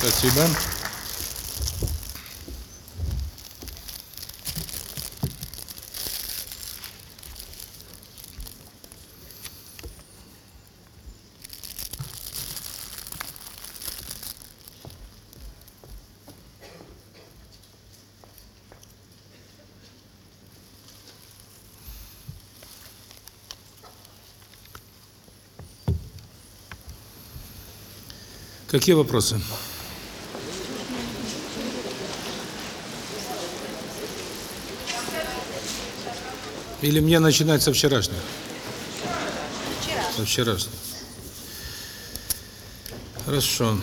Спасибо. Какие вопросы? Или мне начинать со вчерашнего? Со вчерашнего. Хорошо.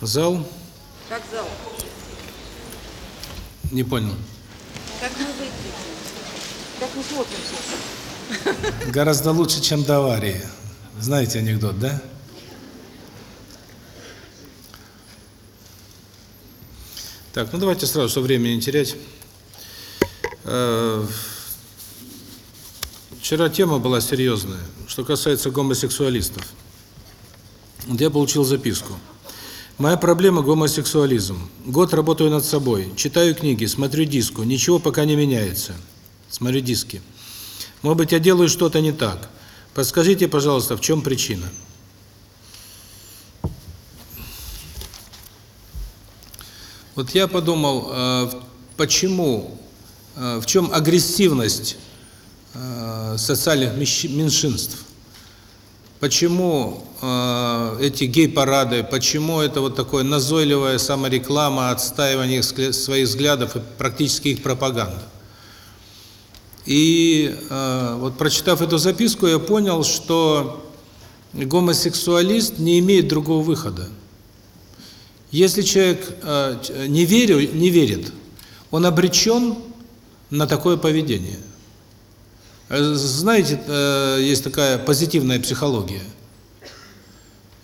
Зал? Как зал? Не понял. Как мы выглядим? Как мы смотримся? Гораздо лучше, чем до аварии. Знаете анекдот, да? Так, ну давайте сразу, чтобы времени не терять. Э, Вчера тема была серьезная, что касается гомосексуалистов. Я получил записку. Моя проблема – гомосексуализм. Год работаю над собой, читаю книги, смотрю диску, ничего пока не меняется. Смотрю диски. Может быть, я делаю что-то не так. Подскажите, пожалуйста, в чем причина? Вот я подумал, э, почему, в чем агрессивность э, социальных меньшинств? Почему э, эти гей-парады, почему это вот такое назойливая самореклама, отстаивание своих взглядов и практически их пропаганда? И э, вот прочитав эту записку, я понял, что гомосексуалист не имеет другого выхода. Если человек э, не верю, не верит, он обречен на такое поведение. Э, Знаете, э, есть такая позитивная психология.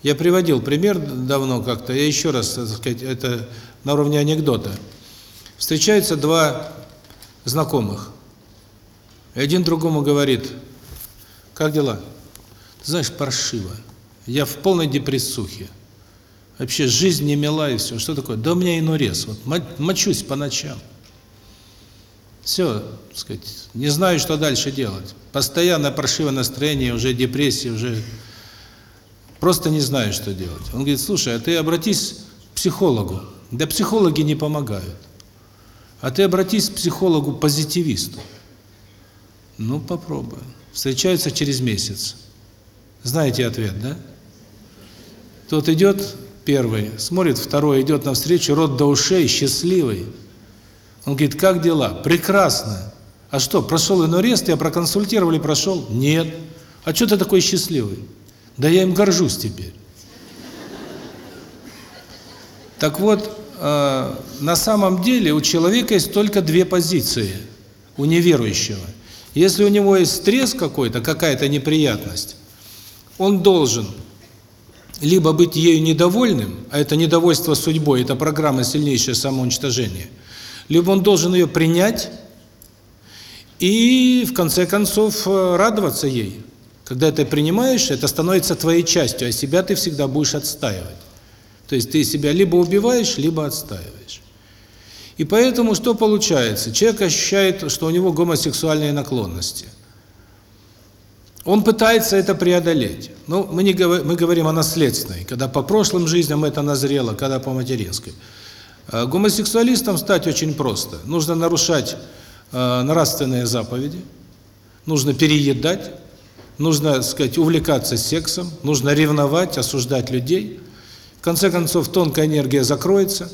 Я приводил пример давно как-то, я еще раз, так сказать, это на уровне анекдота. Встречаются два знакомых. И один другому говорит, как дела? Ты знаешь, паршиво. Я в полной депрессухе. Вообще жизнь не мила и все. Что такое? Да у меня инурез. Вот мо- мочусь по ночам. Все, так сказать, не знаю, что дальше делать. Постоянно паршивое настроение, уже депрессия, уже просто не знаю, что делать. Он говорит, слушай, а ты обратись к психологу. Да психологи не помогают. А ты обратись к психологу-позитивисту. Ну, попробую. Встречаются через месяц. Знаете ответ, да? Тот идет первый, смотрит, второй идет навстречу, рот до ушей, счастливый. Он говорит, как дела? Прекрасно. А что, прошел инурез, тебя проконсультировали, прошел? Нет. А что ты такой счастливый? Да я им горжусь теперь. Так вот, э, на самом деле у человека есть только две позиции, у неверующего. Если у него есть стресс какой-то, какая-то неприятность, он должен либо быть ею недовольным, а это недовольство судьбой, это программа сильнейшее самоуничтожение, либо он должен ее принять и, в конце концов, э, радоваться ей. Когда ты принимаешь, это становится твоей частью, а себя ты всегда будешь отстаивать. То есть ты себя либо убиваешь, либо отстаиваешь. И поэтому что получается? Человек ощущает, что у него гомосексуальные наклонности. Он пытается это преодолеть. Но мы не говорим, мы говорим о наследственной, когда по прошлым жизням это назрело, когда по материнской. А Гомосексуалистом стать очень просто. Нужно нарушать э, нравственные заповеди, нужно переедать, нужно, так сказать, увлекаться сексом, нужно ревновать, осуждать людей. В конце концов, тонкая энергия закроется,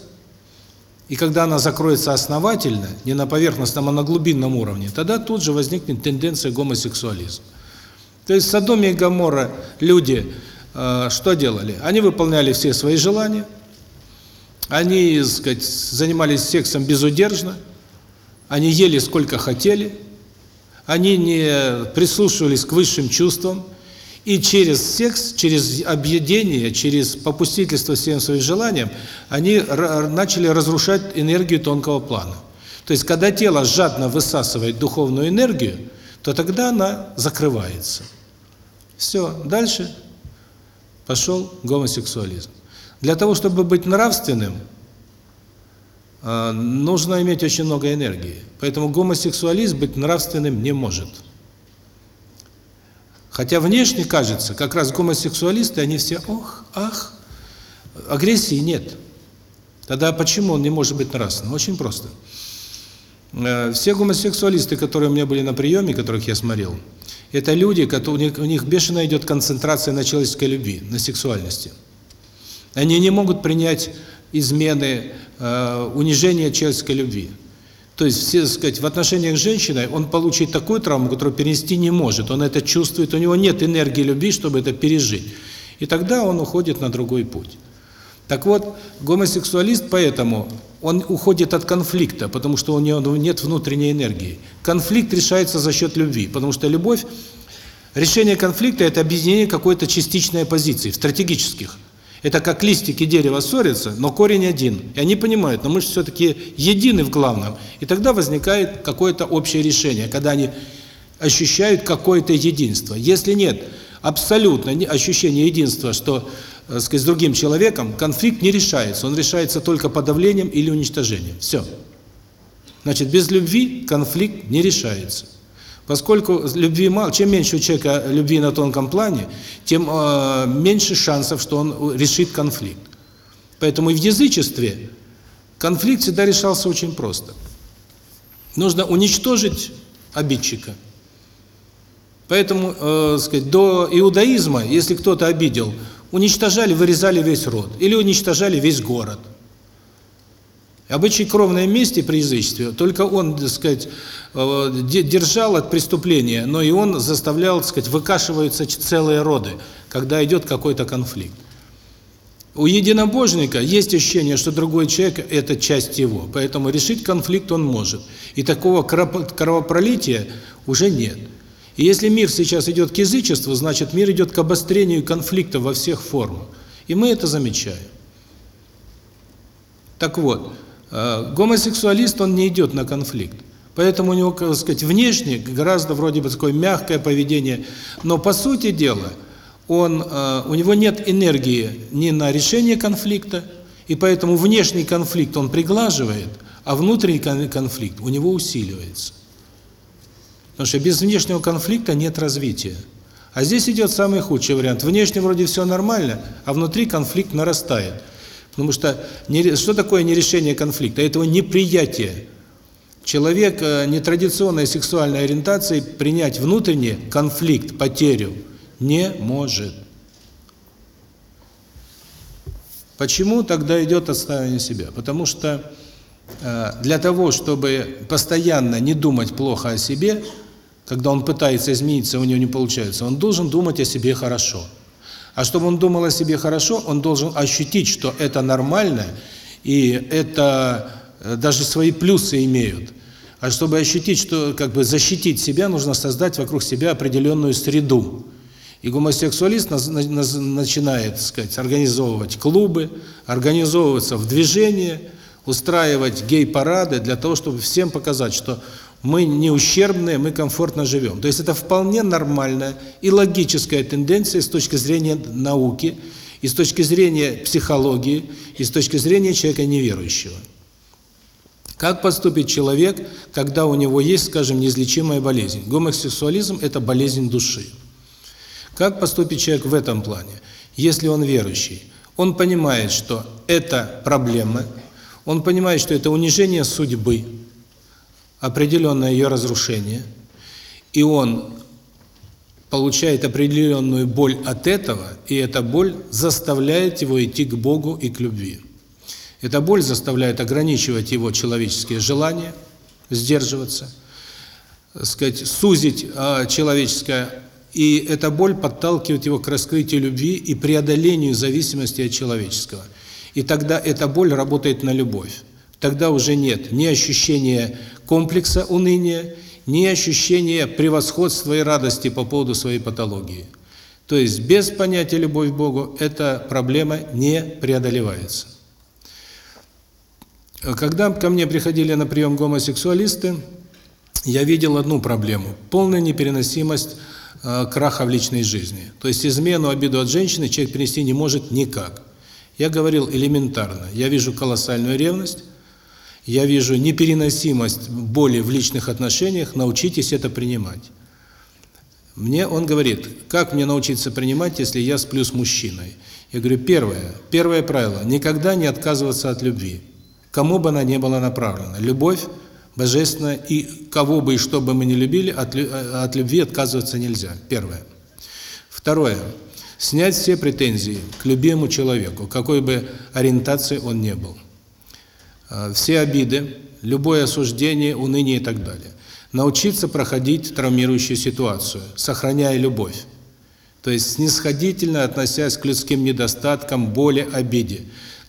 и когда она закроется основательно, не на поверхностном, а на глубинном уровне, тогда тут же возникнет тенденция гомосексуализма. То есть в Содоме и Гоморра люди э, что делали? Они выполняли все свои желания, они, сказать, занимались сексом безудержно, они ели сколько хотели, они не прислушивались к высшим чувствам, и через секс, через объедение, через попустительство всем своим желаниям, они начали разрушать энергию тонкого плана. То есть, когда тело жадно высасывает духовную энергию, то тогда она закрывается. Все, дальше пошел гомосексуализм. Для того, чтобы быть нравственным, э, нужно иметь очень много энергии. Поэтому гомосексуалист быть нравственным не может. Хотя внешне кажется, как раз гомосексуалисты, они все ох, ах, агрессии нет. Тогда почему он не может быть нравственным? Очень просто. Э, все гомосексуалисты, которые у меня были на приеме, которых я смотрел, это люди, которые, у них бешено идет концентрация на человеческой любви, на сексуальности. Они не могут принять измены, э, унижение человеческой любви. То есть, все, так сказать, в отношениях с женщиной он получит такую травму, которую перенести не может. Он это чувствует, у него нет энергии любви, чтобы это пережить. И тогда он уходит на другой путь. Так вот, гомосексуалист поэтому, он уходит от конфликта, потому что у него нет внутренней энергии. Конфликт решается за счет любви, потому что любовь, решение конфликта – это объединение какой-то частичной позиции, стратегических. Это как листики дерева ссорятся, но корень один. И они понимают, но мы же все-таки едины в главном. И тогда возникает какое-то общее решение, когда они ощущают какое-то единство. Если нет абсолютно ощущения единства, что э, сказать, с другим человеком, конфликт не решается. Он решается только подавлением или уничтожением. Все. Значит, без любви конфликт не решается. Поскольку любви мало, чем меньше у человека любви на тонком плане, тем э, меньше шансов, что он решит конфликт. Поэтому и в язычестве конфликт всегда решался очень просто. Нужно уничтожить обидчика. Поэтому, э, сказать, до иудаизма, если кто-то обидел, уничтожали, вырезали весь род или уничтожали весь город. Обычай кровной мести при язычестве, только он, так сказать, э, держал от преступления, но и он заставлял, так сказать, выкашиваются целые роды, когда идет какой-то конфликт. У единобожника есть ощущение, что другой человек – это часть его, поэтому решить конфликт он может. И такого кровопролития уже нет. И если мир сейчас идет к язычеству, значит мир идет к обострению конфликта во всех формах. И мы это замечаем. Так вот, гомосексуалист, он не идет на конфликт. Поэтому у него, так сказать, внешне гораздо вроде бы такое мягкое поведение, но по сути дела, он э, у него нет энергии ни на решение конфликта, и поэтому внешний конфликт он приглаживает, а внутренний конфликт у него усиливается. Потому что без внешнего конфликта нет развития. А здесь идет самый худший вариант. Внешне вроде все нормально, а внутри конфликт нарастает. Потому что не, что такое нерешение конфликта? Это его неприятие. Человек э, нетрадиционной сексуальной ориентации принять внутренний конфликт, потерю не может. Почему тогда идет отстаивание себя? Потому что э, для того, чтобы постоянно не думать плохо о себе, когда он пытается измениться, у него не получается, он должен думать о себе хорошо. А чтобы он думал о себе хорошо, он должен ощутить, что это нормально, и это э, даже свои плюсы имеют. А чтобы ощутить, что как бы защитить себя, нужно создать вокруг себя определенную среду. И гомосексуалист начинает, так сказать, организовывать клубы, организовываться в движение, устраивать гей-парады для того, чтобы всем показать, что мы не ущербные, мы комфортно живем. То есть это вполне нормальная и логическая тенденция с точки зрения науки, и с точки зрения психологии, и с точки зрения человека неверующего. Как поступит человек, когда у него есть, скажем, неизлечимая болезнь? Гомосексуализм – это болезнь души. Как поступит человек в этом плане? Если он верующий, он понимает, что это проблема, он понимает, что это унижение судьбы, определенное ее разрушение, и он получает определенную боль от этого, и эта боль заставляет его идти к Богу и к любви. Эта боль заставляет ограничивать его человеческие желания, сдерживаться, сказать, сузить э, человеческое, и эта боль подталкивает его к раскрытию любви и преодолению зависимости от человеческого. И тогда эта боль работает на любовь. Тогда уже нет ни ощущения комплекса уныния, ни ощущения превосходства и радости по поводу своей патологии. То есть без понятия любовь к Богу эта проблема не преодолевается. Когда ко мне приходили на прием гомосексуалисты, я видел одну проблему – полная непереносимость э, краха в личной жизни. То есть измену, обиду от женщины человек перенести не может никак. Я говорил элементарно. Я вижу колоссальную ревность, я вижу непереносимость боли в личных отношениях, научитесь это принимать. Мне он говорит, как мне научиться принимать, если я сплю с мужчиной? Я говорю, первое, первое правило, никогда не отказываться от любви. Кому бы она ни была направлена. Любовь божественная, и кого бы и что бы мы ни любили, от, от любви отказываться нельзя. Первое. Второе. Снять все претензии к любимому человеку, какой бы ориентации он ни был. А, все обиды, любое осуждение, уныние и так далее. Научиться проходить травмирующую ситуацию, сохраняя любовь. То есть снисходительно относясь к людским недостаткам, боли, обиде.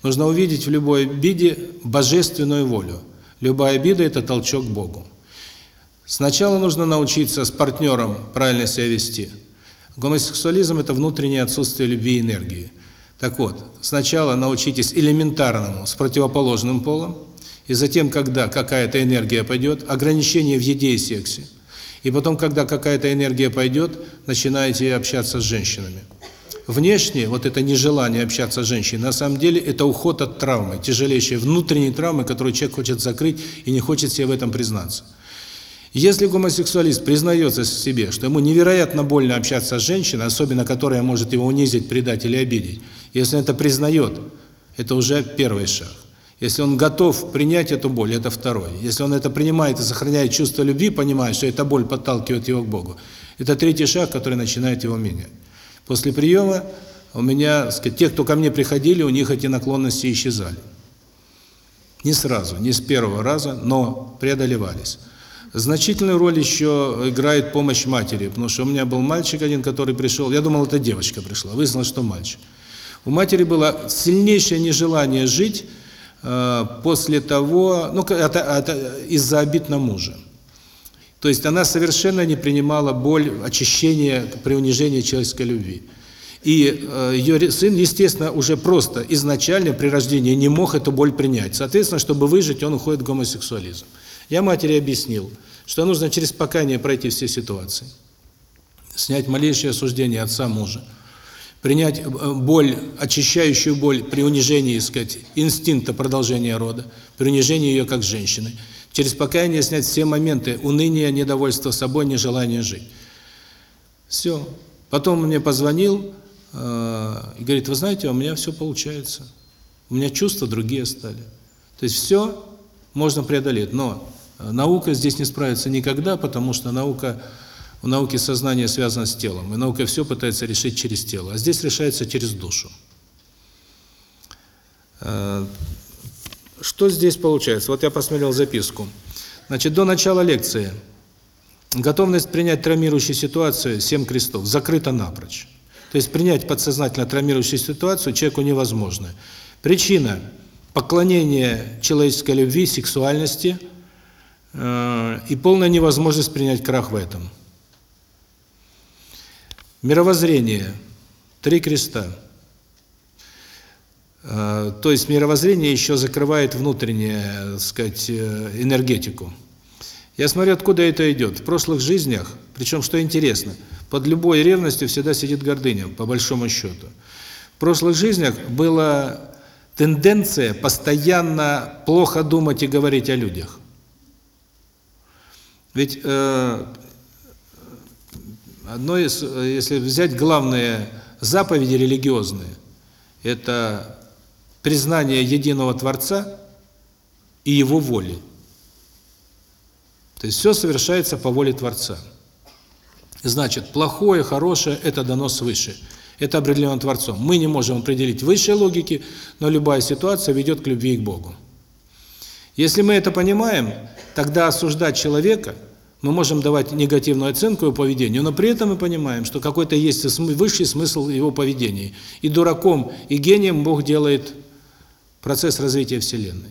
Нужно увидеть в любой обиде божественную волю. Любая обида – это толчок к Богу. Сначала нужно научиться с партнером правильно себя вести. Гомосексуализм – это внутреннее отсутствие любви и энергии. Так вот, сначала научитесь элементарному с противоположным полом, и затем, когда какая-то энергия пойдет, ограничение в еде и сексе. И потом, когда какая-то энергия пойдет, начинаете общаться с женщинами. Внешне вот это нежелание общаться с женщиной, на самом деле это уход от травмы, тяжелейшей внутренней травмы, которую человек хочет закрыть и не хочет себе в этом признаться. Если гомосексуалист признается себе, что ему невероятно больно общаться с женщиной, особенно которая может его унизить, предать или обидеть, если он это признает, это уже первый шаг. Если он готов принять эту боль, это второй. Если он это принимает и сохраняет чувство любви, понимая, что эта боль подталкивает его к Богу, это третий шаг, который начинает его менять. После приема у меня, сказать, те, кто ко мне приходили, у них эти наклонности исчезали. Не сразу, не с первого раза, но преодолевались. Значительную роль еще играет помощь матери, потому что у меня был мальчик один, который пришел, я думал, это девочка пришла, выяснилось, что мальчик. У матери было сильнейшее нежелание жить э, после того, ну, это, это из-за обид на мужа. То есть она совершенно не принимала боль, очищение при унижении человеческой любви. И э, ее сын, естественно, уже просто изначально при рождении не мог эту боль принять. Соответственно, чтобы выжить, он уходит в гомосексуализм. Я матери объяснил, что нужно через покаяние пройти все ситуации. Снять малейшее осуждение отца мужа. Принять э, боль, очищающую боль при унижении, сказать, инстинкта продолжения рода, при унижении ее как женщины. Через покаяние снять все моменты уныния, недовольства собой, нежелания жить. Все. Потом мне позвонил э, и говорит, вы знаете, у меня все получается. У меня чувства другие стали. То есть все можно преодолеть. Но наука здесь не справится никогда, потому что наука, у науки сознание связано с телом. И наука все пытается решить через тело. А здесь решается через душу. Э, что здесь получается? Вот я посмотрел записку. Значит, до начала лекции готовность принять травмирующую ситуацию, семь крестов, закрыта напрочь. То есть принять подсознательно травмирующую ситуацию человеку невозможно. Причина – поклонение человеческой любви, сексуальности и полная невозможность принять крах в этом. Мировоззрение – три креста – Э, то есть мировоззрение еще закрывает внутреннюю, так сказать, э, энергетику. Я смотрю, откуда это идет. В прошлых жизнях, причем, что интересно, под любой ревностью всегда сидит гордыня, по большому счету. В прошлых жизнях была тенденция постоянно плохо думать и говорить о людях. Ведь э, одно из, если взять главные заповеди религиозные, это признание единого Творца и Его воли. То есть все совершается по воле Творца. Значит, плохое, хорошее – это дано свыше. Это определено Творцом. Мы не можем определить высшей логики, но любая ситуация ведет к любви к Богу. Если мы это понимаем, тогда осуждать человека мы можем давать негативную оценку его поведению, но при этом мы понимаем, что какой-то есть высший смысл его поведения. И дураком, и гением Бог делает процесс развития Вселенной.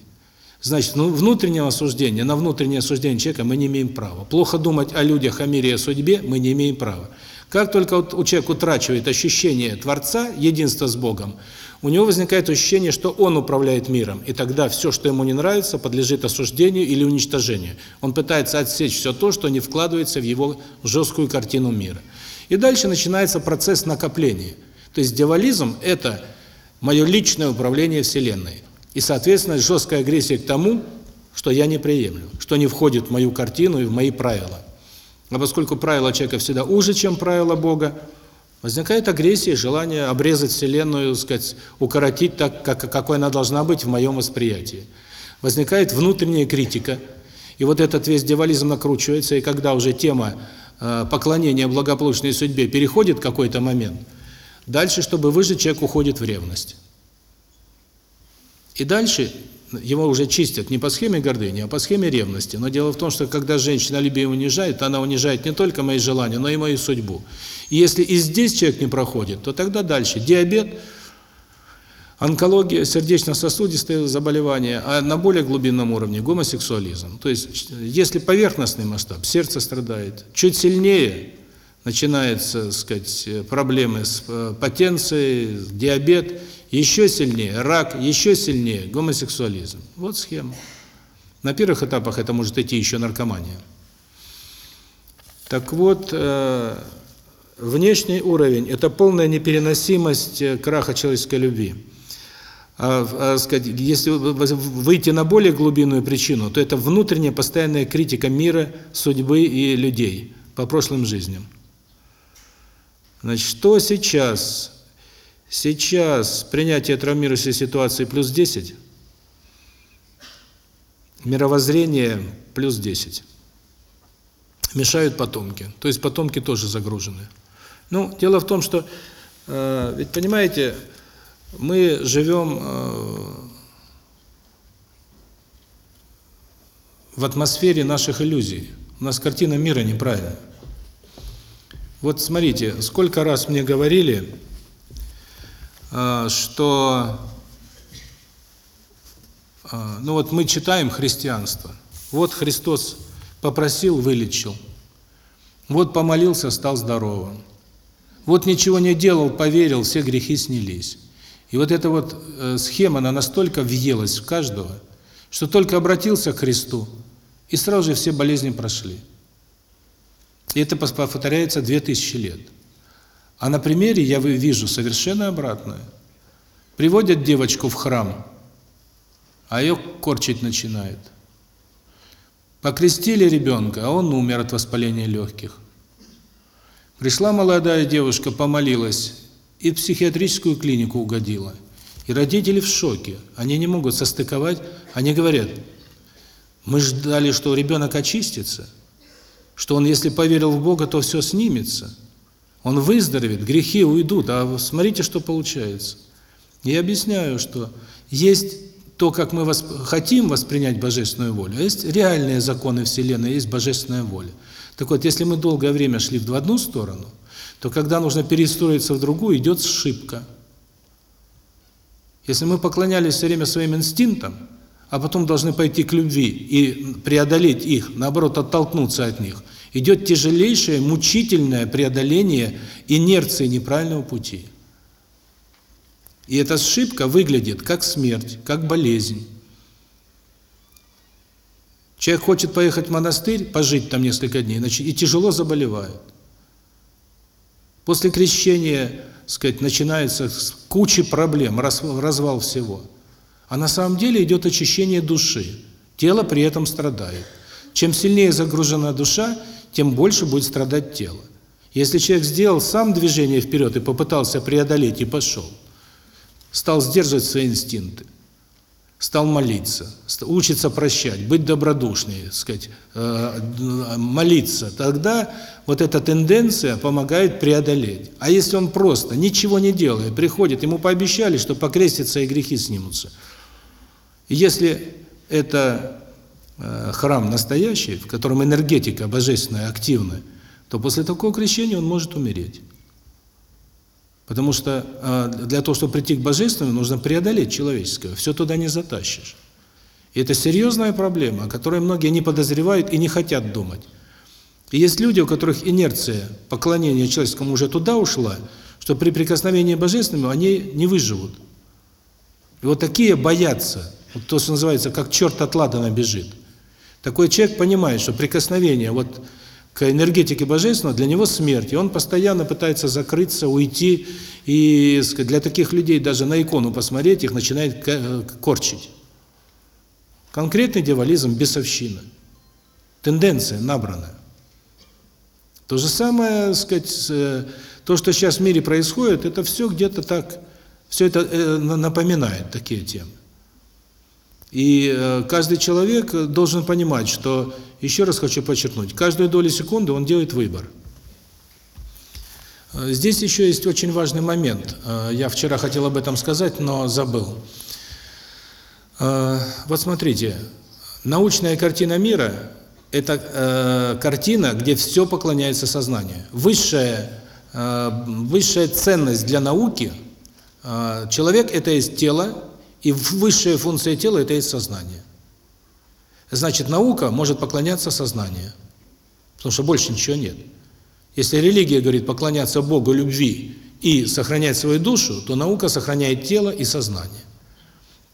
Значит, ну, внутреннего осуждения, на внутреннее осуждение человека мы не имеем права. Плохо думать о людях, о мире и о судьбе мы не имеем права. Как только у человека утрачивает ощущение Творца, единства с Богом, у него возникает ощущение, что он управляет миром, и тогда все, что ему не нравится, подлежит осуждению или уничтожению. Он пытается отсечь все то, что не вкладывается в его жесткую картину мира. И дальше начинается процесс накопления. То есть дьяволизм – это мое личное управление Вселенной. И, соответственно, жесткая агрессия к тому, что я не приемлю, что не входит в мою картину и в мои правила. А поскольку правила человека всегда уже, чем правила Бога, возникает агрессия, желание обрезать Вселенную, сказать, укоротить так, как, какой она должна быть в моем восприятии. Возникает внутренняя критика, и вот этот весь дьяволизм накручивается, и когда уже тема э, поклонения благополучной судьбе переходит какой-то момент, дальше, чтобы выжить, человек уходит в ревность. И дальше его уже чистят не по схеме гордыни, а по схеме ревности. Но дело в том, что когда женщина любимого унижает, она унижает не только мои желания, но и мою судьбу. И если и здесь человек не проходит, то тогда дальше диабет, онкология, сердечно-сосудистые заболевания, а на более глубинном уровне гомосексуализм. То есть, если поверхностный масштаб, сердце страдает, чуть сильнее начинаются, сказать, проблемы с э, потенцией, диабет – еще сильнее рак, еще сильнее гомосексуализм. Вот схема. На первых этапах это может идти еще наркомания. Так вот, э, внешний уровень – это полная непереносимость э, краха человеческой любви. А, а сказать, если выйти на более глубинную причину, то это внутренняя постоянная критика мира, судьбы и людей по прошлым жизням. Значит, что сейчас Сейчас принятие травмирующей ситуации плюс 10, мировоззрение плюс 10. Мешают потомки. То есть потомки тоже загружены. Ну, дело в том, что, э, ведь понимаете, мы живем э, в атмосфере наших иллюзий. У нас картина мира неправильная. Вот смотрите, сколько раз мне говорили, что э, ну вот мы читаем христианство. Вот Христос попросил, вылечил. Вот помолился, стал здоровым. Вот ничего не делал, поверил, все грехи снялись. И вот эта вот э, схема, она настолько въелась в каждого, что только обратился к Христу, и сразу же все болезни прошли. И это повторяется две тысячи лет. А на примере я вижу совершенно обратное. Приводят девочку в храм, а ее корчить начинает. Покрестили ребенка, а он умер от воспаления легких. Пришла молодая девушка, помолилась и в психиатрическую клинику угодила. И родители в шоке. Они не могут состыковать. Они говорят, мы ждали, что ребенок очистится, что он, если поверил в Бога, то все снимется. Он выздоровеет, грехи уйдут, а смотрите, что получается. Я объясняю, что есть то, как мы восп... хотим воспринять божественную волю, а есть реальные законы Вселенной, есть божественная воля. Так вот, если мы долгое время шли в одну сторону, то когда нужно перестроиться в другую, идет ошибка. Если мы поклонялись все время своим инстинктам, а потом должны пойти к любви и преодолеть их, наоборот, оттолкнуться от них – идет тяжелейшее, мучительное преодоление инерции неправильного пути. И эта ошибка выглядит как смерть, как болезнь. Человек хочет поехать в монастырь, пожить там несколько дней, и тяжело заболевает. После крещения, сказать, начинается куча проблем, развал всего. А на самом деле идет очищение души. Тело при этом страдает. Чем сильнее загружена душа, тем больше будет страдать тело. Если человек сделал сам движение вперед и попытался преодолеть и пошел, стал сдерживать свои инстинкты, стал молиться, учиться прощать, быть добродушнее, сказать, э, молиться, тогда вот эта тенденция помогает преодолеть. А если он просто, ничего не делая, приходит, ему пообещали, что покрестится и грехи снимутся. Если это храм настоящий, в котором энергетика божественная активная, то после такого крещения он может умереть. Потому что э, для того, чтобы прийти к божественному, нужно преодолеть человеческое. Все туда не затащишь. И это серьезная проблема, о которой многие не подозревают и не хотят думать. И есть люди, у которых инерция поклонения человеческому уже туда ушла, что при прикосновении божественному они не выживут. И вот такие боятся, вот то, что называется, как черт от ладана бежит. Такой человек понимает, что прикосновение, вот к энергетике божественного, для него смерть. И он постоянно пытается закрыться, уйти. И для таких людей даже на икону посмотреть, их начинает э, корчить. Конкретный дьяволизм, бесовщина. Тенденция набранная. То же самое, сказать, э, то, что сейчас в мире происходит, это все где-то так, все это э, напоминает такие темы. И э, каждый человек должен понимать, что, еще раз хочу подчеркнуть, каждую долю секунды он делает выбор. Здесь еще есть очень важный момент. Я вчера хотел об этом сказать, но забыл. Вот смотрите, научная картина мира – это э, картина, где все поклоняется сознанию. Высшая, э, высшая ценность для науки э, – человек – это есть тело, и высшая функция тела – это есть сознание. Значит, наука может поклоняться сознанию, потому что больше ничего нет. Если религия говорит поклоняться Богу, любви и сохранять свою душу, то наука сохраняет тело и сознание.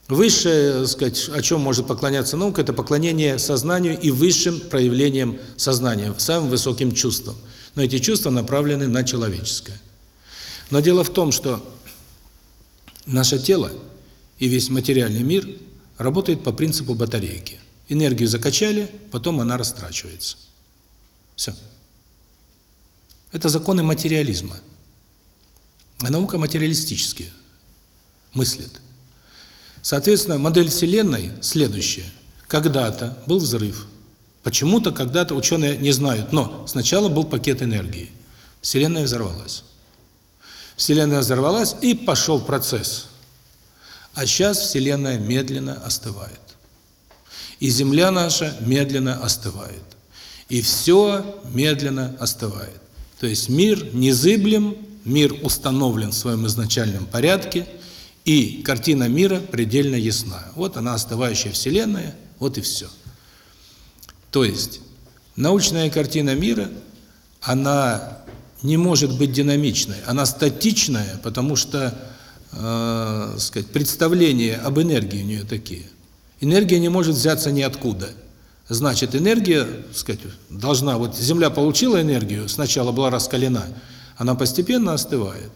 Высшее, сказать, о чем может поклоняться наука, это поклонение сознанию и высшим проявлениям сознания, самым высоким чувствам. Но эти чувства направлены на человеческое. Но дело в том, что наше тело и весь материальный мир работает по принципу батарейки. Энергию закачали, потом она растрачивается. Все. Это законы материализма. А наука материалистически мыслит. Соответственно, модель Вселенной следующая. Когда-то был взрыв. Почему-то когда-то ученые не знают, но сначала был пакет энергии. Вселенная взорвалась. Вселенная взорвалась, и пошел процесс. А сейчас Вселенная медленно остывает. И Земля наша медленно остывает. И все медленно остывает. То есть мир незыблем, мир установлен в своем изначальном порядке – и картина мира предельно ясна. Вот она, остывающая Вселенная, вот и все. То есть, научная картина мира, она не может быть динамичной, она статичная, потому что, э, сказать, представления об энергии у нее такие. Энергия не может взяться ниоткуда. Значит, энергия, сказать, должна, вот Земля получила энергию, сначала была раскалена, она постепенно остывает.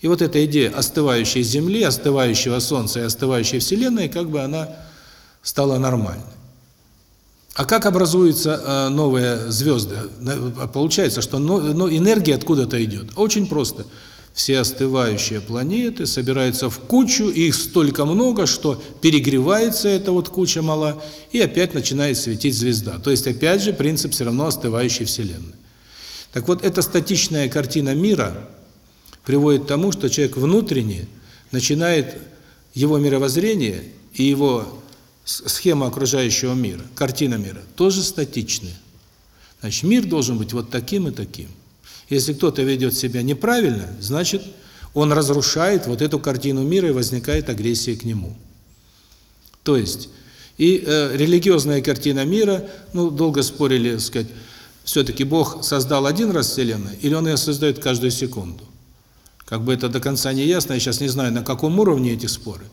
И вот эта идея остывающей Земли, остывающего Солнца и остывающей Вселенной, как бы она стала нормальной. А как образуются э, новые звезды? Получается, что энергия откуда-то идет. Очень просто. Все остывающие планеты собираются в кучу, их столько много, что перегревается эта вот куча мала, и опять начинает светить звезда. То есть, опять же, принцип все равно остывающей Вселенной. Так вот, эта статичная картина мира – приводит к тому, что человек внутренне начинает его мировоззрение и его схема окружающего мира, картина мира, тоже статичны. Значит, мир должен быть вот таким и таким. Если кто-то ведет себя неправильно, значит, он разрушает вот эту картину мира и возникает агрессия к нему. То есть, и э, религиозная картина мира, ну, долго спорили, сказать, все-таки Бог создал один раз Вселенную, или Он ее создает каждую секунду. Как бы это до конца не ясно, я сейчас не знаю, на каком уровне эти споры.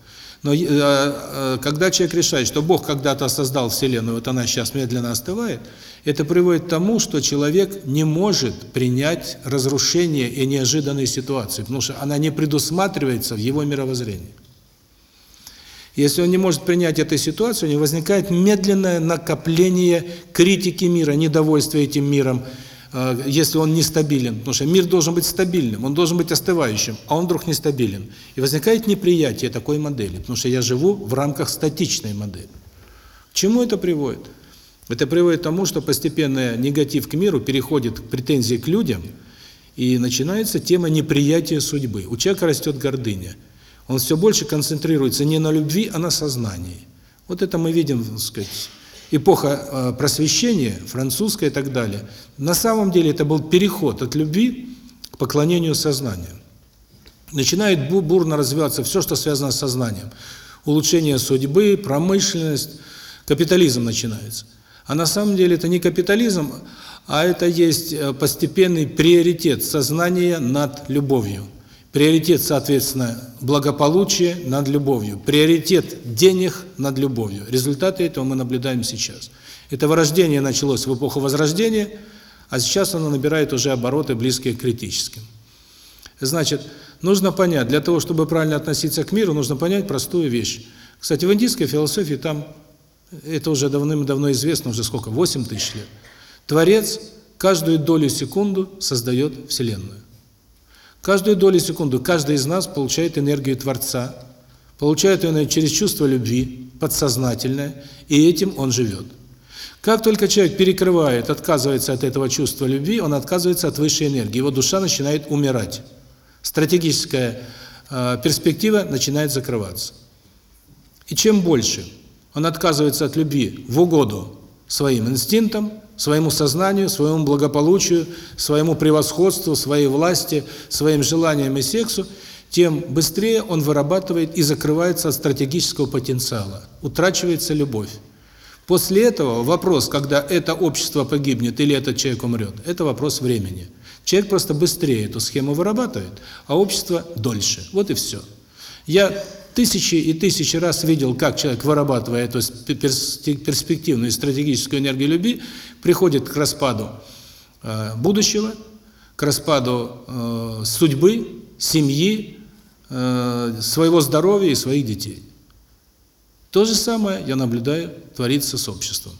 Но э, э, когда человек решает, что Бог когда-то создал Вселенную, вот она сейчас медленно остывает, это приводит к тому, что человек не может принять разрушение и неожиданные ситуации, потому что она не предусматривается в его мировоззрении. Если он не может принять эту ситуацию, у него возникает медленное накопление критики мира, недовольства этим миром, Э, если он нестабилен, потому что мир должен быть стабильным, он должен быть остывающим, а он вдруг нестабилен. И возникает неприятие такой модели, потому что я живу в рамках статичной модели. К чему это приводит? Это приводит к тому, что постепенно негатив к миру переходит к претензии к людям, и начинается тема неприятия судьбы. У человека растет гордыня. Он все больше концентрируется не на любви, а на сознании. Вот это мы видим, так сказать, эпоха э, просвещения, французская и так далее, на самом деле это был переход от любви к поклонению сознанию. Начинает бурно развиваться все, что связано с сознанием. Улучшение судьбы, промышленность, капитализм начинается. А на самом деле это не капитализм, а это есть э, постепенный приоритет сознания над любовью. Приоритет, соответственно, благополучия над любовью. Приоритет денег над любовью. Результаты этого мы наблюдаем сейчас. Это вырождение началось в эпоху Возрождения, А сейчас оно набирает уже обороты, близкие к критическим. Значит, нужно понять, для того, чтобы правильно относиться к миру, нужно понять простую вещь. Кстати, в индийской философии там, это уже давным-давно известно, уже сколько, 8 тысяч лет. Творец каждую долю секунду создает Вселенную. Каждую долю секунду каждый из нас получает энергию Творца, получает ее через чувство любви, подсознательное, и этим он живет. Как только человек перекрывает, отказывается от этого чувства любви, он отказывается от высшей энергии, его душа начинает умирать. Стратегическая э, перспектива начинает закрываться. И чем больше он отказывается от любви в угоду своим инстинктам, своему сознанию, своему благополучию, своему превосходству, своей власти, своим желаниям и сексу, тем быстрее он вырабатывает и закрывается от стратегического потенциала, утрачивается любовь. После этого вопрос, когда это общество погибнет или этот человек умрет, это вопрос времени. Человек просто быстрее эту схему вырабатывает, а общество дольше. Вот и все. Я тысячи и тысячи раз видел, как человек, вырабатывая эту перспективную стратегическую энергию любви, приходит к распаду э, будущего, к распаду э, судьбы, семьи, э, своего здоровья и своих детей. То же самое я наблюдаю творится с обществом.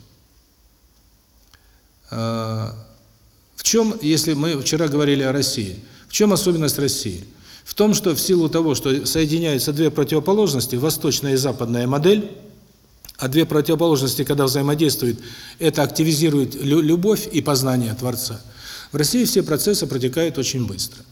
В чем, если мы вчера говорили о России, в чем особенность России? В том, что в силу того, что соединяются две противоположности, восточная и западная модель, а две противоположности, когда взаимодействуют, это активизирует любовь и познание Творца. В России все процессы протекают очень быстро.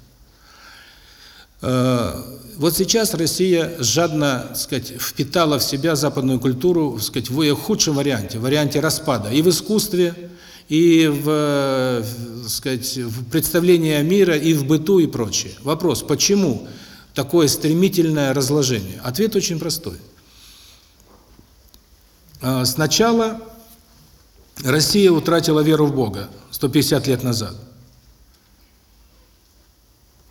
Э, вот сейчас Россия жадно, сказать, впитала в себя западную культуру, сказать, в ее худшем варианте, в варианте распада, и в искусстве, и в, так сказать, в представлении мира, и в быту, и прочее. Вопрос, почему такое стремительное разложение? Ответ очень простой. Э, сначала Россия утратила веру в Бога 150 лет назад.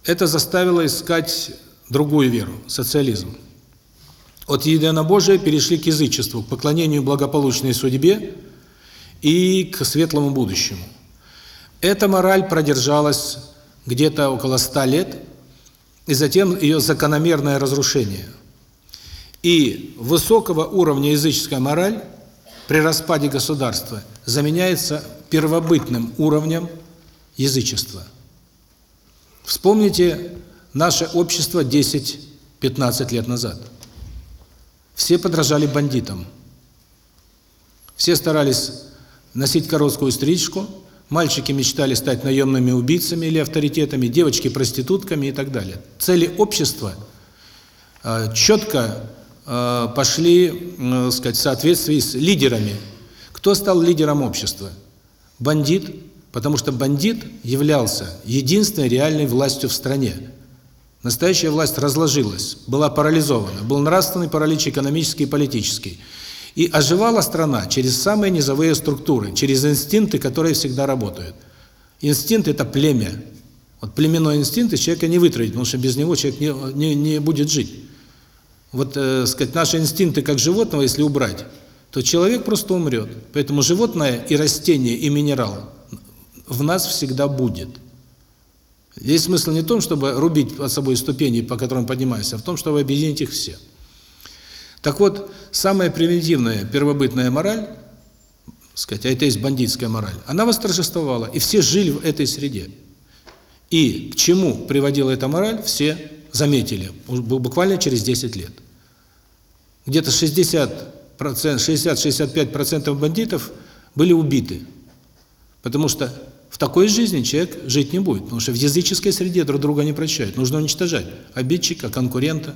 Это заставило искать другую веру социализм. От единобожия перешли к язычеству, к поклонению благополучной судьбе и к светлому будущему. Эта мораль продержалась где-то около ста лет, и затем ее закономерное разрушение. И высокого уровня языческая мораль при распаде государства заменяется первобытным уровнем язычества. Вспомните наше общество 10-15 лет назад. Все подражали бандитам. Все старались носить короткую стрижку, мальчики мечтали стать наемными убийцами или авторитетами, девочки проститутками и так далее. Цели общества э, четко э, пошли, э, сказать, в соответствии с лидерами. Кто стал лидером общества? Бандит, потому что бандит являлся единственной реальной властью в стране. Настоящая власть разложилась, была парализована, был нравственный паралич экономический и политический. И оживала страна через самые низовые структуры, через инстинкты, которые всегда работают. Инстинкт – это племя. Вот племенной инстинкт из человека не вытравить, потому что без него человек не, не, не будет жить. Вот, э, сказать, наши инстинкты как животного, если убрать, то человек просто умрет. Поэтому животное и растение, и минерал в нас всегда будет. Здесь смысл не в том, чтобы рубить под собой ступени, по которым поднимаешься, а в том, чтобы объединить их все. Так вот, самая примитивная первобытная мораль, сказать, а это есть бандитская мораль, она восторжествовала, и все жили в этой среде. И к чему приводила эта мораль, все заметили, буквально через 10 лет. Где-то 60%, 60-65% бандитов были убиты, потому что в такой жизни человек жить не будет, потому что в языческой среде друг друга не прощают. Нужно уничтожать обидчика, конкурента.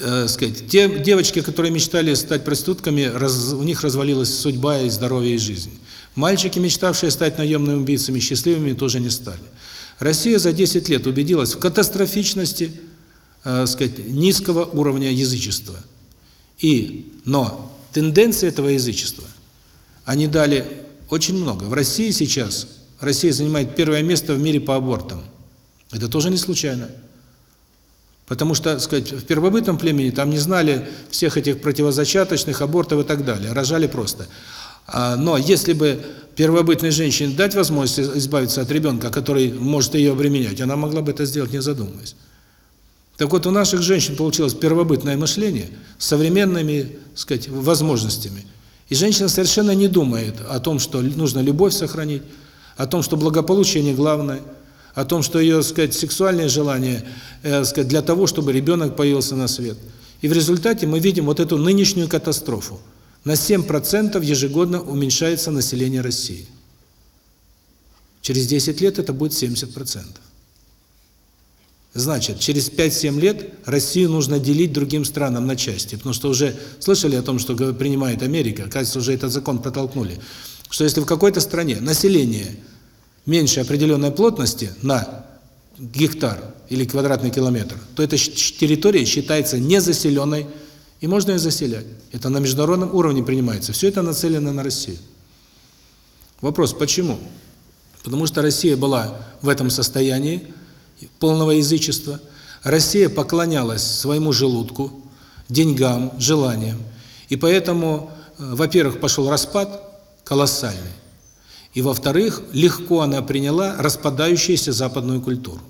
Э, сказать, те девочки, которые мечтали стать проститутками, раз, у них развалилась судьба и здоровье и жизнь. Мальчики, мечтавшие стать наемными убийцами, счастливыми, тоже не стали. Россия за 10 лет убедилась в катастрофичности, э, сказать, низкого уровня язычества. И, но тенденции этого язычества, они дали очень много. В России сейчас, Россия занимает первое место в мире по абортам. Это тоже не случайно. Потому что, так сказать, в первобытном племени там не знали всех этих противозачаточных, абортов и так далее. Рожали просто. А, но если бы первобытной женщине дать возможность избавиться от ребенка, который может ее обременять, она могла бы это сделать, не задумываясь. Так вот, у наших женщин получилось первобытное мышление с современными, сказать, возможностями. И женщина совершенно не думает о том, что нужно любовь сохранить, о том, что благополучие не главное, о том, что ее, сказать, сексуальные желания, э, сказать, для того, чтобы ребенок появился на свет. И в результате мы видим вот эту нынешнюю катастрофу. На 7% ежегодно уменьшается население России. Через 10 лет это будет 70%. Значит, через 5-7 лет Россию нужно делить другим странам на части, потому что уже слышали о том, что принимает Америка, кажется, уже этот закон протолкнули, что если в какой-то стране население меньше определенной плотности на гектар или квадратный километр, то эта территория считается незаселенной, и можно ее заселять. Это на международном уровне принимается. Все это нацелено на Россию. Вопрос, почему? Потому что Россия была в этом состоянии, полного язычества. Россия поклонялась своему желудку, деньгам, желаниям. И поэтому, э, во-первых, пошел распад колоссальный. И, во-вторых, легко она приняла распадающуюся западную культуру.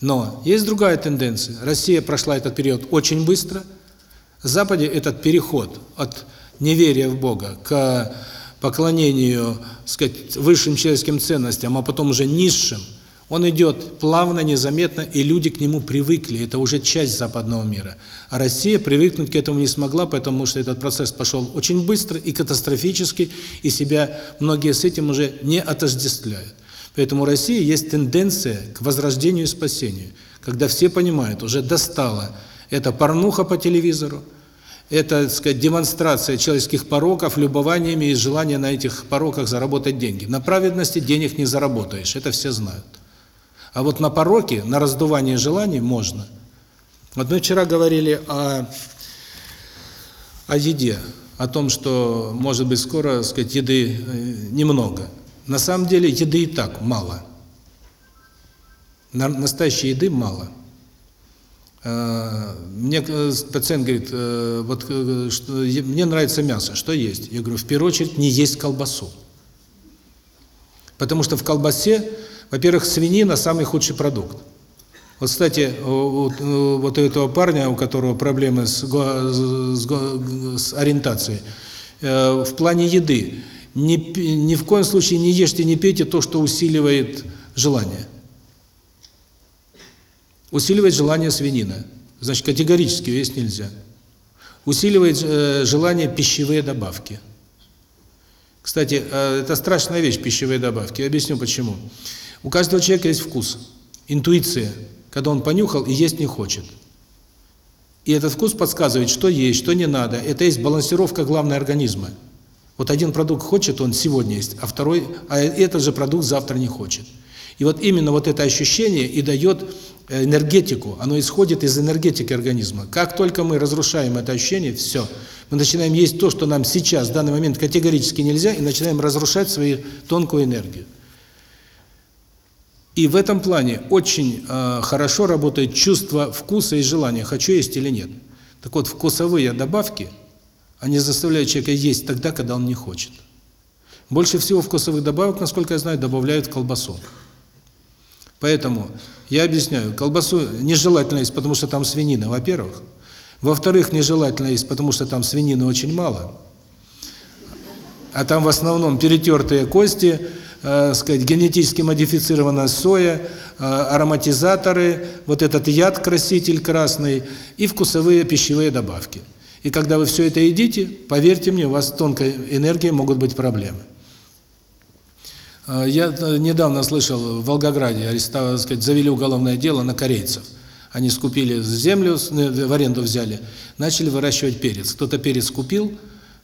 Но есть другая тенденция. Россия прошла этот период очень быстро. В Западе этот переход от неверия в Бога к поклонению, сказать, высшим человеческим ценностям, а потом уже низшим – он идет плавно, незаметно, и люди к нему привыкли. Это уже часть западного мира. А Россия привыкнуть к этому не смогла, потому что этот процесс пошел очень быстро и катастрофически, и себя многие с этим уже не отождествляют. Поэтому у России есть тенденция к возрождению и спасению, когда все понимают, уже достало это порнуха по телевизору, это, так сказать, демонстрация человеческих пороков, любованиями и желания на этих пороках заработать деньги. На праведности денег не заработаешь, это все знают. А вот на пороке, на раздувание желаний можно. Вот мы вчера говорили о, о еде, о том, что, может быть, скоро, сказать, еды э, немного. На самом деле еды и так мало. Настоящей еды мало. Э, мне э, пациент говорит, вот что, мне нравится мясо, что есть? Я говорю, в первую очередь не есть колбасу. Потому что в колбасе во-первых, свинина – самый худший продукт. Вот, кстати, вот, у этого парня, у которого проблемы с, с, с ориентацией, э, в плане еды, ни, ни в коем случае не ешьте, не пейте то, что усиливает желание. Усиливает желание свинина. Значит, категорически есть нельзя. Усиливает э, желание пищевые добавки. Кстати, э, это страшная вещь, пищевые добавки. Я объясню почему. Почему? У каждого человека есть вкус, интуиция, когда он понюхал и есть не хочет. И этот вкус подсказывает, что есть, что не надо. Это есть балансировка главной организма. Вот один продукт хочет, он сегодня есть, а второй, а этот же продукт завтра не хочет. И вот именно вот это ощущение и дает э, энергетику, оно исходит из энергетики организма. Как только мы разрушаем это ощущение, все. Мы начинаем есть то, что нам сейчас, в данный момент категорически нельзя, и начинаем разрушать свою тонкую энергию. И в этом плане очень э, хорошо работает чувство вкуса и желания, хочу есть или нет. Так вот, вкусовые добавки, они заставляют человека есть тогда, когда он не хочет. Больше всего вкусовых добавок, насколько я знаю, добавляют в колбасу. Поэтому я объясняю, колбасу нежелательно есть, потому что там свинина, во-первых. Во-вторых, нежелательно есть, потому что там свинины очень мало. А там в основном перетертые кости, э, сказать, генетически модифицированная соя, э, ароматизаторы, вот этот яд, краситель красный и вкусовые пищевые добавки. И когда вы все это едите, поверьте мне, у вас тонкой энергией могут быть проблемы. Э, я э, недавно слышал, в Волгограде арестовали, сказать, завели уголовное дело на корейцев. Они скупили землю, э, в аренду взяли, начали выращивать перец. Кто-то перец купил,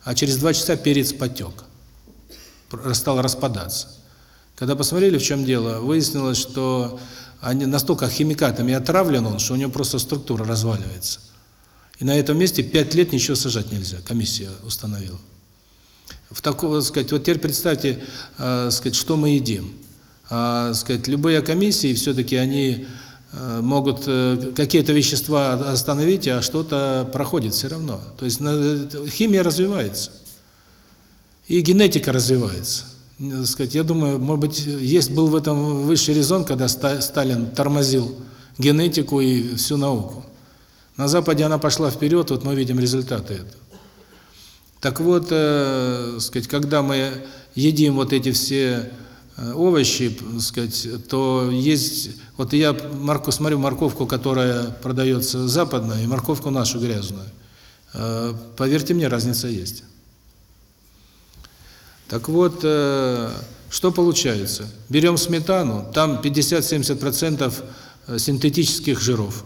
а через два часа перец потек, стал распадаться. Когда посмотрели, в чем дело, выяснилось, что они настолько химикатами отравлен он, что у него просто структура разваливается. И на этом месте пять лет ничего сажать нельзя, комиссия установила. В такого, сказать, вот теперь представьте, э, сказать, что мы едим. А, сказать, любые комиссии все-таки они э, могут э, какие-то вещества остановить, а что-то проходит все равно. То есть химия развивается. и генетика развивается. Так сказать, я думаю, может быть, есть был в этом высший резон, когда Сталин тормозил генетику и всю науку. На Западе она пошла вперед, вот мы видим результаты этого. Так вот, э, сказать, когда мы едим вот эти все э, овощи, сказать, то есть вот я марку смотрю морковку, которая продается западная, и морковку нашу грязную. Э, поверьте мне, разница есть. Так вот, э, что получается? Берем сметану, там 50-70% э, синтетических жиров.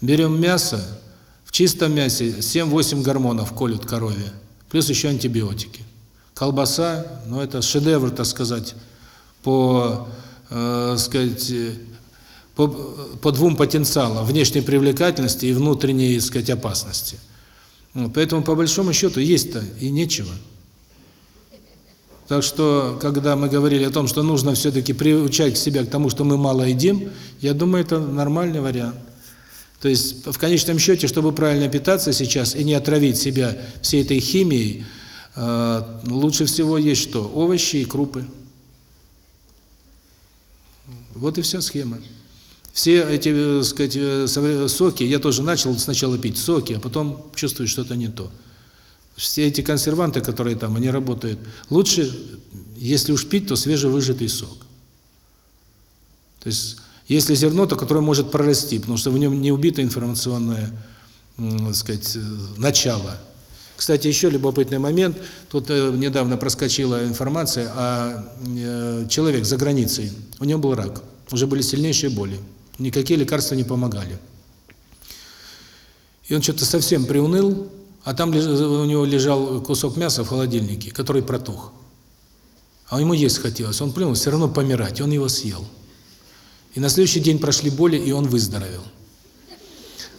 Берем мясо, в чистом мясе 7-8 гормонов колют корове, плюс еще антибиотики. Колбаса, ну это шедевр, так сказать, по, э, сказать, по, по двум потенциалам, внешней привлекательности и внутренней, сказать, опасности. Поэтому, по большому счету, есть-то и нечего. Так что, когда мы говорили о том, что нужно все-таки приучать себя к тому, что мы мало едим, я думаю, это нормальный вариант. То есть, в конечном счете, чтобы правильно питаться сейчас и не отравить себя всей этой химией, э, лучше всего есть что? Овощи и крупы. Вот и вся схема. Все эти, так э, сказать, э, соки, я тоже начал сначала пить соки, а потом чувствую, что-то не то все эти консерванты, которые там, они работают. Лучше, если уж пить, то свежевыжатый сок. То есть, если зерно, то которое может прорасти, потому что в нем не убито информационное, так сказать, э, начало. Кстати, еще любопытный момент. Тут э, недавно проскочила информация о э, человек за границей. У него был рак. Уже были сильнейшие боли. Никакие лекарства не помогали. И он что-то совсем приуныл, а там у него лежал кусок мяса в холодильнике, который протух. А ему есть хотелось. Он плюнул, все равно помирать, он его съел. И на следующий день прошли боли, и он выздоровел.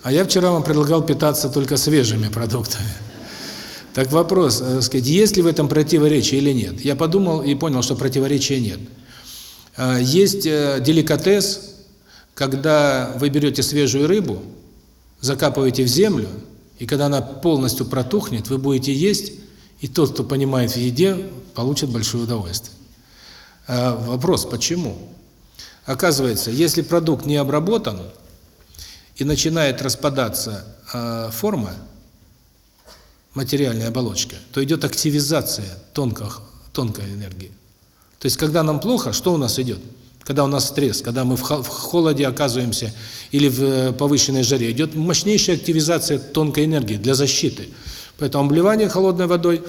А я вчера вам предлагал питаться только свежими продуктами. Так вопрос, э, сказать, есть ли в этом противоречие или нет? Я подумал и понял, что противоречия нет. А, есть э, деликатес, когда вы берете свежую рыбу, закапываете в землю, и когда она полностью протухнет, вы будете есть, и тот, кто понимает в еде, получит большое удовольствие. А вопрос, почему? Оказывается, если продукт не обработан и начинает распадаться э, форма, материальная оболочка, то идет активизация тонких, тонкой энергии. То есть, когда нам плохо, что у нас идет? Когда у нас стресс, когда мы в холоде оказываемся или в э, повышенной жаре, идет мощнейшая активизация тонкой энергии для защиты. Поэтому обливание холодной водой,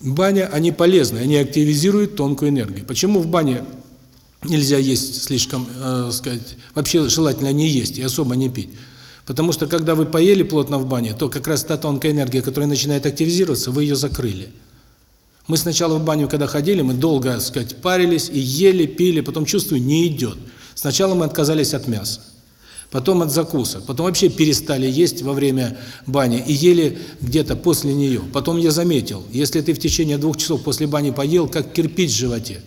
баня, они полезны, они активизируют тонкую энергию. Почему в бане нельзя есть слишком, э, сказать, вообще желательно не есть и особо не пить? Потому что когда вы поели плотно в бане, то как раз та тонкая энергия, которая начинает активизироваться, вы ее закрыли. Мы сначала в баню, когда ходили, мы долго, так сказать, парились и ели, пили, потом чувствую, не идет. Сначала мы отказались от мяса, потом от закусок, потом вообще перестали есть во время бани и ели где-то после нее. Потом я заметил, если ты в течение двух часов после бани поел, как кирпич в животе,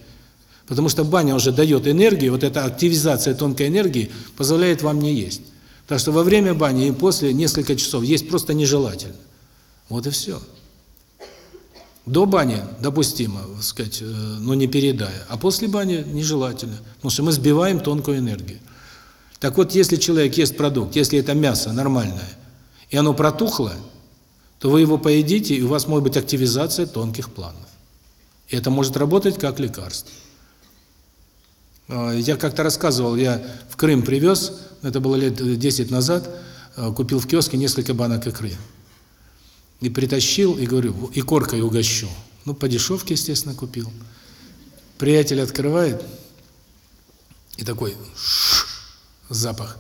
потому что баня уже дает энергию, вот эта активизация тонкой энергии позволяет вам не есть. Так что во время бани и после несколько часов есть просто нежелательно. Вот и все. До бани допустимо, сказать, э, но не передая, а после бани нежелательно, потому что мы сбиваем тонкую энергию. Так вот, если человек ест продукт, если это мясо нормальное, и оно протухло, то вы его поедите, и у вас может быть активизация тонких планов. И это может работать как лекарство. А, я как-то рассказывал, я в Крым привез, это было лет 10 назад, э, купил в киоске несколько банок икры. И притащил, и говорю, и коркой угощу. Ну, по дешевке, естественно, купил. Приятель открывает, и такой запах.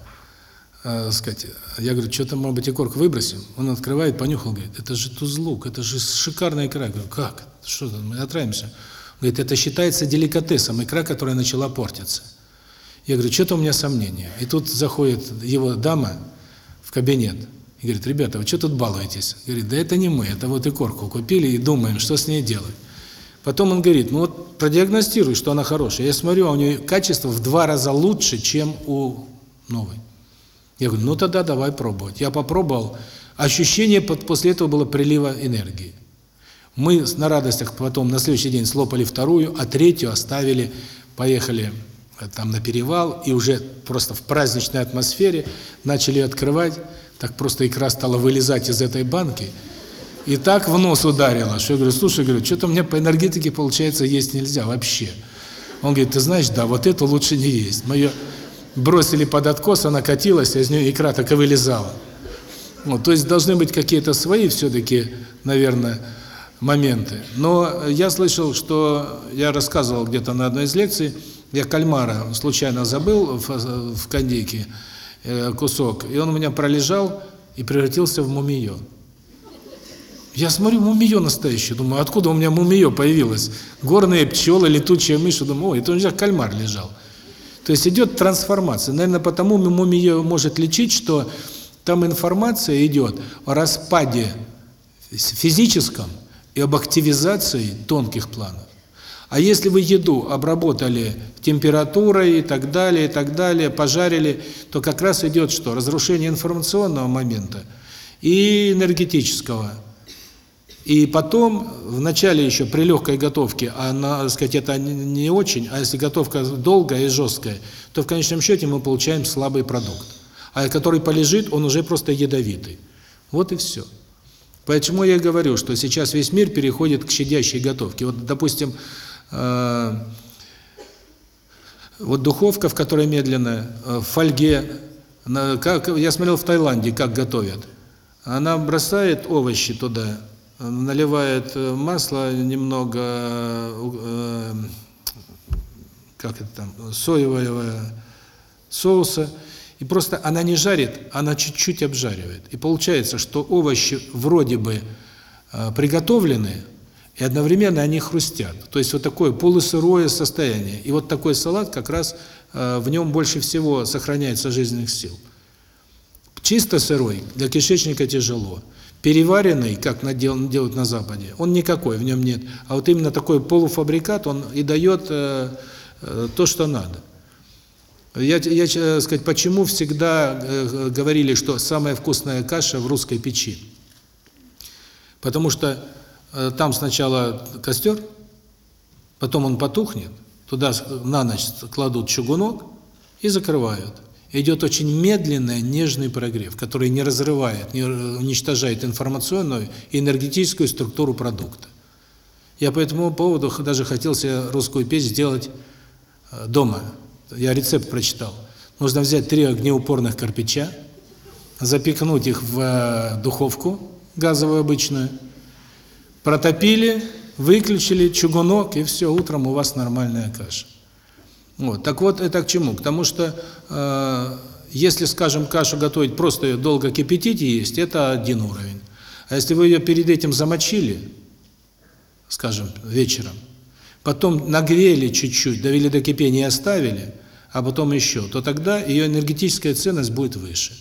Э, сказать, я говорю, что там, может быть, икорку выбросим? Он открывает, понюхал, говорит, это же тузлук, это же шикарная икра. Я говорю, как? Что там, мы отравимся? Говорит, это считается деликатесом, икра, которая начала портиться. Я говорю, что-то у меня сомнения. И тут заходит его дама в кабинет. И говорит, ребята, вы что тут балуетесь? Говорит, да это не мы, это вот и корку купили и думаем, что с ней делать. Потом он говорит, ну вот продиагностируй, что она хорошая. Я смотрю, а у нее качество в два раза лучше, чем у новой. Я говорю, ну тогда давай пробовать. Я попробовал. Ощущение после этого было прилива энергии. Мы на радостях потом на следующий день слопали вторую, а третью оставили, поехали э, там на перевал, и уже просто в праздничной атмосфере начали открывать, так просто икра стала вылезать из этой банки, и так в нос ударило, что я говорю, слушай, говорю, что-то мне по энергетике, получается, есть нельзя вообще. Он говорит, ты знаешь, да, вот это лучше не есть. Мы ее бросили под откос, она катилась, а из нее икра так и вылезала. Вот, то есть должны быть какие-то свои все-таки, наверное, моменты. Но я слышал, что я рассказывал где-то на одной из лекций, я кальмара случайно забыл в, в кондейке э, кусок, и он у меня пролежал и превратился в мумиё. Я смотрю, мумиё настоящее, думаю, откуда у меня мумиё появилось? Горные пчелы, летучая мышь, думаю, ой, это у меня кальмар лежал. То есть идет трансформация. Наверное, потому мумиё может лечить, что там информация идет о распаде физическом и об активизации тонких планов. А если вы еду обработали температурой и так далее, и так далее, пожарили, то как раз идет что? Разрушение информационного момента и энергетического. И потом, в начале еще при легкой готовке, а, на, сказать, это не очень, а если готовка долгая и жесткая, то в конечном счете мы получаем слабый продукт а который полежит, он уже просто ядовитый. Вот и все. Поэтому я говорю, что сейчас весь мир переходит к щадящей готовке. Вот, допустим, вот духовка, в которой медленно, э, в фольге, как, я смотрел в Таиланде, как готовят. Она бросает овощи туда, наливает э, масло немного, э, как это там, соевого соуса, и просто она не жарит, она чуть-чуть обжаривает. И получается, что овощи вроде бы э, приготовлены, и одновременно они хрустят. То есть вот такое полусырое состояние. И вот такой салат как раз э, в нем больше всего сохраняется жизненных сил. Чисто сырой для кишечника тяжело. Переваренный, как делают на Западе, он никакой, в нем нет. А вот именно такой полуфабрикат, он и дает э, э, то, что надо. Я, я э, сказать, почему всегда э, говорили, что самая вкусная каша в русской печи? Потому что там сначала костер, потом он потухнет, туда на ночь кладут чугунок и закрывают. Идет очень медленный, нежный прогрев, который не разрывает, не уничтожает информационную и энергетическую структуру продукта. Я по этому поводу даже хотел себе русскую печь сделать дома я рецепт прочитал. Нужно взять три огнеупорных кирпича, запекнуть их в э, духовку газовую обычную, протопили, выключили чугунок, и все, утром у вас нормальная каша. Вот. Так вот, это к чему? К тому, что э, если, скажем, кашу готовить, просто ее долго кипятить и есть, это один уровень. А если вы ее перед этим замочили, скажем, вечером, потом нагрели чуть-чуть, довели до кипения и оставили, а потом еще, то тогда ее энергетическая ценность будет выше.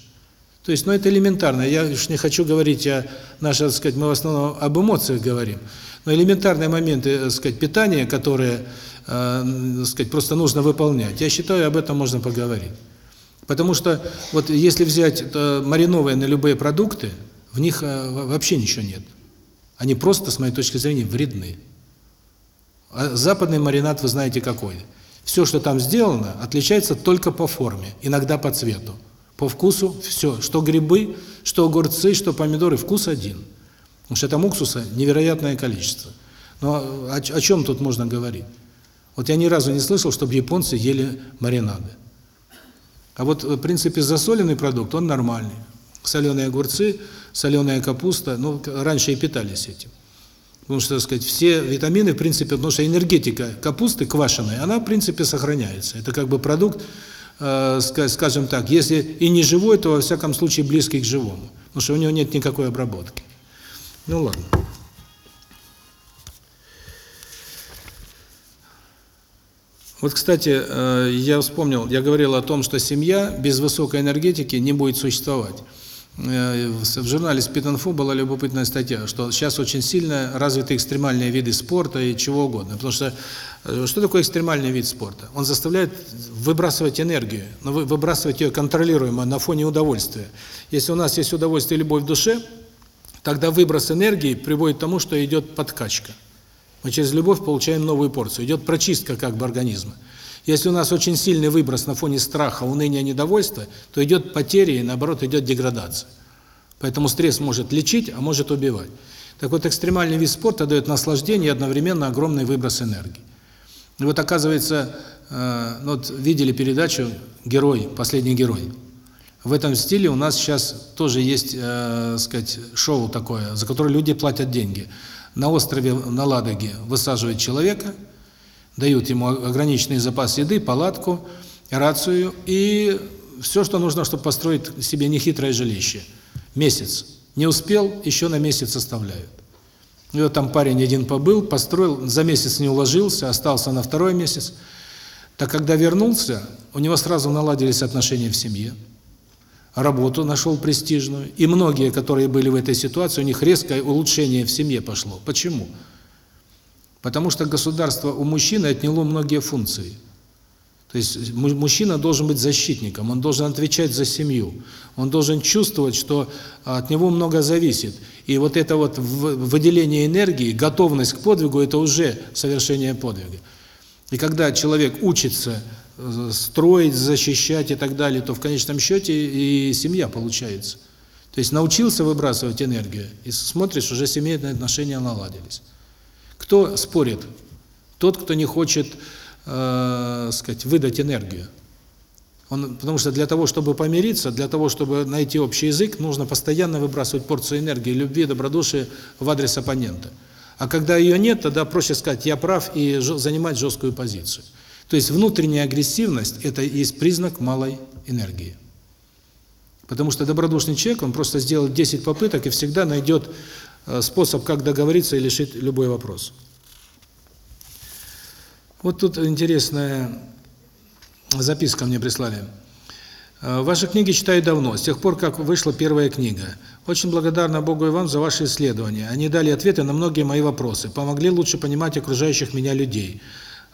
То есть, ну это элементарно. Я уж не хочу говорить о нашей, так сказать, мы в основном об эмоциях говорим. Но элементарные моменты, так сказать, питания, которые, э, сказать, просто нужно выполнять. Я считаю, об этом можно поговорить. Потому что вот если взять э, маринованные на любые продукты, в них э, вообще ничего нет. Они просто, с моей точки зрения, вредны. А западный маринад, вы знаете, какой. Все, что там сделано, отличается только по форме, иногда по цвету. По вкусу все, что грибы, что огурцы, что помидоры, вкус один. Потому что там уксуса невероятное количество. Но о, о чем тут можно говорить? Вот я ни разу не слышал, чтобы японцы ели маринады. А вот, в принципе, засоленный продукт, он нормальный. Соленые огурцы, соленая капуста, ну, раньше и питались этим. Потому что, так сказать, все витамины, в принципе, потому что энергетика капусты квашеной, она, в принципе, сохраняется. Это как бы продукт, э, скажем так, если и не живой, то, во всяком случае, близкий к живому. Потому что у него нет никакой обработки. Ну, ладно. Вот, кстати, э, я вспомнил, я говорил о том, что семья без высокой энергетики не будет существовать. Э, в журнале Speed была любопытная статья, что сейчас очень сильно развиты экстремальные виды спорта и чего угодно. Потому что что такое экстремальный вид спорта? Он заставляет выбрасывать энергию, но выбрасывать ее контролируемо на фоне удовольствия. Если у нас есть удовольствие и любовь в душе, Тогда выброс энергии приводит к тому, что идет подкачка. Мы через любовь получаем новую порцию. Идет прочистка как бы организма. Если у нас очень сильный выброс на фоне страха, уныния, недовольства, то идет потеря и, наоборот, идет деградация. Поэтому стресс может лечить, а может убивать. Так вот, экстремальный вид спорта дает наслаждение и одновременно огромный выброс энергии. И вот оказывается, э, ну вот видели передачу «Герой», «Последний герой». В этом стиле у нас сейчас тоже есть, э, сказать, шоу такое, за которое люди платят деньги. На острове на Ладоге высаживают человека, дают ему ограниченный запас еды, палатку, рацию и все, что нужно, чтобы построить себе нехитрое жилище. Месяц. Не успел, еще на месяц оставляют. Вот там парень один побыл, построил, за месяц не уложился, остался на второй месяц. Так когда вернулся, у него сразу наладились отношения в семье, работу нашел престижную, и многие, которые были в этой ситуации, у них резкое улучшение в семье пошло. Почему? Потому что государство у мужчины отняло многие функции – то есть мужчина должен быть защитником, он должен отвечать за семью, он должен чувствовать, что от него много зависит. И вот это вот выделение энергии, готовность к подвигу – это уже совершение подвига. И когда человек учится э, строить, защищать и так далее, то в конечном счете и семья получается. То есть научился выбрасывать энергию, и смотришь, уже семейные отношения наладились. Кто спорит? Тот, кто не хочет э, сказать, выдать энергию. Он, потому что для того, чтобы помириться, для того, чтобы найти общий язык, нужно постоянно выбрасывать порцию энергии, любви, добродушия в адрес оппонента. А когда ее нет, тогда проще сказать «я прав» и занимать жесткую позицию. То есть внутренняя агрессивность – это есть признак малой энергии. Потому что добродушный человек, он просто сделает 10 попыток и всегда найдет э, способ, как договориться и решить любой вопрос. Вот тут интересная записка мне прислали. «Э, ваши книги читаю давно, с тех пор, как вышла первая книга. Очень благодарна Богу и вам за ваши исследования. Они дали ответы на многие мои вопросы, помогли лучше понимать окружающих меня людей.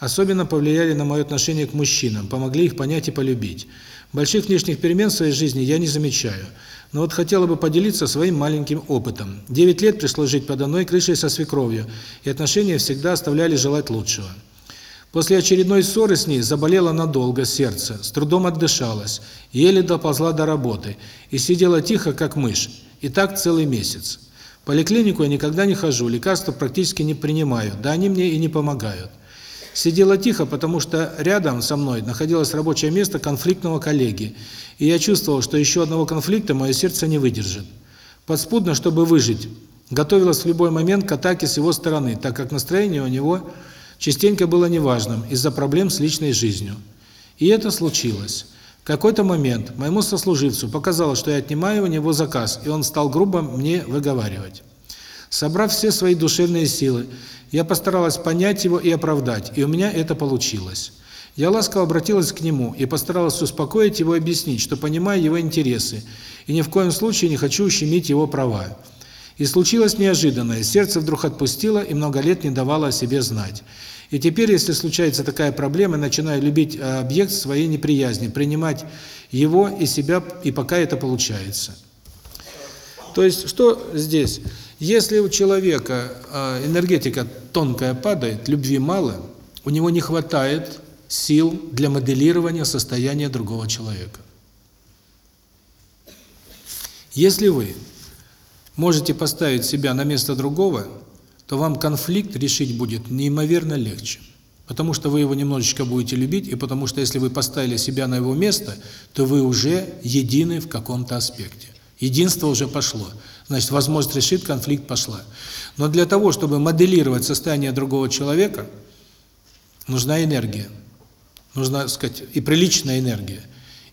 Особенно повлияли на мое отношение к мужчинам, помогли их понять и полюбить. Больших внешних перемен в своей жизни я не замечаю. Но вот хотела бы поделиться своим маленьким опытом. Девять лет пришлось жить под одной крышей со свекровью, и отношения всегда оставляли желать лучшего. После очередной ссоры с ней заболело надолго сердце, с трудом отдышалась, еле доползла до работы и сидела тихо, как мышь, и так целый месяц. В поликлинику я никогда не хожу, лекарства практически не принимаю, да они мне и не помогают. Сидела тихо, потому что рядом со мной находилось рабочее место конфликтного коллеги, и я чувствовал, что еще одного конфликта мое сердце не выдержит. Подспудно, чтобы выжить, готовилась в любой момент к атаке с его стороны, так как настроение у него частенько было неважным из-за проблем с личной жизнью. И это случилось. В какой-то момент моему сослуживцу показалось, что я отнимаю у него заказ, и он стал грубо мне выговаривать. Собрав все свои душевные силы, я постаралась понять его и оправдать, и у меня это получилось. Я ласково обратилась к нему и постаралась успокоить его и объяснить, что понимаю его интересы, и ни в коем случае не хочу ущемить его права. И случилось неожиданное. Сердце вдруг отпустило и много лет не давало о себе знать. И теперь, если случается такая проблема, начинаю любить э, объект своей неприязни, принимать его и себя, и пока это получается. То есть, что здесь? Если у человека э, энергетика тонкая падает, любви мало, у него не хватает сил для моделирования состояния другого человека. Если вы можете поставить себя на место другого, то вам конфликт решить будет неимоверно легче. Потому что вы его немножечко будете любить, и потому что если вы поставили себя на его место, то вы уже едины в каком-то аспекте. Единство уже пошло. Значит, возможность решить конфликт пошла. Но для того, чтобы моделировать состояние другого человека, нужна энергия. Нужна, так сказать, и приличная энергия.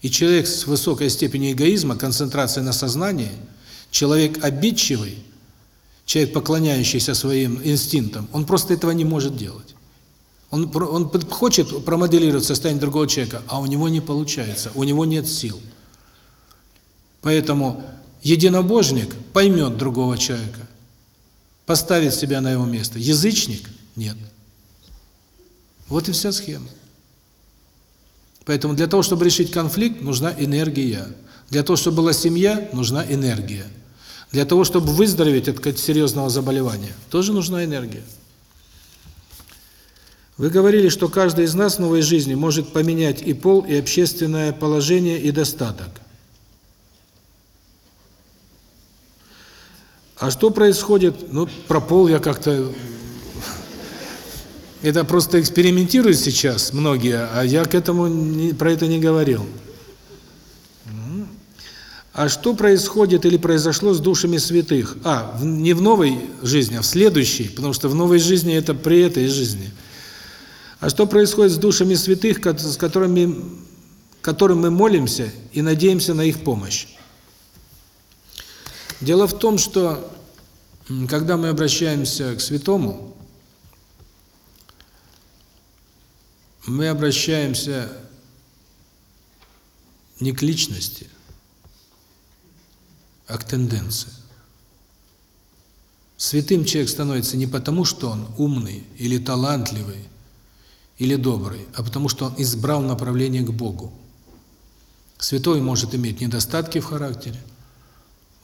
И человек с высокой степенью эгоизма, концентрация на сознании – Человек обидчивый, человек, поклоняющийся своим инстинктам, он просто этого не может делать. Он, он хочет промоделировать состояние другого человека, а у него не получается, у него нет сил. Поэтому единобожник поймет другого человека, поставит себя на его место. Язычник – нет. Вот и вся схема. Поэтому для того, чтобы решить конфликт, нужна энергия. Для того, чтобы была семья, нужна энергия. Для того, чтобы выздороветь от серьезного заболевания, тоже нужна энергия. Вы говорили, что каждый из нас в новой жизни может поменять и пол, и общественное положение, и достаток. А что происходит? Ну, про пол я как-то... Это просто экспериментируют сейчас многие, а я к этому не, про это не говорил. А что происходит или произошло с душами святых? А, не в новой жизни, а в следующей, потому что в новой жизни это при этой жизни. А что происходит с душами святых, с которыми, которым мы молимся и надеемся на их помощь? Дело в том, что когда мы обращаемся к святому, мы обращаемся не к личности, а к тенденции. Святым человек становится не потому, что он умный или талантливый, или добрый, а потому что он избрал направление к Богу. Святой может иметь недостатки в характере,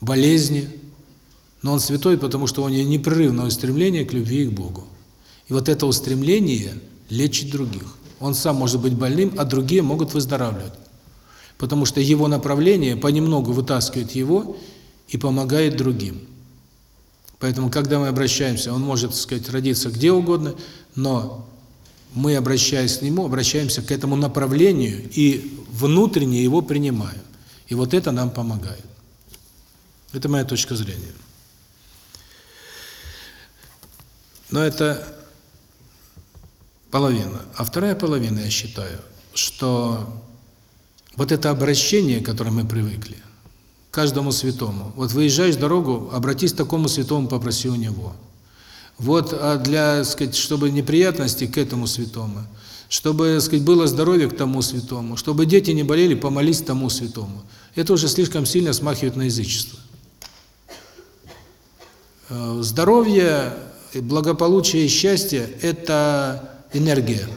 болезни, но он святой, потому что у него непрерывное устремление к любви и к Богу. И вот это устремление лечит других. Он сам может быть больным, а другие могут выздоравливать. Потому что его направление понемногу вытаскивает его и помогает другим. Поэтому, когда мы обращаемся, он может, так сказать, родиться где угодно, но мы, обращаясь к нему, обращаемся к этому направлению и внутренне его принимаем. И вот это нам помогает. Это моя точка зрения. Но это половина. А вторая половина, я считаю, что вот это обращение, к которому мы привыкли, каждому святому. Вот выезжаешь дорогу, обратись к такому святому, попроси у него. Вот а для, сказать, чтобы неприятности к этому святому, чтобы, сказать, было здоровье к тому святому, чтобы дети не болели, помолись тому святому. Это уже слишком сильно смахивает на язычество. Э, здоровье, благополучие и счастье – это энергия.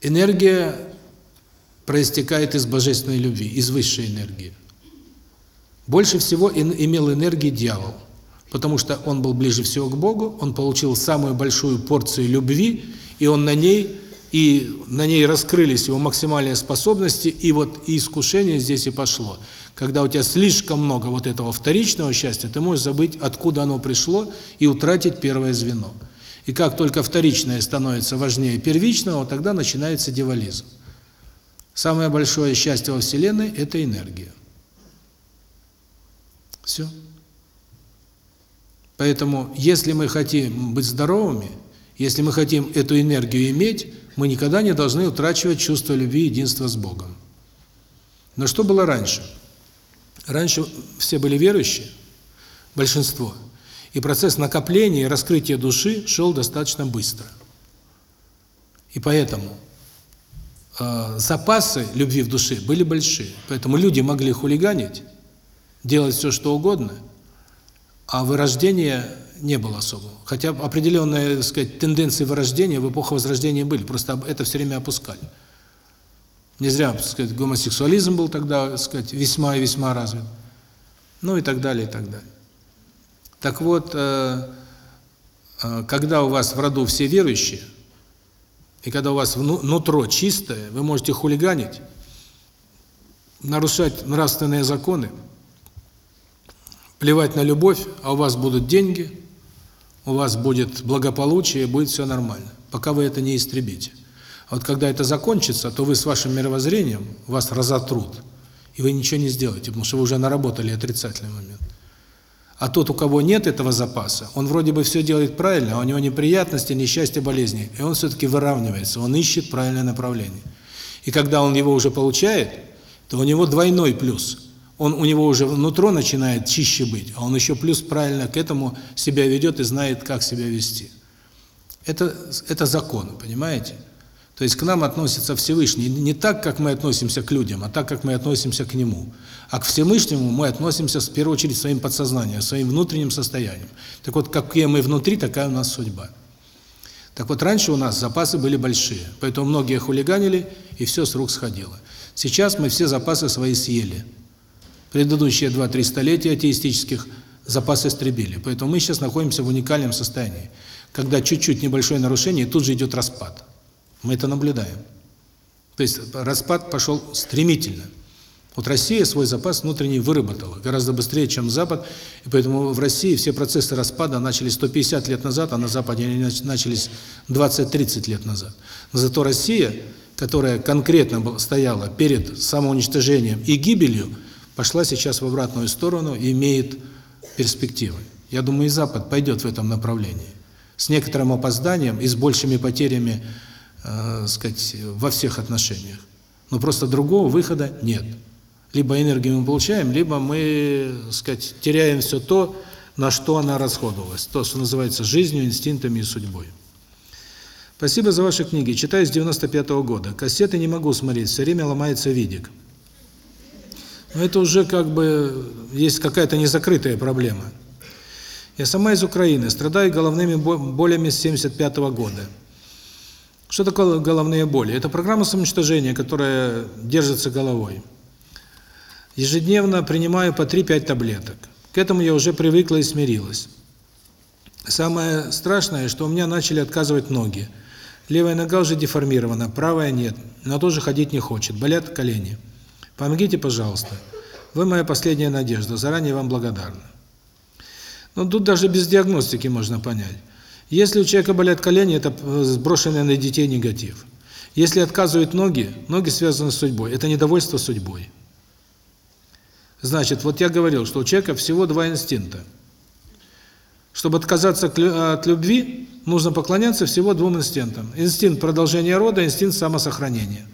Энергия проистекает из божественной любви, из высшей энергии. Больше всего имел энергии дьявол – потому что он был ближе всего к Богу, он получил самую большую порцию любви, и он на ней и на ней раскрылись его максимальные способности, и вот и искушение здесь и пошло. Когда у тебя слишком много вот этого вторичного счастья, ты можешь забыть, откуда оно пришло, и утратить первое звено. И как только вторичное становится важнее первичного, тогда начинается дьяволизм. Самое большое счастье во Вселенной – это энергия. Все. Поэтому, если мы хотим быть здоровыми, если мы хотим эту энергию иметь, мы никогда не должны утрачивать чувство любви и единства с Богом. Но что было раньше? Раньше все были верующие, большинство, и процесс накопления и раскрытия души шел достаточно быстро. И поэтому запасы любви в душе были большие. Поэтому люди могли хулиганить, делать все, что угодно – а вырождения не было особого. Хотя определенные, так сказать, тенденции вырождения в эпоху Возрождения были, просто это все время опускали. Не зря, так сказать, гомосексуализм был тогда, так сказать, весьма и весьма развит. Ну и так далее, и так далее. Так вот, э, э, когда у вас в роду все верующие, и когда у вас нутро чистое, вы можете хулиганить, нарушать нравственные законы, плевать на любовь, а у вас будут деньги, у вас будет благополучие, будет все нормально, пока вы это не истребите. А вот когда это закончится, то вы с вашим мировоззрением, вас разотрут, и вы ничего не сделаете, потому что вы уже наработали отрицательный момент. А тот, у кого нет этого запаса, он вроде бы все делает правильно, а у него неприятности, несчастья, болезни, и он все-таки выравнивается, он ищет правильное направление. И когда он его уже получает, то у него двойной плюс – он у него уже внутро начинает чище быть, а он еще плюс правильно к этому себя ведет и знает, как себя вести. Это, это закон, понимаете? То есть к нам относится Всевышний не так, как мы относимся к людям, а так, как мы относимся к Нему. А к Всевышнему мы относимся в первую очередь своим подсознанием, своим внутренним состоянием. Так вот, какие мы внутри, такая у нас судьба. Так вот, раньше у нас запасы были большие, поэтому многие хулиганили, и все с рук сходило. Сейчас мы все запасы свои съели. Предыдущие 2-3 столетия атеистических запас истребили. Поэтому мы сейчас находимся в уникальном состоянии, когда чуть-чуть небольшое нарушение, и тут же идет распад. Мы это наблюдаем. То есть распад пошел стремительно. Вот Россия свой запас внутренний выработала гораздо быстрее, чем Запад, и поэтому в России все процессы распада начались 150 лет назад, а на Западе они начались 20-30 лет назад. Но зато Россия, которая конкретно стояла перед самоуничтожением и гибелью, пошла сейчас в обратную сторону и имеет перспективы. Я думаю, и Запад пойдет в этом направлении. С некоторым опозданием и с большими потерями, э, сказать, во всех отношениях. Но просто другого выхода нет. Либо энергию мы получаем, либо мы, сказать, теряем все то, на что она расходовалась. То, что называется жизнью, инстинктами и судьбой. Спасибо за ваши книги. Читаю с 95 -го года. Кассеты не могу смотреть, все время ломается видик. Но это уже как бы есть какая-то незакрытая проблема. Я сама из Украины, страдаю головными болями с 75 -го года. Что такое головные боли? Это программа самоуничтожения, которая держится головой. Ежедневно принимаю по 3-5 таблеток. К этому я уже привыкла и смирилась. Самое страшное, что у меня начали отказывать ноги. Левая нога уже деформирована, правая нет, но тоже ходить не хочет, болят колени. Помогите, пожалуйста. Вы моя последняя надежда, заранее вам благодарна. Но тут даже без диагностики можно понять. Если у человека болят колени, это сброшенный на детей негатив. Если отказывают ноги, ноги связаны с судьбой, это недовольство судьбой. Значит, вот я говорил, что у человека всего два инстинкта. Чтобы отказаться от любви, нужно поклоняться всего двум инстинктам. Инстинкт продолжения рода, инстинкт самосохранения.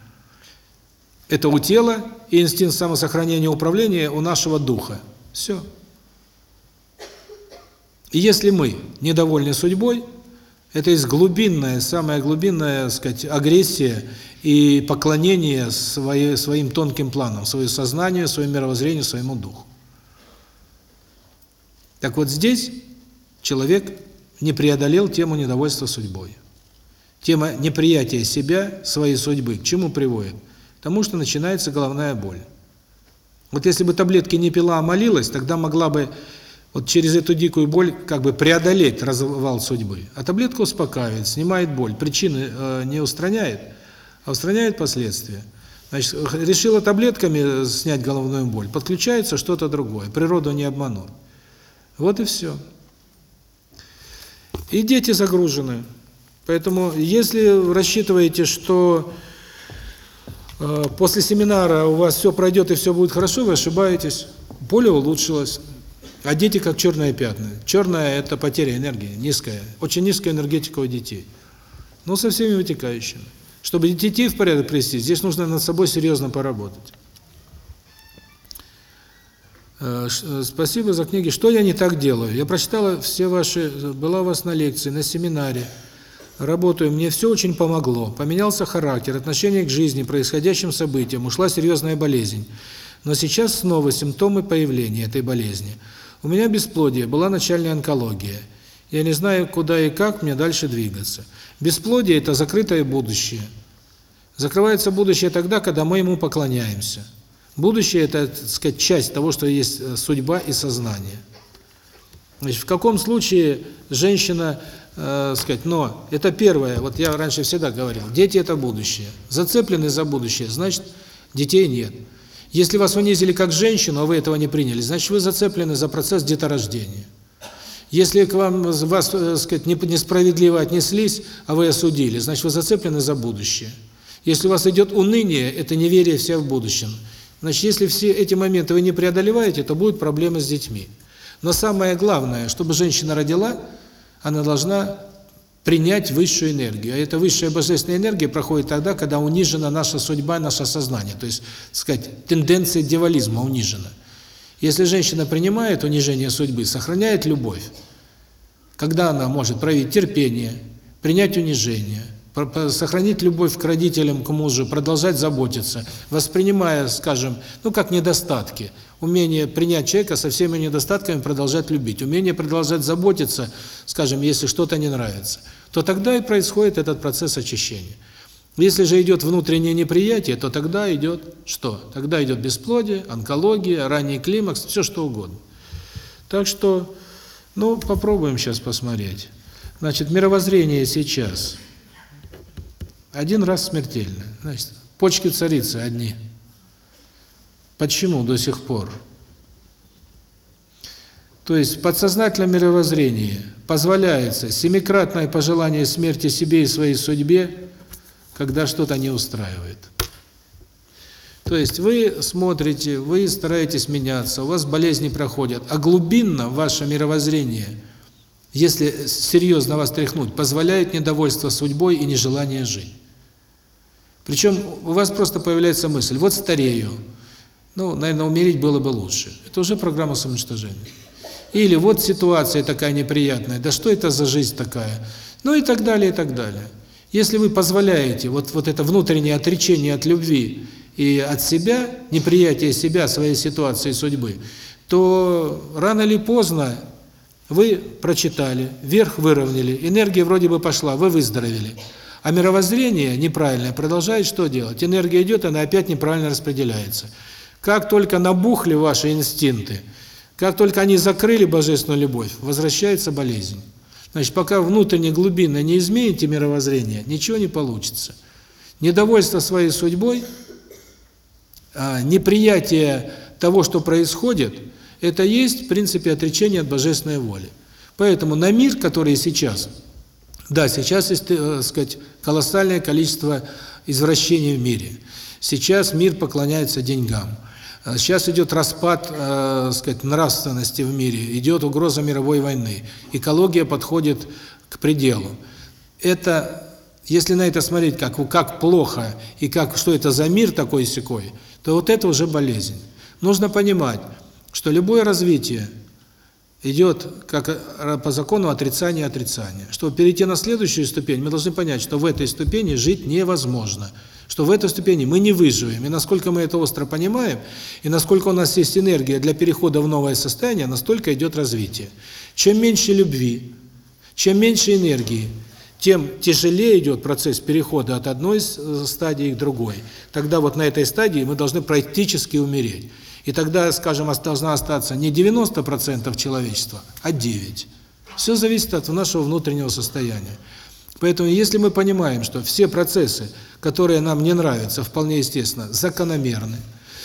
Это у тела и инстинкт самосохранения управления у нашего духа. Все. И если мы недовольны судьбой, это есть глубинная, самая глубинная, сказать, агрессия и поклонение своей, своим тонким планам, своему сознанию, своему мировоззрению, своему духу. Так вот здесь человек не преодолел тему недовольства судьбой. Тема неприятия себя, своей судьбы, к чему приводит? К тому, что начинается головная боль. Вот если бы таблетки не пила, а молилась, тогда могла бы вот через эту дикую боль как бы преодолеть развал судьбы. А таблетка успокаивает, снимает боль, причины э, не устраняет, а устраняет последствия. Значит, решила таблетками снять головную боль, подключается что-то другое, природу не обманул. Вот и все. И дети загружены. Поэтому, если рассчитываете, что э, после семинара у вас все пройдет и все будет хорошо, вы ошибаетесь. Поле улучшилось. А дети как черные пятна. Черная – это потеря энергии, низкая. Очень низкая энергетика у детей. Но со всеми вытекающими. Чтобы детей в порядок привести, здесь нужно над собой серьезно поработать. Э, э, спасибо за книги. Что я не так делаю? Я прочитала все ваши, была у вас на лекции, на семинаре. Работаю, мне все очень помогло. Поменялся характер, отношение к жизни, происходящим событиям, ушла серьезная болезнь. Но сейчас снова симптомы появления этой болезни. У меня бесплодие, была начальная онкология. Я не знаю, куда и как мне дальше двигаться. Бесплодие – это закрытое будущее. Закрывается будущее тогда, когда мы ему поклоняемся. Будущее – это, так сказать, часть того, что есть э, судьба и сознание. Значит, в каком случае женщина, э, сказать, но это первое, вот я раньше всегда говорил, дети – это будущее. Зацеплены за будущее, значит, детей нет. Если вас унизили как женщину, а вы этого не приняли, значит, вы зацеплены за процесс деторождения. Если к вам вас, так э, сказать, несправедливо отнеслись, а вы осудили, значит, вы зацеплены за будущее. Если у вас идет уныние, это неверие в себя в будущем. Значит, если все эти моменты вы не преодолеваете, то будут проблемы с детьми. Но самое главное, чтобы женщина родила, она должна принять высшую энергию. А эта высшая божественная энергия проходит тогда, когда унижена наша судьба, наше сознание. То есть, так сказать, тенденция дьяволизма унижена. Если женщина принимает унижение судьбы, сохраняет любовь, когда она может проявить терпение, принять унижение, сохранить любовь к родителям, к мужу, продолжать заботиться, воспринимая, скажем, ну как недостатки, умение принять человека со всеми недостатками, продолжать любить, умение продолжать заботиться, скажем, если что-то не нравится – то тогда и происходит этот процесс очищения. Если же идет внутреннее неприятие, то тогда идет что? Тогда идет бесплодие, онкология, ранний климакс, все что угодно. Так что, ну, попробуем сейчас посмотреть. Значит, мировоззрение сейчас. Один раз смертельно. Значит, почки царицы одни. Почему до сих пор? То есть подсознательное мировоззрение позволяется семикратное пожелание смерти себе и своей судьбе, когда что-то не устраивает. То есть вы смотрите, вы стараетесь меняться, у вас болезни проходят, а глубинно ваше мировоззрение, если серьезно вас тряхнуть, позволяет недовольство судьбой и нежелание жить. Причем у вас просто появляется мысль, вот старею, ну, наверное, умереть было бы лучше. Это уже программа самоуничтожения. Или вот ситуация такая неприятная, да что это за жизнь такая? Ну и так далее, и так далее. Если вы позволяете вот, вот это внутреннее отречение от любви и от себя, неприятие себя, своей ситуации, судьбы, то рано или поздно вы прочитали, вверх выровняли, энергия вроде бы пошла, вы выздоровели. А мировоззрение неправильное продолжает что делать? Энергия идет, она опять неправильно распределяется. Как только набухли ваши инстинкты, как только они закрыли божественную любовь, возвращается болезнь. Значит, пока внутренне глубинно не измените мировоззрение, ничего не получится. Недовольство своей судьбой, а, неприятие того, что происходит, это есть, в принципе, отречение от божественной воли. Поэтому на мир, который сейчас, да, сейчас есть, э, так сказать, колоссальное количество извращений в мире. Сейчас мир поклоняется деньгам. А сейчас идет распад, э, сказать, нравственности в мире, идет угроза мировой войны. Экология подходит к пределу. Это, если на это смотреть, как как плохо и как что это за мир такой секой, то вот это уже болезнь. Нужно понимать, что любое развитие идет как э, по закону отрицания отрицания. Чтобы перейти на следующую ступень, мы должны понять, что в этой ступени жить невозможно что в этой ступени мы не выживем. И насколько мы это остро понимаем, и насколько у нас есть энергия для перехода в новое состояние, настолько идет развитие. Чем меньше любви, чем меньше энергии, тем тяжелее идет процесс перехода от одной э, стадии к другой. Тогда вот на этой стадии мы должны практически умереть. И тогда, скажем, должна остаться не 90% человечества, а 9%. Все зависит от нашего внутреннего состояния. Поэтому если мы понимаем, что все процессы, которые нам не нравятся, вполне естественно, закономерны,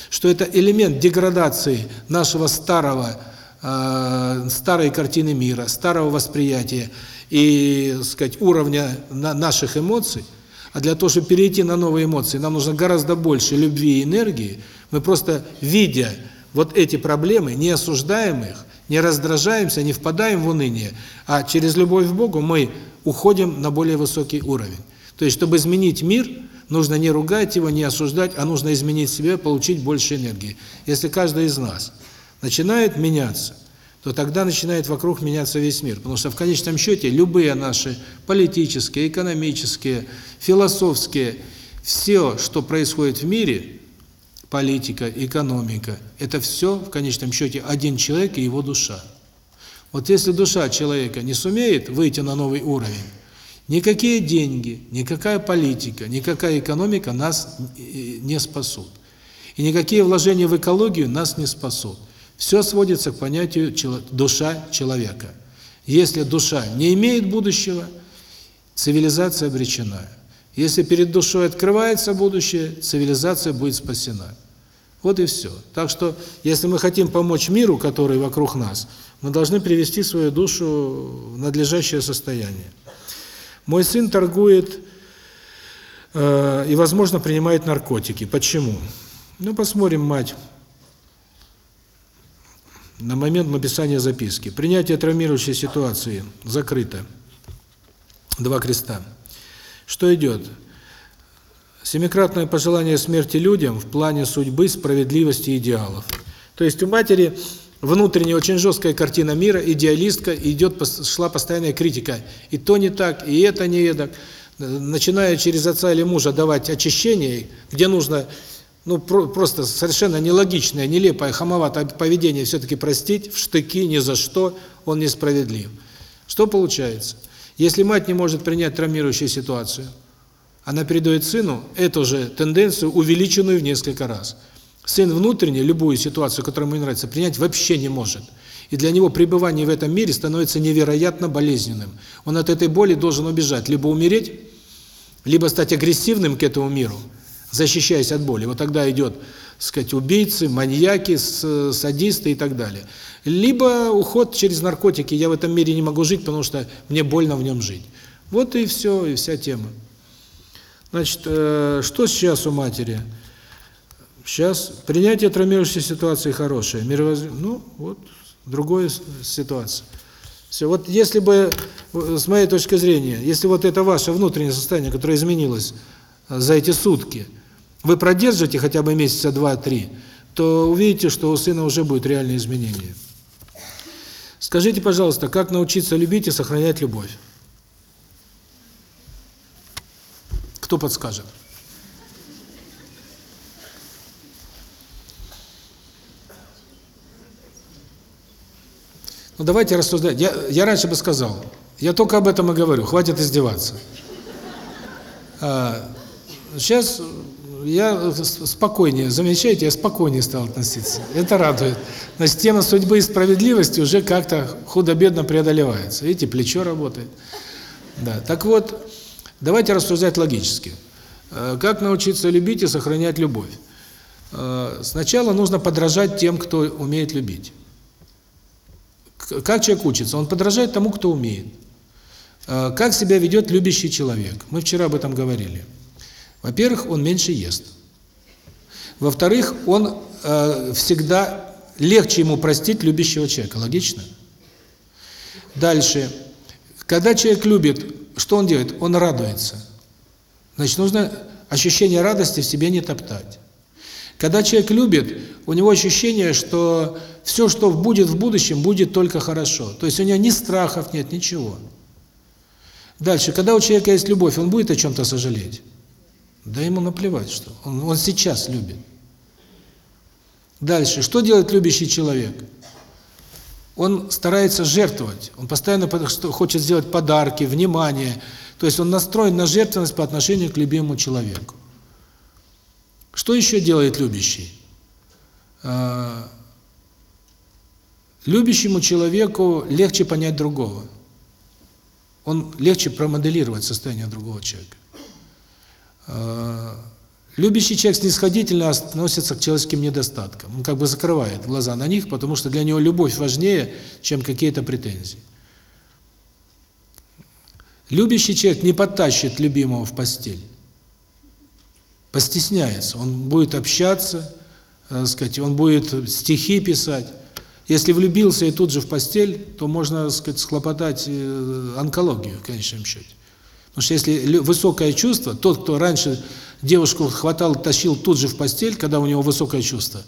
что это элемент деградации нашего старого э, старой картины мира, старого восприятия и, сказать, уровня на наших эмоций, а для того, чтобы перейти на новые эмоции, нам нужно гораздо больше любви и энергии, мы просто, видя вот эти проблемы, не осуждаем их, не раздражаемся, не впадаем в уныние, а через любовь к Богу мы уходим на более высокий уровень. То есть, чтобы изменить мир, нужно не ругать его, не осуждать, а нужно изменить себя, получить больше энергии. Если каждый из нас начинает меняться, то тогда начинает вокруг меняться весь мир. Потому что в конечном счете любые наши политические, экономические, философские, все, что происходит в мире, политика, экономика, это все в конечном счете один человек и его душа. Вот если душа человека не сумеет выйти на новый уровень, никакие деньги, никакая политика, никакая экономика нас не спасут. И никакие вложения в экологию нас не спасут. Все сводится к понятию душа человека. Если душа не имеет будущего, цивилизация обречена. Если перед душой открывается будущее, цивилизация будет спасена. Вот и все. Так что, если мы хотим помочь миру, который вокруг нас, мы должны привести свою душу в надлежащее состояние. Мой сын торгует э, и, возможно, принимает наркотики. Почему? Ну, посмотрим, мать, на момент написания записки. Принятие травмирующей ситуации закрыто. Два креста. Что идет? Семикратное пожелание смерти людям в плане судьбы, справедливости и идеалов. То есть у матери внутренне очень жесткая картина мира, идеалистка, идет шла постоянная критика. И то не так, и это не эдак. Начиная через отца или мужа давать очищение, где нужно ну про просто совершенно нелогичное, нелепое, хамоватое поведение все-таки простить, в штыки, ни за что, он несправедлив. Что получается? Если мать не может принять травмирующую ситуацию – она передает сыну эту же тенденцию, увеличенную в несколько раз. Сын внутренне любую ситуацию, которая ему не нравится, принять вообще не может. И для него пребывание в этом мире становится невероятно болезненным. Он от этой боли должен убежать, либо умереть, либо стать агрессивным к этому миру, защищаясь от боли. Вот тогда идет, сказать, убийцы, маньяки, садисты и так далее. Либо уход через наркотики. Я в этом мире не могу жить, потому что мне больно в нем жить. Вот и все, и вся тема. Значит, э, что сейчас у матери? Сейчас принятие травмирующей ситуации хорошее. Мировоз... Ну, вот, другая ситуация. Все. Вот если бы, с моей точки зрения, если вот это ваше внутреннее состояние, которое изменилось э, за эти сутки, вы продержите хотя бы месяца два-три, то увидите, что у сына уже будет реальное изменение. Скажите, пожалуйста, как научиться любить и сохранять любовь? Кто подскажет? Ну давайте рассуждать. Я, я раньше бы сказал, я только об этом и говорю, хватит издеваться. А, сейчас я спокойнее, замечаете, я спокойнее стал относиться. Это радует. Значит, тема судьбы и справедливости уже как-то худо-бедно преодолевается. Видите, плечо работает. Да. Так вот, давайте рассуждать логически. Э, как научиться любить и сохранять любовь? Э, сначала нужно подражать тем, кто умеет любить. Как человек учится? Он подражает тому, кто умеет. Э, как себя ведет любящий человек? Мы вчера об этом говорили. Во-первых, он меньше ест. Во-вторых, он э, всегда легче ему простить любящего человека. Логично? Дальше. Когда человек любит, что он делает? Он радуется. Значит, нужно ощущение радости в себе не топтать. Когда человек любит, у него ощущение, что все, что будет в будущем, будет только хорошо. То есть у него ни страхов нет, ничего. Дальше, когда у человека есть любовь, он будет о чем-то сожалеть? Да ему наплевать, что. Он, он сейчас любит. Дальше, что делает любящий человек? Он старается жертвовать, он постоянно хочет сделать подарки, внимание. То есть он настроен на жертвенность по отношению к любимому человеку. Что еще делает любящий? А, любящему человеку легче понять другого. Он легче промоделировать состояние другого человека. Любящий человек снисходительно относится к человеческим недостаткам. Он как бы закрывает глаза на них, потому что для него любовь важнее, чем какие-то претензии. Любящий человек не подтащит любимого в постель. Постесняется. Он будет общаться, так сказать, он будет стихи писать. Если влюбился и тут же в постель, то можно, так сказать, схлопотать э, онкологию в конечном счете. Потому что если высокое чувство, тот, кто раньше девушку хватал, тащил тут же в постель, когда у него высокое чувство,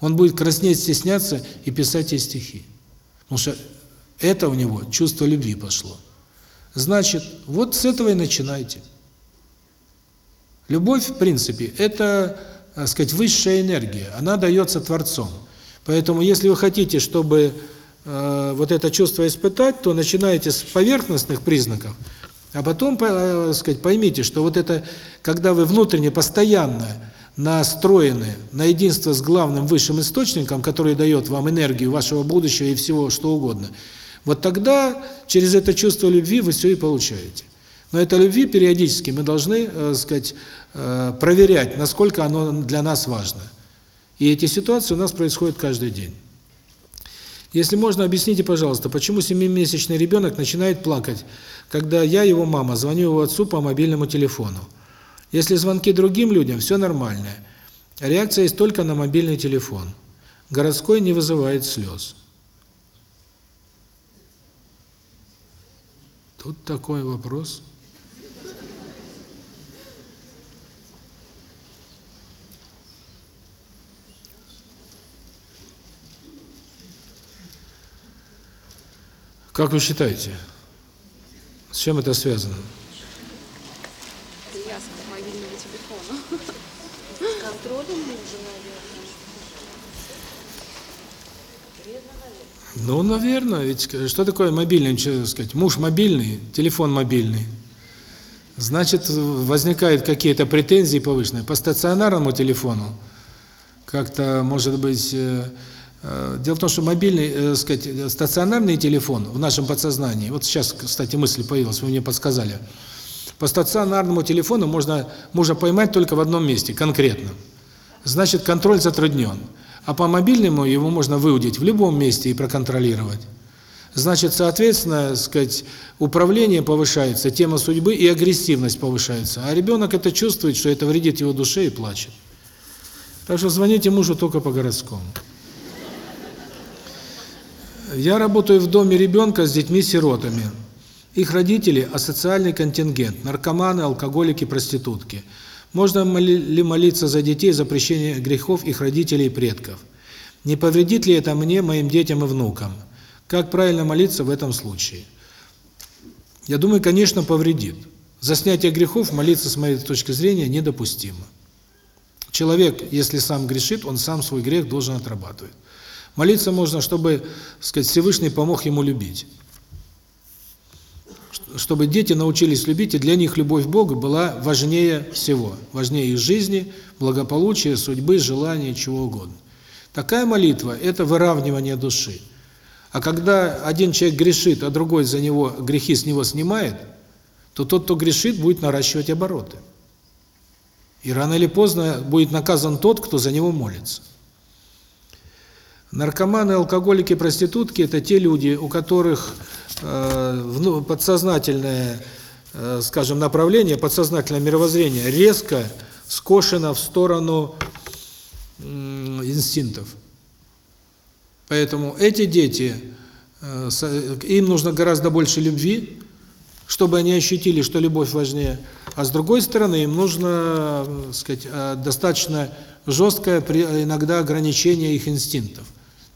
он будет краснеть, стесняться и писать ей стихи. Потому что это у него чувство любви пошло. Значит, вот с этого и начинайте. Любовь, в принципе, это, так сказать, высшая энергия. Она дается Творцом. Поэтому, если вы хотите, чтобы э, вот это чувство испытать, то начинайте с поверхностных признаков, а потом, э, сказать, поймите, что вот это, когда вы внутренне постоянно настроены на единство с главным высшим источником, который дает вам энергию вашего будущего и всего что угодно – вот тогда через это чувство любви вы все и получаете. Но это любви периодически мы должны, э, сказать, э, проверять, насколько оно для нас важно. И эти ситуации у нас происходят каждый день. Если можно, объясните, пожалуйста, почему семимесячный ребенок начинает плакать, когда я, его мама, звоню его отцу по мобильному телефону? Если звонки другим людям, все нормально. Реакция есть только на мобильный телефон. Городской не вызывает слез. Тут такой вопрос. Как вы считаете, с чем это связано? Привязка к мобильному телефону. С контролем мужа, наверное. Ну, наверное, ведь что такое мобильный, что сказать, муж мобильный, телефон мобильный. Значит, возникают какие-то претензии повышенные. По стационарному телефону как-то, может быть... Э, э, дело в том, что мобильный, э, сказать, стационарный телефон в нашем подсознании, вот сейчас, кстати, мысль появилась, вы мне подсказали, по стационарному телефону можно, можно поймать только в одном месте, конкретно. Значит, контроль затруднен. А по мобильному его можно выудить в любом месте и проконтролировать. Значит, соответственно, сказать, управление повышается, тема судьбы и агрессивность повышается. А ребенок это чувствует, что это вредит его душе и плачет. Так что звоните мужу только по городскому. Я работаю в доме ребенка с детьми-сиротами. Их родители – асоциальный контингент, наркоманы, алкоголики, проститутки. Можно ли молиться за детей за прощение грехов их родителей и предков? Не повредит ли это мне, моим детям и внукам? Как правильно молиться в этом случае? Я думаю, конечно, повредит. За снятие грехов молиться, с моей точки зрения, недопустимо. Человек, если сам грешит, он сам свой грех должен отрабатывать. Молиться можно, чтобы, сказать, Всевышний помог ему любить. Чтобы дети научились любить, и для них любовь к Богу была важнее всего. Важнее их жизни, благополучия, судьбы, желаний, чего угодно. Такая молитва – это выравнивание души. А когда один человек грешит, а другой за него грехи с него снимает, то тот, кто грешит, будет наращивать обороты. И рано или поздно будет наказан тот, кто за него молится. Наркоманы, алкоголики, проститутки – это те люди, у которых э, подсознательное, э, скажем, направление, подсознательное мировоззрение резко скошено в сторону э, инстинктов. Поэтому эти дети, э, им нужно гораздо больше любви, чтобы они ощутили, что любовь важнее. А с другой стороны, им нужно, э, сказать, э, достаточно жесткое иногда ограничение их инстинктов.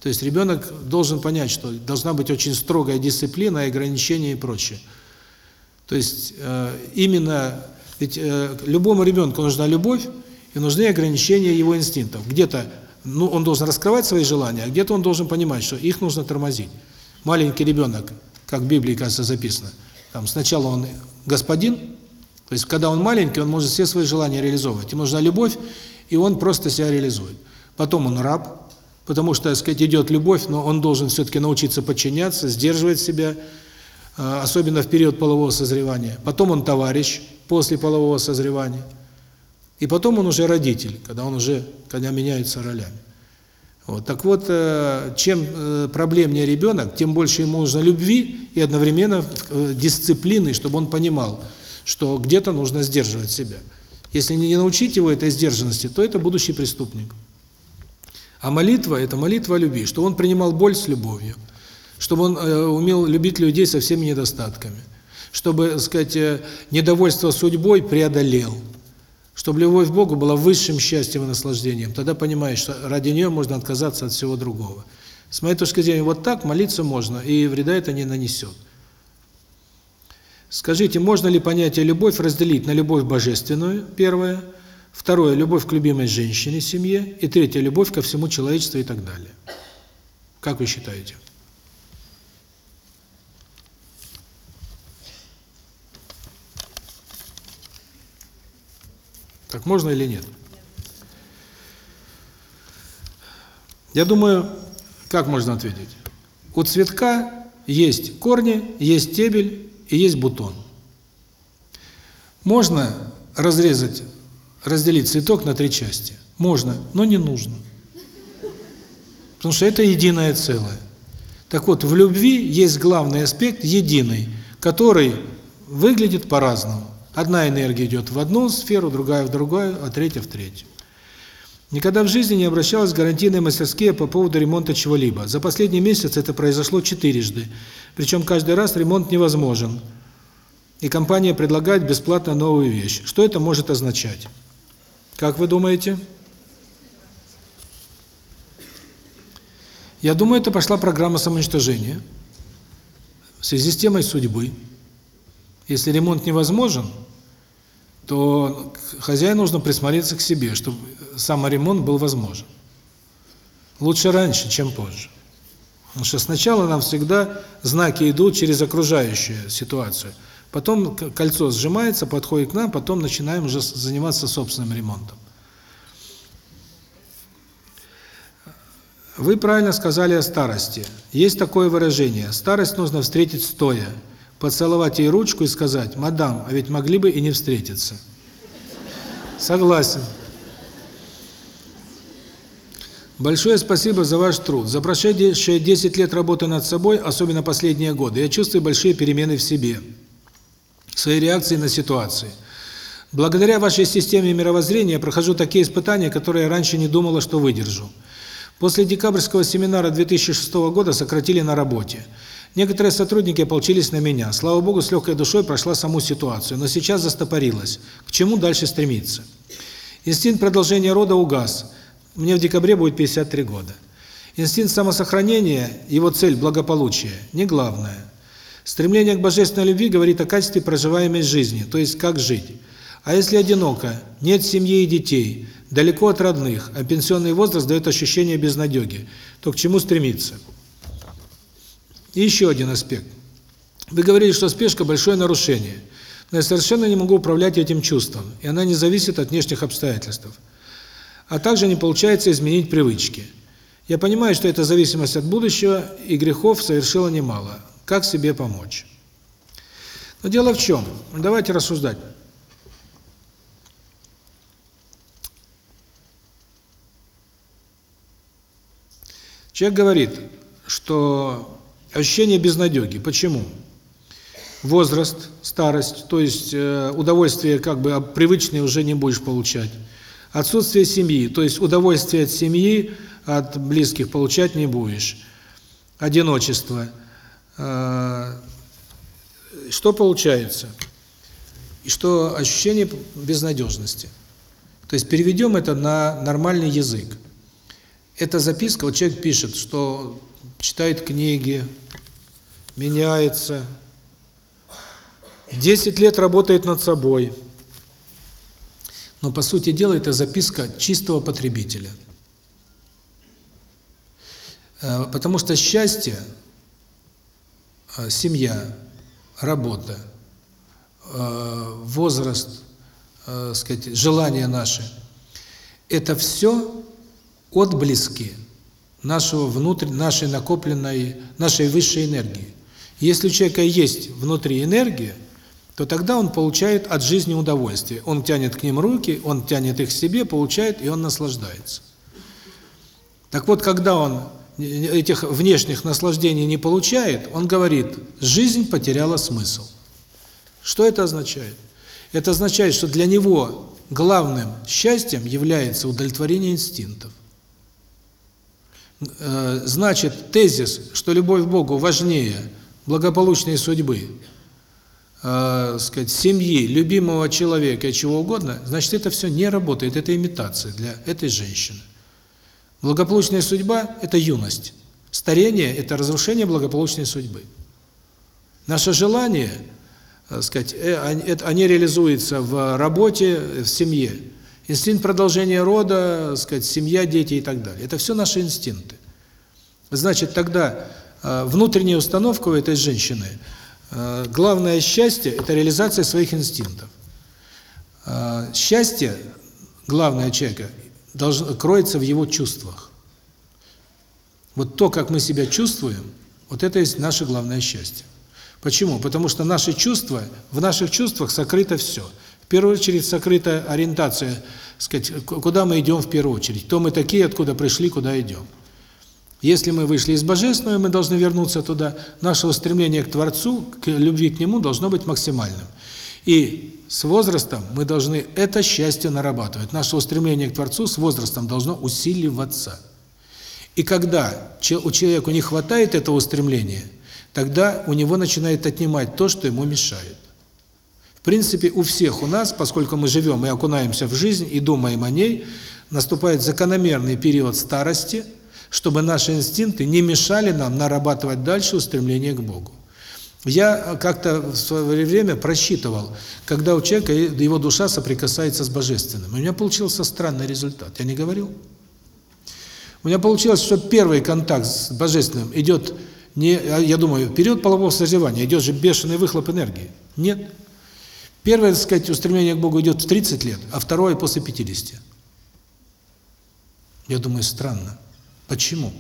То есть ребенок должен понять, что должна быть очень строгая дисциплина, ограничения и прочее. То есть именно ведь любому ребенку нужна любовь и нужны ограничения его инстинктов. Где-то ну, он должен раскрывать свои желания, а где-то он должен понимать, что их нужно тормозить. Маленький ребенок, как в Библии, кажется, записано, там сначала он господин, то есть когда он маленький, он может все свои желания реализовывать. Ему нужна любовь, и он просто себя реализует. Потом он раб, потому что, так сказать, идет любовь, но он должен все-таки научиться подчиняться, сдерживать себя, а, особенно в период полового созревания. Потом он товарищ после полового созревания. И потом он уже родитель, когда он уже, когда меняются ролями. Вот. Так вот, э, чем э, проблемнее ребенок, тем больше ему нужно любви и одновременно э, дисциплины, чтобы он понимал, что где-то нужно сдерживать себя. Если не научить его этой сдержанности, то это будущий преступник. А молитва – это молитва любви, чтобы он принимал боль с любовью, чтобы он умел любить людей со всеми недостатками, чтобы, так сказать, недовольство судьбой преодолел – чтобы любовь к Богу была высшим счастьем и наслаждением. Тогда понимаешь, что ради нее можно отказаться от всего другого. С моей точки зрения, вот так молиться можно, и вреда это не нанесет. Скажите, можно ли понятие «любовь» разделить на любовь божественную, первое, второе – любовь к любимой женщине, семье, и третье – любовь ко всему человечеству и так далее? Как вы считаете? Так можно или нет? Я думаю, как можно ответить? У цветка есть корни, есть стебель и есть бутон. Можно разрезать, разделить цветок на три части? Можно, но не нужно. Потому что это единое целое. Так вот, в любви есть главный аспект единый, который выглядит по-разному. Одна энергия идет в одну сферу, другая в другую, а третья в третью. Никогда в жизни не обращалась в гарантийные мастерские по поводу ремонта чего-либо. За последний месяц это произошло четырежды. Причем каждый раз ремонт невозможен. И компания предлагает бесплатно новую вещь. Что это может означать? Как вы думаете? Я думаю, это пошла программа самоуничтожения в связи с темой судьбы. Если ремонт невозможен, то хозяину нужно присмотреться к себе, чтобы саморемонт был возможен. Лучше раньше, чем позже. Потому что сначала нам всегда знаки идут через окружающую ситуацию. Потом кольцо сжимается, подходит к нам, потом начинаем уже заниматься собственным ремонтом. Вы правильно сказали о старости. Есть такое выражение: старость нужно встретить стоя, поцеловать ей ручку и сказать: "Мадам, а ведь могли бы и не встретиться". Согласен. Большое спасибо за ваш труд. За прошедшие 10 лет работы над собой, особенно последние годы, я чувствую большие перемены в себе, своей реакции на ситуации. Благодаря вашей системе мировоззрения я прохожу такие испытания, которые я раньше не думала, что выдержу. После декабрьского семинара 2006 года сократили на работе. Некоторые сотрудники ополчились на меня. Слава Богу, с легкой душой прошла саму ситуацию, но сейчас застопорилась. К чему дальше стремиться? Инстинкт продолжения рода угас. Мне в декабре будет 53 года. Инстинкт самосохранения, его цель – благополучие, не главное. Стремление к божественной любви говорит о качестве проживаемой жизни, то есть как жить. А если одиноко, нет семьи и детей, далеко от родных, а пенсионный возраст дает ощущение безнадеги, то к чему стремиться? И еще один аспект. Вы говорили, что спешка – большое нарушение. Но я совершенно не могу управлять этим чувством, и она не зависит от внешних обстоятельств. А также не получается изменить привычки. Я понимаю, что это зависимость от будущего, и грехов совершила немало. Как себе помочь? Но дело в чем? Давайте рассуждать. Человек говорит, что ощущение безнадеги. Почему? Возраст, старость, то есть э, удовольствие как бы привычное уже не будешь получать. Отсутствие семьи, то есть удовольствие от семьи, от близких получать не будешь. Одиночество. Э, Что получается? И что ощущение безнадежности. То есть переведем это на нормальный язык. Эта записка, вот человек пишет, что читает книги, меняется, 10 лет работает над собой. Но по сути дела это записка чистого потребителя. Э, Потому что счастье, семья, работа, э, возраст, э, сказать, желания наши – это все отблески нашего внутрь, нашей накопленной, нашей высшей энергии. Если у человека есть внутри энергия, то тогда он получает от жизни удовольствие. Он тянет к ним руки, он тянет их к себе, получает, и он наслаждается. Так вот, когда он этих внешних наслаждений не получает, он говорит, жизнь потеряла смысл. Что это означает? Это означает, что для него главным счастьем является удовлетворение инстинктов. Э, Значит, тезис, что любовь к Богу важнее благополучной судьбы, э, сказать, семьи, любимого человека, чего угодно, значит, это все не работает, это имитация для этой женщины. Благополучная судьба – это юность. Старение – это разрушение благополучной судьбы. Наше желание, э, сказать, э, они реализуются в работе, в семье. Инстинкт продолжения рода, э, сказать, семья, дети и так далее. Это все наши инстинкты. Значит, тогда внутренняя установка у этой женщины главное счастье – это реализация своих инстинктов. Счастье, главное человека, должно, кроется в его чувствах. Вот то, как мы себя чувствуем, вот это есть наше главное счастье. Почему? Потому что наши чувства, в наших чувствах сокрыто все. В первую очередь сокрыта ориентация, сказать, куда мы идем в первую очередь. Кто мы такие, откуда пришли, куда идем. Если мы вышли из Божественного, мы должны вернуться туда. Наше устремление к Творцу, к любви к Нему должно быть максимальным. И с возрастом мы должны это счастье нарабатывать. Наше устремление к Творцу с возрастом должно усиливаться. И когда у человека не хватает этого устремления, тогда у него начинает отнимать то, что ему мешает. В принципе, у всех у нас, поскольку мы живем и окунаемся в жизнь и думаем о ней, наступает закономерный период старости, чтобы наши инстинкты не мешали нам нарабатывать дальше устремление к Богу. Я как-то в свое время просчитывал, когда у человека его душа соприкасается с Божественным. У меня получился странный результат. Я не говорил? У меня получилось, что первый контакт с Божественным идет Не, а я думаю, период полового созревания идет же бешеный выхлоп энергии. Нет. Первое, так сказать, устремление к Богу идет в 30 лет, а второе после 50. Я думаю, странно. Почему?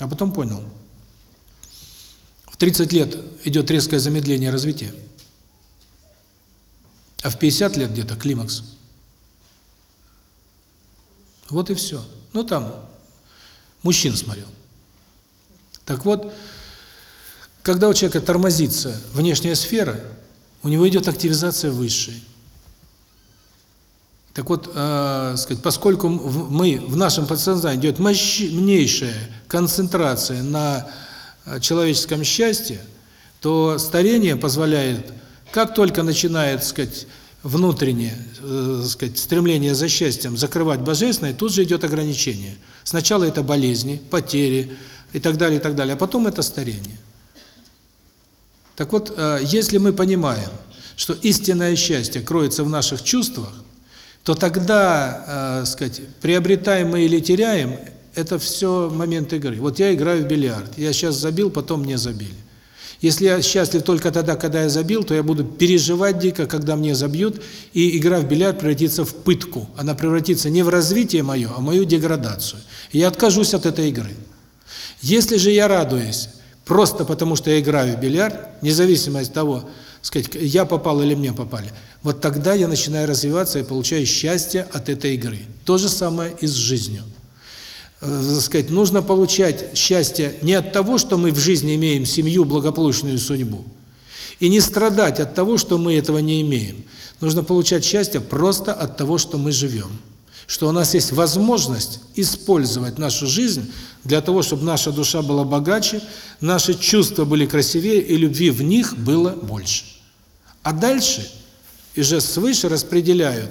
А потом понял. В 30 лет идет резкое замедление развития, а в 50 лет где-то климакс. Вот и все. Ну там мужчин смотрел. Так вот, когда у человека тормозится внешняя сфера, у него идет активизация высшей. Так вот, э, сказать, поскольку мы в нашем подсознании идет мощнейшая концентрация на человеческом счастье, то старение позволяет, как только начинает, сказать, внутреннее, э, сказать, стремление за счастьем закрывать божественное, тут же идет ограничение. Сначала это болезни, потери и так далее, и так далее, а потом это старение. Так вот, э, если мы понимаем, что истинное счастье кроется в наших чувствах, то тогда, э, сказать, приобретаем мы или теряем, это все момент игры. Вот я играю в бильярд, я сейчас забил, потом мне забили. Если я счастлив только тогда, когда я забил, то я буду переживать дико, когда мне забьют, и игра в бильярд превратится в пытку. Она превратится не в развитие мое, а в мою деградацию. И я откажусь от этой игры. Если же я радуюсь просто потому, что я играю в бильярд, независимо от того, сказать, я попал или мне попали, вот тогда я начинаю развиваться и получаю счастье от этой игры. То же самое и с жизнью. Э, сказать, нужно получать счастье не от того, что мы в жизни имеем семью, благополучную судьбу, и не страдать от того, что мы этого не имеем. Нужно получать счастье просто от того, что мы живем. Что у нас есть возможность использовать нашу жизнь для того, чтобы наша душа была богаче, наши чувства были красивее и любви в них было больше. А дальше и же свыше распределяют,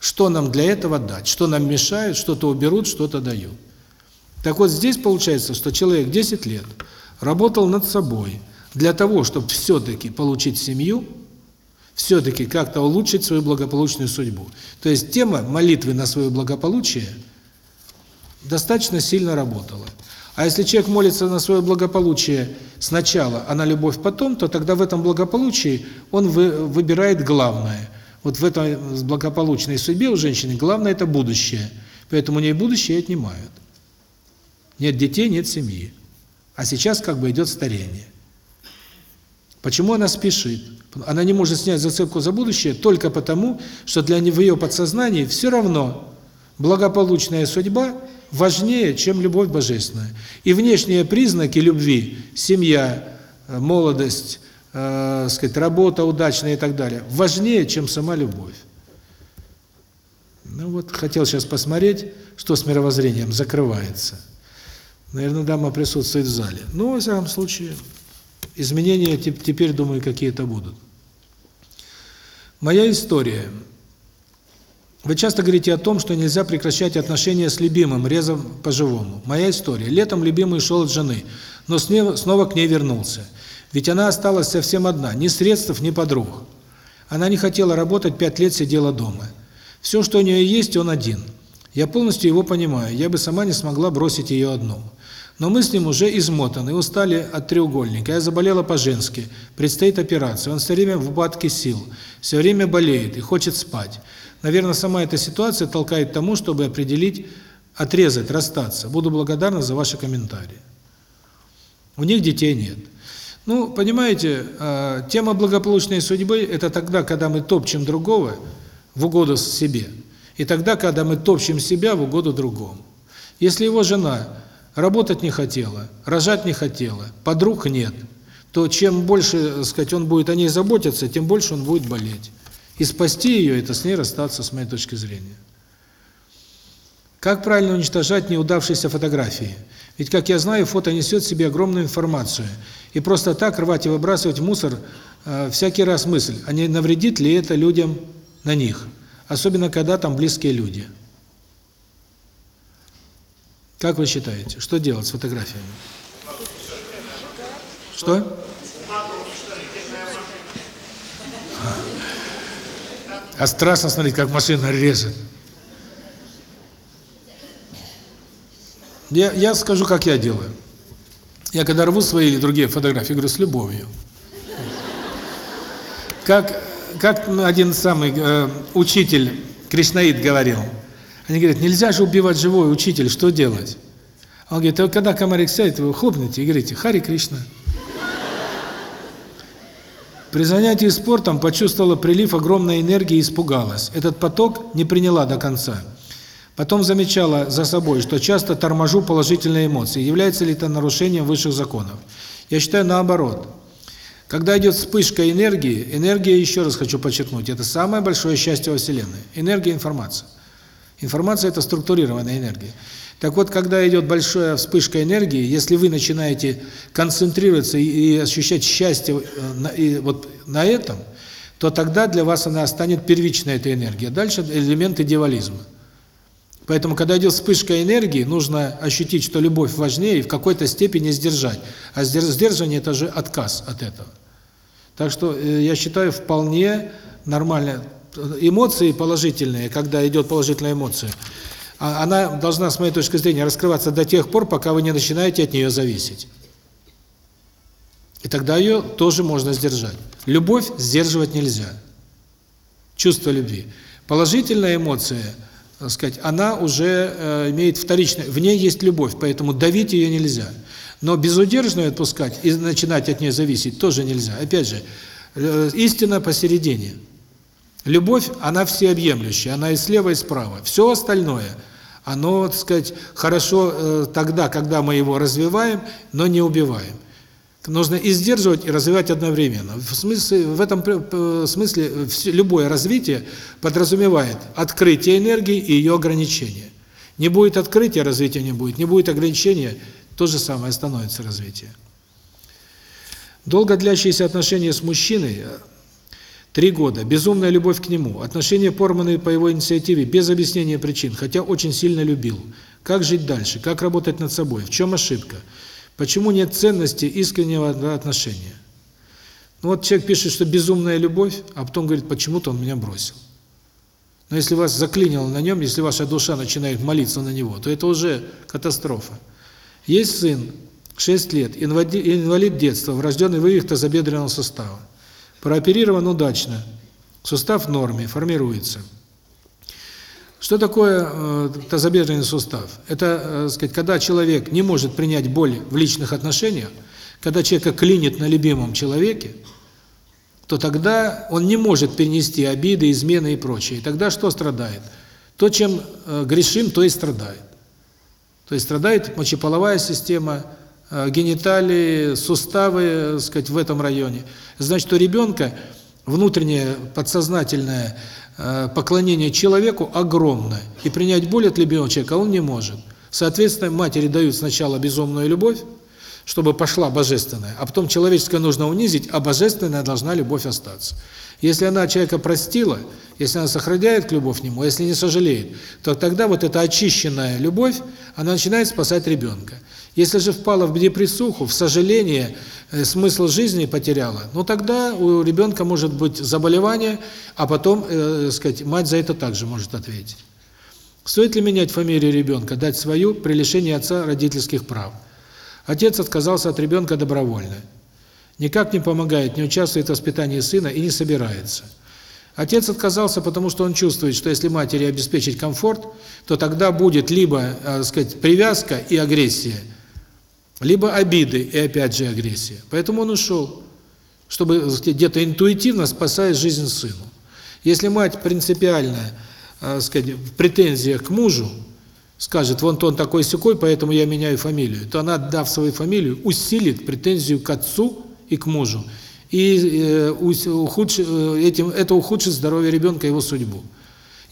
что нам для этого дать, что нам мешает, что-то уберут, что-то дают. Так вот здесь получается, что человек 10 лет работал над собой для того, чтобы все-таки получить семью, все-таки как-то улучшить свою благополучную судьбу. То есть тема молитвы на свое благополучие достаточно сильно работала. А если человек молится на свое благополучие сначала, а на любовь потом, то тогда в этом благополучии он вы, выбирает главное. Вот в этой благополучной судьбе у женщины главное – это будущее. Поэтому у нее будущее отнимают. Нет детей, нет семьи. А сейчас как бы идет старение. Почему она спешит? Она не может снять зацепку за будущее только потому, что для в ее подсознании все равно благополучная судьба важнее, чем любовь божественная. И внешние признаки любви – семья, э, молодость, э, сказать, работа удачная и так далее – важнее, чем сама любовь. Ну вот, хотел сейчас посмотреть, что с мировоззрением закрывается. Наверное, дама присутствует в зале. Ну, во всяком случае, изменения теперь, думаю, какие-то будут. Моя история – вы часто говорите о том, что нельзя прекращать отношения с любимым, резав по-живому. Моя история. Летом любимый ушел от жены, но снова к ней вернулся. Ведь она осталась совсем одна, ни средств, ни подруг. Она не хотела работать, пять лет сидела дома. Все, что у нее есть, он один. Я полностью его понимаю, я бы сама не смогла бросить ее одну. Но мы с ним уже измотаны, устали от треугольника. Я заболела по-женски, предстоит операция. Он все время в упадке сил, все время болеет и хочет спать. Наверное, сама эта ситуация толкает к тому, чтобы определить, отрезать, расстаться. Буду благодарна за ваши комментарии. У них детей нет. Ну, понимаете, а, тема благополучной судьбы – это тогда, когда мы топчем другого в угоду себе, и тогда, когда мы топчем себя в угоду другому. Если его жена работать не хотела, рожать не хотела, подруг нет, то чем больше, так сказать, он будет о ней заботиться, тем больше он будет болеть. И спасти ее – это с ней расстаться, с моей точки зрения. Как правильно уничтожать неудавшиеся фотографии? Ведь, как я знаю, фото несет в себе огромную информацию. И просто так рвать и выбрасывать в мусор э, всякий раз мысль, а не навредит ли это людям на них? Особенно, когда там близкие люди. Как вы считаете, что делать с фотографиями? Что? А страшно смотреть, как машина режет. Я, я скажу, как я делаю. Я когда рву свои или другие фотографии, говорю, с любовью. Как, как один самый э, учитель, Кришнаид, говорил, они говорят, нельзя же убивать живой учитель, что делать? Он говорит, а когда комарик сядет, вы хлопните и говорите, Хари Кришна. При занятии спортом почувствовала прилив огромной энергии и испугалась. Этот поток не приняла до конца. Потом замечала за собой, что часто торможу положительные эмоции. Является ли это нарушением высших законов? Я считаю наоборот. Когда идет вспышка энергии, энергия, еще раз хочу подчеркнуть, это самое большое счастье во Вселенной. Энергия – информация. Информация – это структурированная энергия. Так вот, когда идет большая вспышка энергии, если вы начинаете концентрироваться и ощущать счастье э, на, и вот на этом, то тогда для вас она станет первичной, эта энергия. Дальше элементы дьяволизма. Поэтому, когда идет вспышка энергии, нужно ощутить, что любовь важнее и в какой-то степени сдержать. А сдержание – это же отказ от этого. Так что э, я считаю вполне нормально. Эмоции положительные, когда идет положительная эмоция – а она должна, с моей точки зрения, раскрываться до тех пор, пока вы не начинаете от нее зависеть. И тогда ее тоже можно сдержать. Любовь сдерживать нельзя. Чувство любви. Положительная эмоция, так сказать, она уже э, имеет вторичное, в ней есть любовь, поэтому давить ее нельзя. Но безудержную отпускать и начинать от нее зависеть тоже нельзя. Опять же, э, истина посередине. Любовь, она всеобъемлющая, она и слева, и справа. Все остальное, оно, так сказать, хорошо э, тогда, когда мы его развиваем, но не убиваем. Нужно и сдерживать, и развивать одновременно. В смысле, в этом смысле все, любое развитие подразумевает открытие энергии и ее ограничение. Не будет открытия, развития не будет. Не будет ограничения, то же самое становится развитие. Долго длящиеся отношения с мужчиной Три года. Безумная любовь к нему. Отношения порваны по его инициативе, без объяснения причин, хотя очень сильно любил. Как жить дальше? Как работать над собой? В чем ошибка? Почему нет ценности искреннего отношения? Ну вот человек пишет, что безумная любовь, а потом говорит, почему-то он меня бросил. Но если вас заклинило на нем, если ваша душа начинает молиться на него, то это уже катастрофа. Есть сын, 6 лет, инвалид детства, врожденный вывих тазобедренного сустава. Прооперирован удачно. Сустав в норме, формируется. Что такое э, тазобедренный сустав? Это, э, сказать, когда человек не может принять боль в личных отношениях, когда человека клинит на любимом человеке, то тогда он не может перенести обиды, измены и прочее. И тогда что страдает? То, чем э, грешим, то и страдает. То есть страдает мочеполовая система, гениталии, суставы, сказать, в этом районе. Значит, у ребенка внутреннее подсознательное э, поклонение человеку огромное. И принять боль от любимого человека он не может. Соответственно, матери дают сначала безумную любовь, чтобы пошла божественная, а потом человеческое нужно унизить, а божественная должна любовь остаться. Если она человека простила, если она сохраняет любовь к нему, если не сожалеет, то тогда вот эта очищенная любовь, она начинает спасать ребенка. Если же впала в депрессуху, в сожаление, э, смысл жизни потеряла, ну тогда у ребенка может быть заболевание, а потом, э, сказать, мать за это также может ответить. Стоит ли менять фамилию ребенка, дать свою при лишении отца родительских прав? Отец отказался от ребенка добровольно. Никак не помогает, не участвует в воспитании сына и не собирается. Отец отказался, потому что он чувствует, что если матери обеспечить комфорт, то тогда будет либо, так э, сказать, привязка и агрессия, либо обиды и опять же агрессия. Поэтому он ушел, чтобы где-то интуитивно спасать жизнь сыну. Если мать принципиально, э, сказать, в претензиях к мужу, скажет, вон он такой секой, поэтому я меняю фамилию, то она, дав свою фамилию, усилит претензию к отцу и к мужу. И э, э, этим, это ухудшит здоровье ребенка, его судьбу.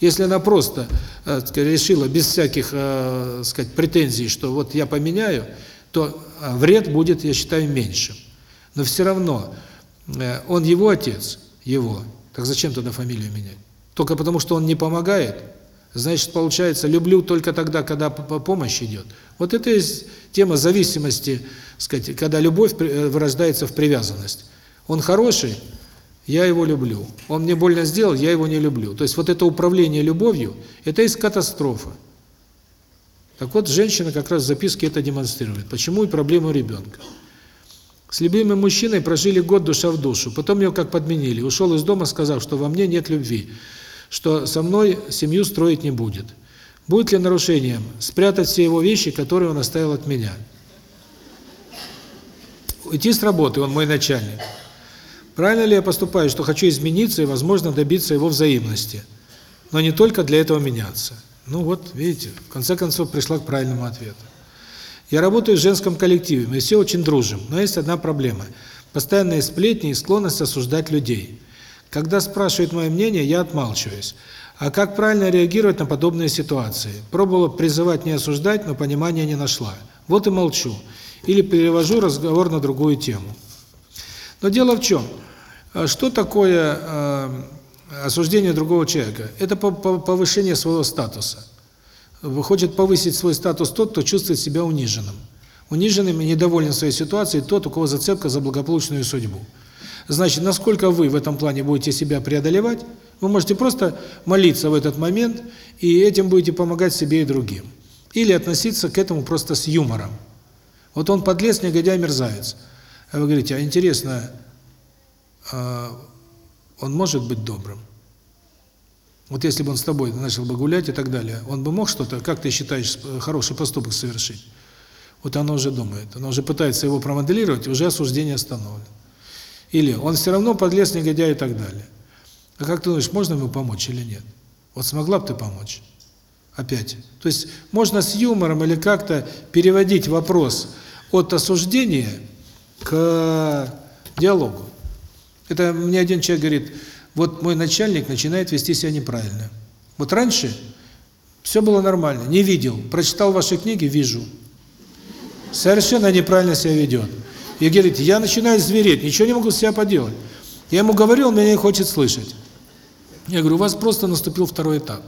Если она просто э, решила без всяких э, сказать, претензий, что вот я поменяю, то а, вред будет, я считаю, меньшим. Но все равно э, он его отец, его. Так зачем тогда фамилию менять? Только потому, что он не помогает? Значит, получается, люблю только тогда, когда помощь идет. Вот это есть тема зависимости, сказать, когда любовь э, вырождается в привязанность. Он хороший, я его люблю. Он мне больно сделал, я его не люблю. То есть вот это управление любовью, это есть катастрофа. Так вот, женщина как раз в записке это демонстрирует. Почему и проблема у ребенка. С любимым мужчиной прожили год душа в душу, потом ее как подменили. Ушел из дома, сказав, что во мне нет любви, что со мной семью строить не будет. Будет ли нарушением спрятать все его вещи, которые он оставил от меня? Уйти с работы, он мой начальник. Правильно ли я поступаю, что хочу измениться и, возможно, добиться его взаимности? Но не только для этого меняться. Ну вот, видите, в конце концов пришла к правильному ответу. Я работаю в женском коллективе, мы все очень дружим, но есть одна проблема. Постоянные сплетни и склонность осуждать людей. Когда спрашивают мое мнение, я отмалчиваюсь. А как правильно реагировать на подобные ситуации? Пробовала призывать не осуждать, но понимания не нашла. Вот и молчу. Или перевожу разговор на другую тему. Но дело в чем? Что такое э, осуждение другого человека? Это повышение своего статуса. Хочет повысить свой статус тот, кто чувствует себя униженным. Униженным и недоволен своей ситуацией тот, у кого зацепка за благополучную судьбу. Значит, насколько вы в этом плане будете себя преодолевать, вы можете просто молиться в этот момент, и этим будете помогать себе и другим. Или относиться к этому просто с юмором. Вот он подлец, негодяй, мерзавец. А вы говорите, а интересно, а он может быть добрым? Вот если бы он с тобой начал бы гулять и так далее, он бы мог что-то, как ты считаешь, хороший поступок совершить? Вот оно уже думает, оно уже пытается его промоделировать, уже осуждение остановлено. Или он все равно подлез, негодяй и так далее. А как ты думаешь, можно ему помочь или нет? Вот смогла бы ты помочь? Опять. То есть можно с юмором или как-то переводить вопрос от осуждения к диалогу. Это мне один человек говорит, вот мой начальник начинает вести себя неправильно. Вот раньше все было нормально, не видел, прочитал ваши книги, вижу. Совершенно неправильно себя ведет. И говорит, я начинаю звереть, ничего не могу с себя поделать. Я ему говорю, он меня не хочет слышать. Я говорю, у вас просто наступил второй этап.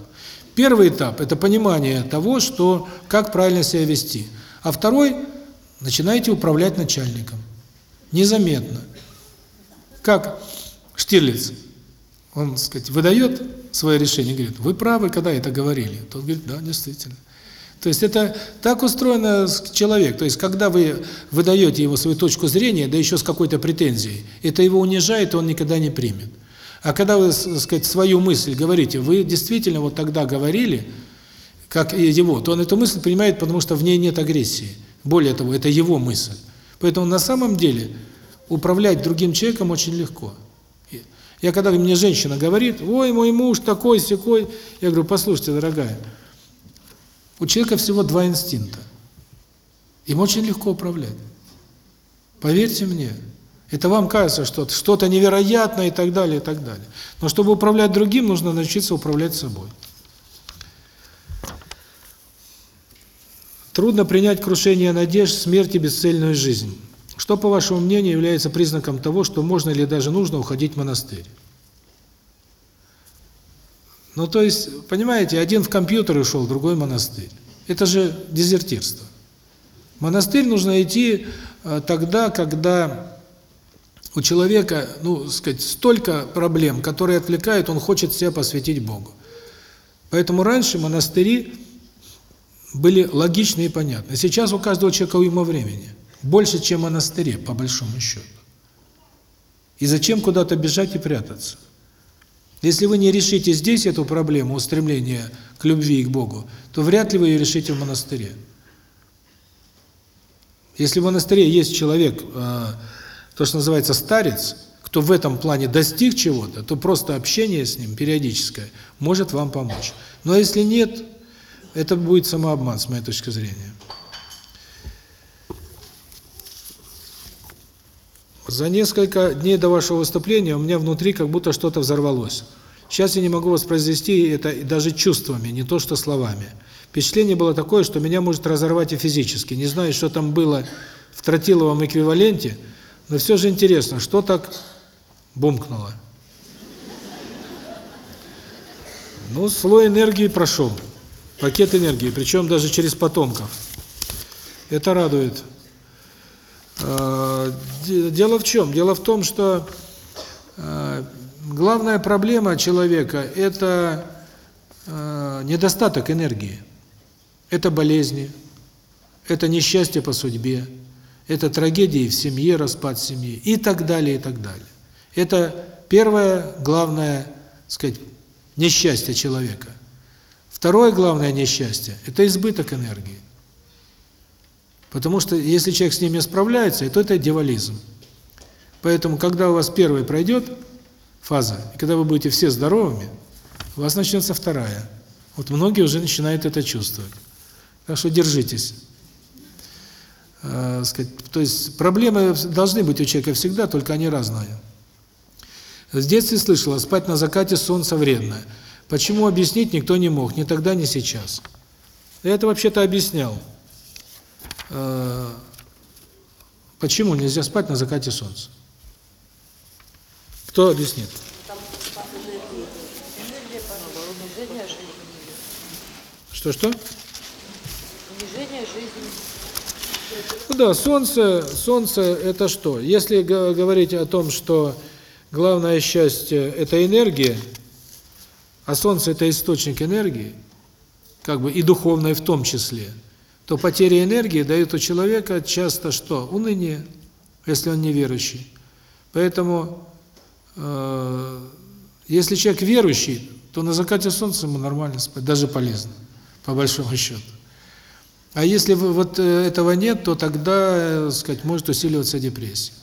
Первый этап – это понимание того, что как правильно себя вести. А второй – начинаете управлять начальником. Незаметно. Как Штирлиц. Он, так сказать, выдает свое решение, говорит, вы правы, когда это говорили. Тот говорит, да, действительно. То есть это так устроено человек. То есть когда вы выдаете его свою точку зрения, да еще с какой-то претензией, это его унижает, и он никогда не примет. А когда вы, так сказать, свою мысль говорите, вы действительно вот тогда говорили, как его, то он эту мысль принимает, потому что в ней нет агрессии. Более того, это его мысль. Поэтому на самом деле управлять другим человеком очень легко. Я когда мне женщина говорит, ой, мой муж такой, секой, я говорю, послушайте, дорогая, у человека всего два инстинкта. Им очень легко управлять. Поверьте мне. Это вам кажется, что что-то невероятное и так далее, и так далее. Но чтобы управлять другим, нужно научиться управлять собой. Трудно принять крушение надежд, смерть и бесцельную жизнь. Что, по вашему мнению, является признаком того, что можно или даже нужно уходить в монастырь? Ну, то есть, понимаете, один в компьютер ушел, другой в монастырь. Это же дезертирство. В монастырь нужно идти э, тогда, когда у человека, ну, сказать, столько проблем, которые отвлекают, он хочет себя посвятить Богу. Поэтому раньше монастыри были логичны и понятны. Сейчас у каждого человека уйма времени. Больше, чем в монастыре, по большому счету. И зачем куда-то бежать и прятаться? Если вы не решите здесь эту проблему, устремления к любви и к Богу, то вряд ли вы ее решите в монастыре. Если в монастыре есть человек, э, то, что называется старец, кто в этом плане достиг чего-то, то просто общение с ним периодическое может вам помочь. Но если нет, это будет самообман, с моей точки зрения. За несколько дней до вашего выступления у меня внутри как будто что-то взорвалось. Сейчас я не могу воспроизвести это даже чувствами, не то что словами. Впечатление было такое, что меня может разорвать и физически. Не знаю, что там было в тротиловом эквиваленте, но все же интересно, что так бумкнуло. Ну, слой энергии прошел, пакет энергии, причем даже через потомков. Это радует. А, дело в чем? Дело в том, что а, главная проблема человека – это а, недостаток энергии. это болезни, это несчастье по судьбе, это трагедии в семье, распад семьи и так далее, и так далее. Это первое главное, так сказать, несчастье человека. Второе главное несчастье – это избыток энергии. Потому что если человек с ним не справляется, то это дьяволизм. Поэтому, когда у вас первый пройдет фаза, и когда вы будете все здоровыми, у вас начнется вторая. Вот многие уже начинают это чувствовать. Так что держитесь. Э, сказать, то есть проблемы должны быть у человека всегда, только они разные. В детстве слышала, спать на закате солнца вредно. Почему объяснить никто не мог, ни тогда, ни сейчас. Я это вообще-то объяснял. Э, почему нельзя спать на закате солнца? Кто объяснит? Что-что? Ну да, солнце, солнце это что? Если говорить о том, что главное счастье это энергия, а солнце это источник энергии, как бы и духовной в том числе, то потеря энергии дает у человека часто что? Уныние, если он неверующий. Поэтому э если человек верующий, то на закате солнца ему нормально спать, даже полезно, по большому счету. А если вот э, этого нет, то тогда, э, сказать, может усиливаться депрессия.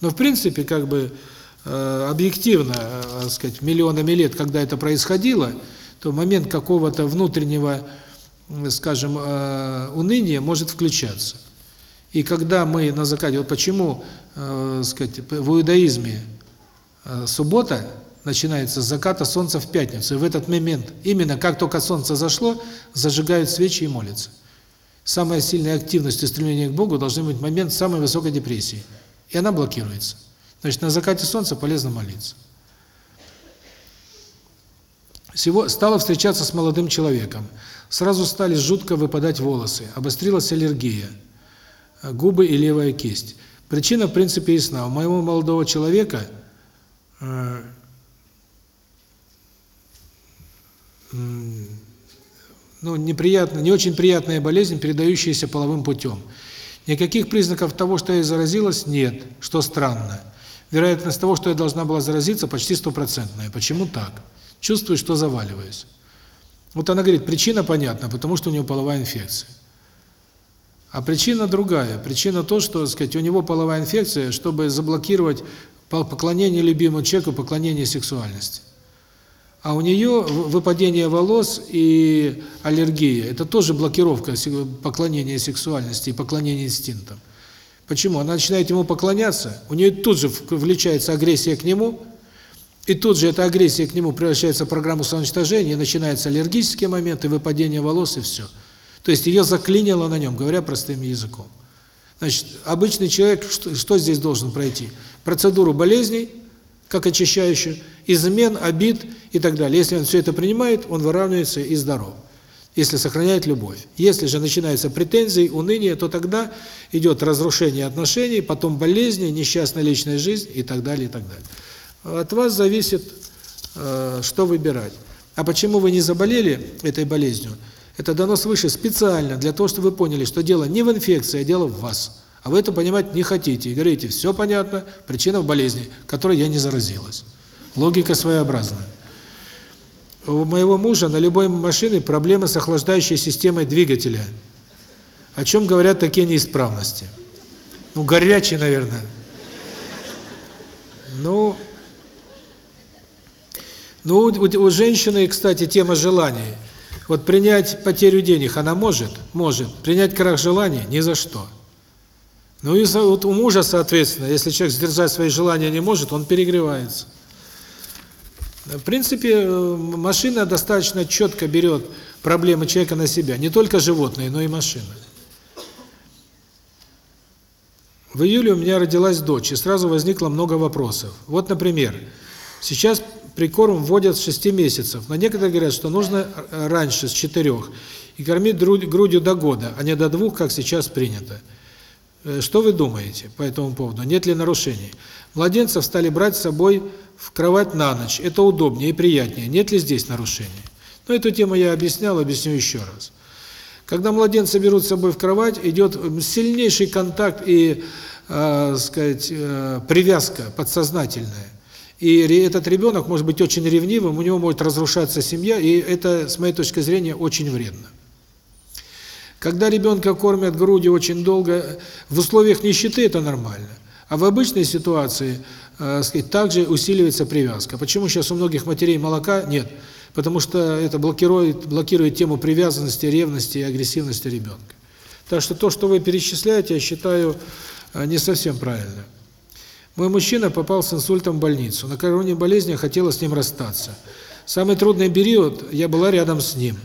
Но в принципе, как бы э, объективно, сказать, миллионами лет, когда это происходило, то момент какого-то внутреннего, скажем, уныния может включаться. И когда мы на закате, вот почему, сказать, в иудаизме суббота начинается с заката солнца в пятницу. И в этот момент, именно как только солнце зашло, зажигают свечи и молятся. Самая сильная активность и стремление к Богу должны быть момент самой высокой депрессии. И она блокируется. Значит, на закате солнца полезно молиться. Всего стала встречаться с молодым человеком. Сразу стали жутко выпадать волосы, обострилась аллергия, губы и левая кисть. Причина, в принципе, ясна. У моего молодого человека э, ну, неприятная, не очень приятная болезнь, передающаяся половым путем. Никаких признаков того, что я заразилась, нет, что странно. Вероятность того, что я должна была заразиться, почти стопроцентная. Почему так? Чувствую, что заваливаюсь. Вот она говорит, причина понятна, потому что у него половая инфекция. А причина другая. Причина то, что, так сказать, у него половая инфекция, чтобы заблокировать поклонение любимому человеку, поклонение сексуальности. А у нее выпадение волос и аллергия – это тоже блокировка поклонения сексуальности и поклонения инстинктам. Почему? Она начинает ему поклоняться, у нее тут же влечается агрессия к нему, и тут же эта агрессия к нему превращается в программу самоуничтожения, и начинается аллергические моменты, выпадение волос и все. То есть ее заклинило на нем, говоря простым языком. Значит, обычный человек что, что здесь должен пройти? Процедуру болезней – как очищающую, измен, обид и так далее. Если он все это принимает, он выравнивается и здоров. Если сохраняет любовь. Если же начинаются претензии, уныние, то тогда идет разрушение отношений, потом болезни, несчастная личная жизнь и так далее, и так далее. От вас зависит, э, что выбирать. А почему вы не заболели этой болезнью? Это дано свыше специально для того, чтобы вы поняли, что дело не в инфекции, а дело в вас. А вы это понимать не хотите. И говорите, все понятно, причина в болезни, которой я не заразилась. Логика своеобразная. У моего мужа на любой машине проблемы с охлаждающей системой двигателя. О чем говорят такие неисправности? Ну, горячий, наверное. Ну, ну у, у женщины, кстати, тема желаний. Вот принять потерю денег она может? Может. Принять крах желаний? Ни за что. Ну и вот у мужа, соответственно, если человек сдержать свои желания не может, он перегревается. В принципе, э, машина достаточно четко берет проблемы человека на себя. Не только животные, но и машины. В июле у меня родилась дочь, и сразу возникло много вопросов. Вот, например, сейчас прикорм вводят с 6 месяцев, но некоторые говорят, что нужно раньше, с 4, и кормить грудью до года, а не до двух, как сейчас принято. Э, что вы думаете по этому поводу? Нет ли нарушений? Младенцев стали брать с собой в кровать на ночь. Это удобнее и приятнее. Нет ли здесь нарушений? Ну, эту тему я объяснял, объясню еще раз. Когда младенцы берут с собой в кровать, идет сильнейший контакт и, э, сказать, э, привязка подсознательная. И этот ребенок может быть очень ревнивым, у него может разрушаться семья, и это, с моей точки зрения, очень вредно. Когда ребенка кормят грудью очень долго, в условиях нищеты это нормально. А в обычной ситуации, э, сказать, также усиливается привязка. Почему сейчас у многих матерей молока нет? Потому что это блокирует, блокирует тему привязанности, ревности и агрессивности ребенка. Так что то, что вы перечисляете, я считаю э, не совсем правильно. Мой мужчина попал с инсультом в больницу. Накануне болезни я хотела с ним расстаться. Самый трудный период я была рядом с ним.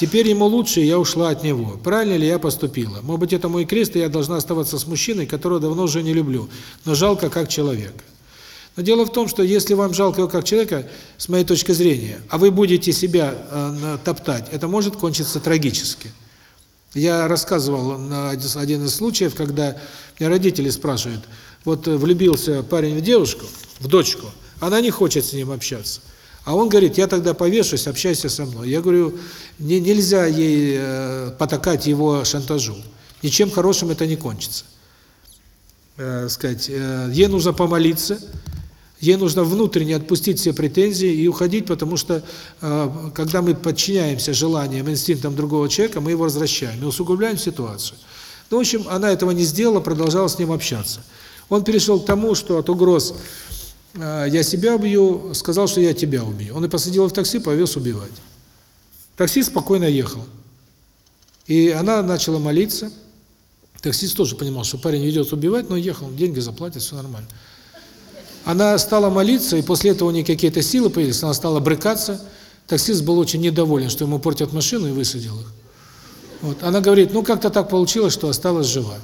Теперь ему лучше, и я ушла от него. Правильно ли я поступила? Может быть, это мой крест, и я должна оставаться с мужчиной, которого давно уже не люблю, но жалко как человека. Но дело в том, что если вам жалко его как человека, с моей точки зрения, а вы будете себя э, топтать, это может кончиться трагически. Я рассказывал на один из случаев, когда меня родители спрашивают, вот влюбился парень в девушку, в дочку, она не хочет с ним общаться. А он говорит, я тогда повешусь, общайся со мной. Я говорю, не, нельзя ей э, потакать его шантажу. Ничем хорошим это не кончится. Э, сказать, э, ей нужно помолиться, ей нужно внутренне отпустить все претензии и уходить, потому что э, когда мы подчиняемся желаниям, инстинктам другого человека, мы его возвращаем и усугубляем ситуацию. Ну, в общем, она этого не сделала, продолжала с ним общаться. Он перешел к тому, что от угроз «Э, я себя убью, сказал, что я тебя убью. Он и посадил в такси, повез убивать. Таксист спокойно ехал. И она начала молиться. Таксист тоже понимал, что парень идет убивать, но ехал, деньги заплатит, все нормально. Она стала молиться, и после этого у нее какие-то силы появились, она стала брыкаться. Таксист был очень недоволен, что ему портят машину, и высадил их. Вот. Она говорит, ну как-то так получилось, что осталась жива.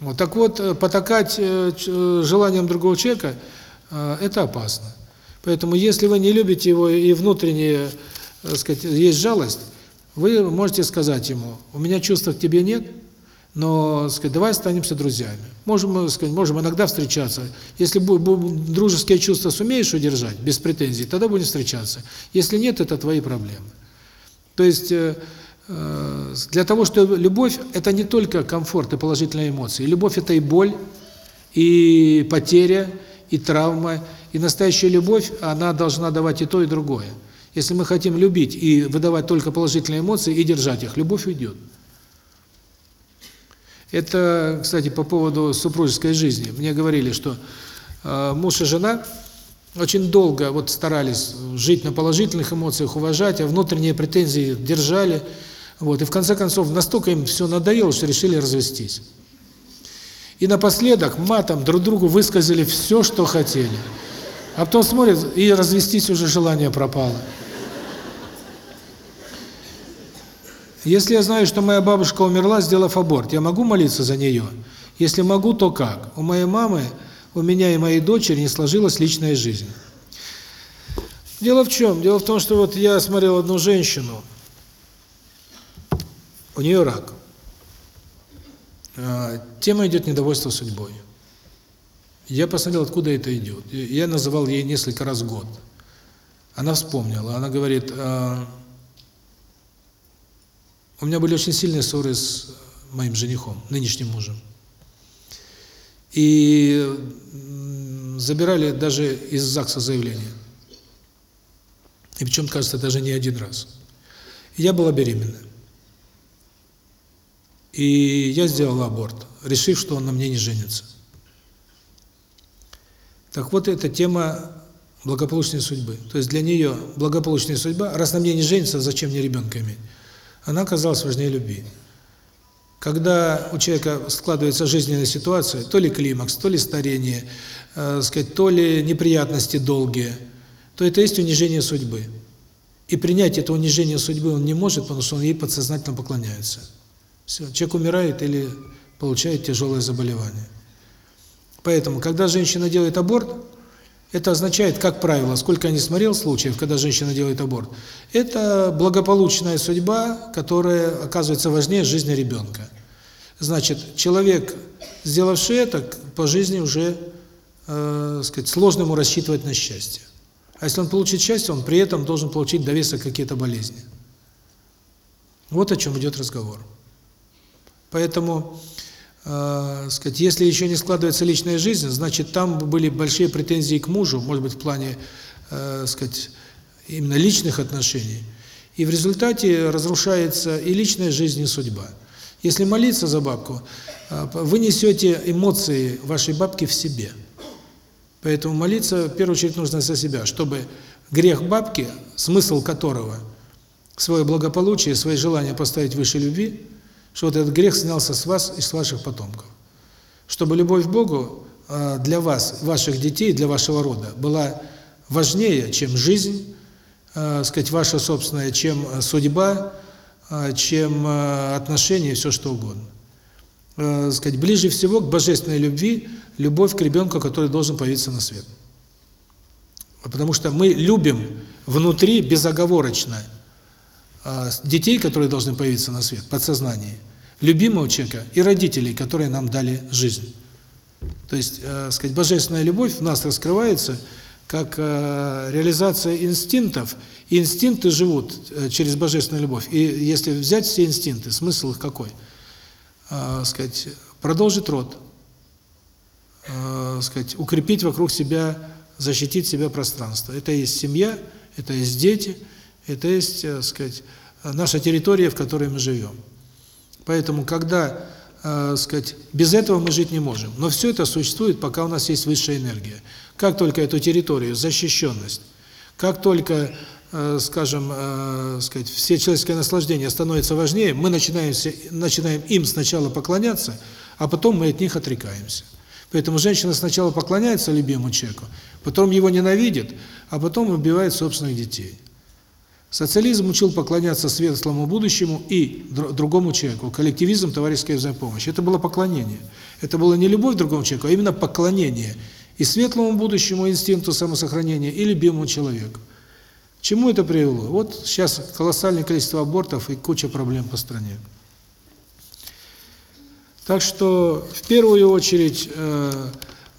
Вот. Так вот, э, потакать э, желанием другого человека – это опасно. Поэтому если вы не любите его и внутренне, так сказать, есть жалость, вы можете сказать ему: "У меня чувства к тебе нет, но, сказать, давай останемся друзьями. Можем, сказать, можем иногда встречаться. Если дружеские чувства сумеешь удержать без претензий, тогда будем встречаться. Если нет, это твои проблемы. То есть э, э, для того, что любовь это не только комфорт и положительные эмоции. Любовь это и боль, и потеря, и травма, и настоящая любовь, она должна давать и то, и другое. Если мы хотим любить и выдавать только положительные эмоции и держать их, любовь уйдет. Это, кстати, по поводу супружеской жизни. Мне говорили, что э, муж и жена очень долго вот старались жить на положительных эмоциях, уважать, а внутренние претензии держали. Вот, и в конце концов настолько им все надоело, что решили развестись. И напоследок матом друг другу высказали все, что хотели. А потом смотрят, и развестись уже желание пропало. Если я знаю, что моя бабушка умерла, сделав аборт, я могу молиться за нее? Если могу, то как? У моей мамы, у меня и моей дочери не сложилась личная жизнь. Дело в чем? Дело в том, что вот я смотрел одну женщину, у нее рак. А, тема идет недовольство судьбой. Я посмотрел, откуда это идет. Я называл ей несколько раз год. Она вспомнила. Она говорит, а, у меня были очень сильные ссоры с моим женихом, нынешним мужем. И забирали даже из ЗАГСа заявление. И причем, кажется, даже не один раз. я была беременна. И я сделал аборт, решив, что он на мне не женится. Так вот, эта тема благополучной судьбы. То есть для нее благополучная судьба, раз на мне не женится, зачем мне ребенка иметь? Она оказалась важнее любви. Когда у человека складывается жизненная ситуация, то ли климакс, то ли старение, э, сказать, то ли неприятности долгие, то это есть унижение судьбы. И принять это унижение судьбы он не может, потому что он ей подсознательно поклоняется. Все, человек умирает или получает тяжелое заболевание. Поэтому, когда женщина делает аборт, это означает, как правило, сколько я не смотрел случаев, когда женщина делает аборт, это благополучная судьба, которая оказывается важнее жизни ребенка. Значит, человек, сделавший это, по жизни уже, э, сказать, сложно ему рассчитывать на счастье. А если он получит счастье, он при этом должен получить довесок какие-то болезни. Вот о чем идет разговор. Поэтому, э, сказать, если еще не складывается личная жизнь, значит, там были большие претензии к мужу, может быть, в плане, э, сказать, именно личных отношений. И в результате разрушается и личная жизнь, и судьба. Если молиться за бабку, э, вы несете эмоции вашей бабки в себе. Поэтому молиться в первую очередь нужно за себя, чтобы грех бабки, смысл которого свое благополучие, свои желания поставить выше любви, что вот этот грех снялся с вас и с ваших потомков. Чтобы любовь к Богу э, для вас, ваших детей, для вашего рода была важнее, чем жизнь, э, сказать, ваша собственная, чем э, судьба, чем отношения, все что угодно. Сказать, ближе всего к божественной любви любовь к ребенку, который должен появиться на свет. Потому что мы любим внутри безоговорочно детей, которые должны появиться на свет, подсознание, любимого человека и родителей, которые нам дали жизнь. То есть, э, сказать, божественная любовь в нас раскрывается как э, реализация инстинктов, и инстинкты живут э, через божественную любовь. И если взять все инстинкты, смысл их какой? Э, сказать, продолжить род, э, сказать, укрепить вокруг себя, защитить себя пространство. Это есть семья, это есть дети, это есть, э, сказать, наша территория, в которой мы живем. Поэтому, когда, э, сказать, без этого мы жить не можем. Но все это существует, пока у нас есть высшая энергия. Как только эту территорию, защищенность, как только, э, скажем, э, сказать, все человеческие наслаждения становятся важнее, мы начинаем, начинаем им сначала поклоняться, а потом мы от них отрекаемся. Поэтому женщина сначала поклоняется любимому человеку, потом его ненавидит, а потом убивает собственных детей. Социализм учил поклоняться светлому будущему и другому человеку. Коллективизм, товарищеская взаимопомощь. Это было поклонение. Это было не любовь к другому человеку, а именно поклонение и светлому будущему инстинкту самосохранения, и любимому человеку. К чему это привело? Вот сейчас колоссальное количество абортов и куча проблем по стране. Так что, в первую очередь, э,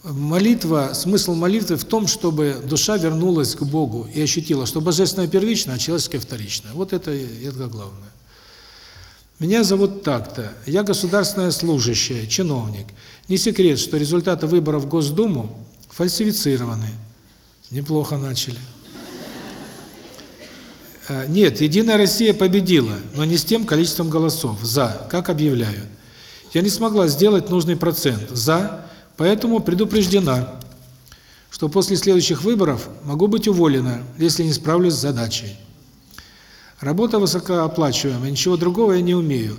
Молитва, смысл молитвы в том, чтобы душа вернулась к Богу и ощутила, что божественное первичное, а человеческое вторичное. Вот это, это главное. Меня зовут так-то. Я государственная служащая, чиновник. Не секрет, что результаты выборов в Госдуму фальсифицированы. Неплохо начали. Э, нет, Единая Россия победила, но не с тем количеством голосов «за», как объявляют. Я не смогла сделать нужный процент «за», Поэтому предупреждена, что после следующих выборов могу быть уволена, если не справлюсь с задачей. Работа высокооплачиваемая, ничего другого я не умею.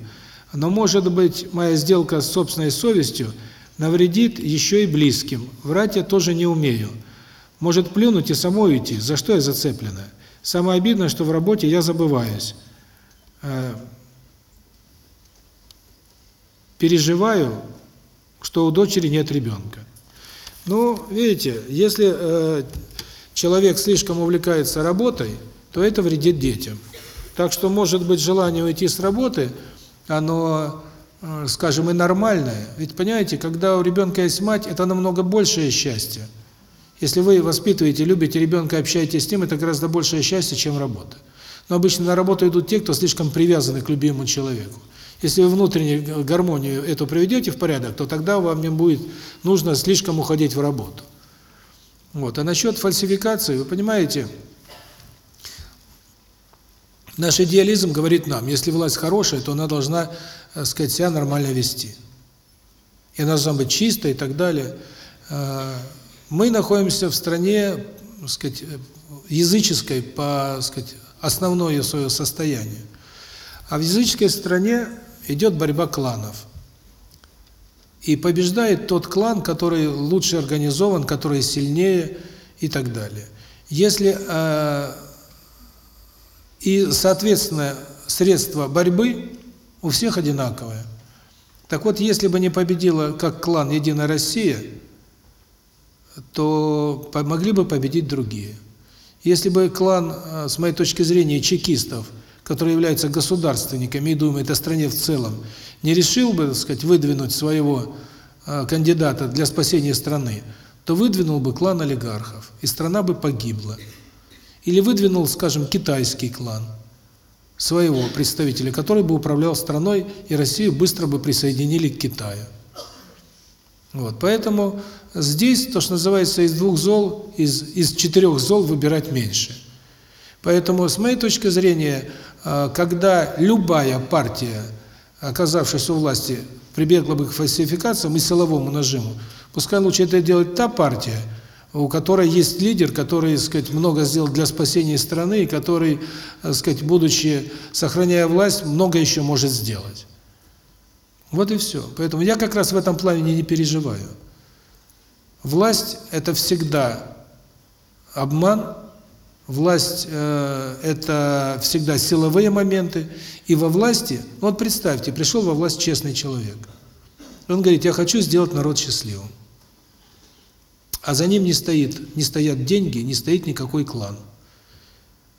Но, может быть, моя сделка с собственной совестью навредит еще и близким. Врать я тоже не умею. Может плюнуть и самой уйти, за что я зацеплена. Самое обидное, что в работе я забываюсь. Э, переживаю, что у дочери нет ребенка. Ну, видите, если э, человек слишком увлекается работой, то это вредит детям. Так что, может быть, желание уйти с работы, оно, э, скажем, и нормальное. Ведь, понимаете, когда у ребенка есть мать, это намного большее счастье. Если вы воспитываете, любите ребенка, общаетесь с ним, это гораздо большее счастье, чем работа. Но обычно на работу идут те, кто слишком привязаны к любимому человеку. Если вы внутреннюю гармонию эту приведете в порядок, то тогда вам не будет нужно слишком уходить в работу. Вот. А насчет фальсификации, вы понимаете, наш идеализм говорит нам, если власть хорошая, то она должна, так э, сказать, себя нормально вести. И она должна быть чистой и так далее. Э, мы находимся в стране, так сказать, языческой по, так сказать, основное свое состояние. А в языческой стране идет борьба кланов. И побеждает тот клан, который лучше организован, который сильнее и так далее. Если э, и, соответственно, средства борьбы у всех одинаковые. Так вот, если бы не победила как клан Единая Россия, то могли бы победить другие. Если бы клан, э, с моей точки зрения, чекистов – который является государственниками и думает о стране в целом, не решил бы, так сказать, выдвинуть своего э, кандидата для спасения страны, то выдвинул бы клан олигархов, и страна бы погибла. Или выдвинул, скажем, китайский клан, своего представителя, который бы управлял страной, и Россию быстро бы присоединили к Китаю. Вот, поэтому здесь, то, что называется, из двух зол, из, из четырех зол выбирать меньше. Поэтому, с моей точки зрения, когда любая партия, оказавшись у власти, прибегла бы к фальсификациям и силовому нажиму, пускай лучше это делает та партия, у которой есть лидер, который, так сказать, много сделал для спасения страны, и который, так сказать, будучи, сохраняя власть, много еще может сделать. Вот и все. Поэтому я как раз в этом плане не, не переживаю. Власть – это всегда обман, власть э, – это всегда силовые моменты, и во власти, ну вот представьте, пришел во власть честный человек. Он говорит, я хочу сделать народ счастливым. А за ним не стоит, не стоят деньги, не стоит никакой клан.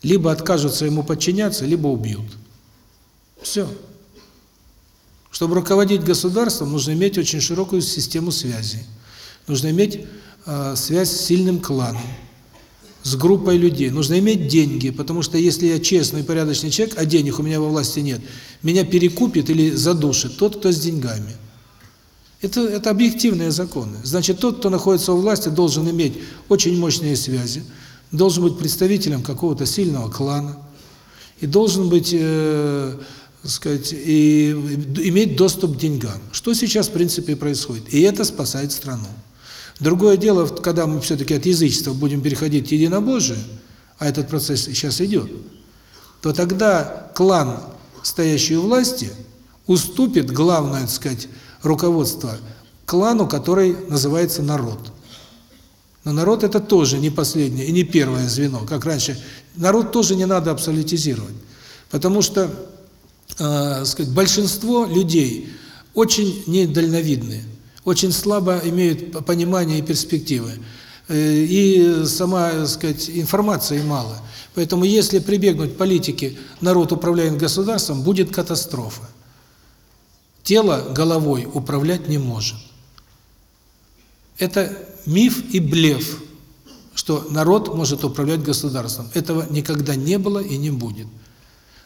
Либо откажутся ему подчиняться, либо убьют. Все. Чтобы руководить государством, нужно иметь очень широкую систему связи. Нужно иметь э, связь с сильным кланом, с группой людей. Нужно иметь деньги, потому что если я честный, порядочный человек, а денег у меня во власти нет, меня перекупит или задушит тот, кто с деньгами. Это, это объективные законы. Значит, тот, кто находится у власти, должен иметь очень мощные связи, должен быть представителем какого-то сильного клана и должен быть... Э, сказать, и иметь доступ к деньгам. Что сейчас, в принципе, происходит. И это спасает страну. Другое дело, когда мы все-таки от язычества будем переходить к единобожию, а этот процесс сейчас идет, то тогда клан, стоящий у власти, уступит главное, так сказать, руководство клану, который называется народ. Но народ это тоже не последнее и не первое звено, как раньше. Народ тоже не надо абсолютизировать. Потому что э, сказать, большинство людей очень недальновидны, очень слабо имеют понимание и перспективы. Э, и сама, так сказать, информации мало. Поэтому если прибегнуть к политике «народ управляет государством», будет катастрофа. Тело головой управлять не может. Это миф и блеф, что народ может управлять государством. Этого никогда не было и не будет.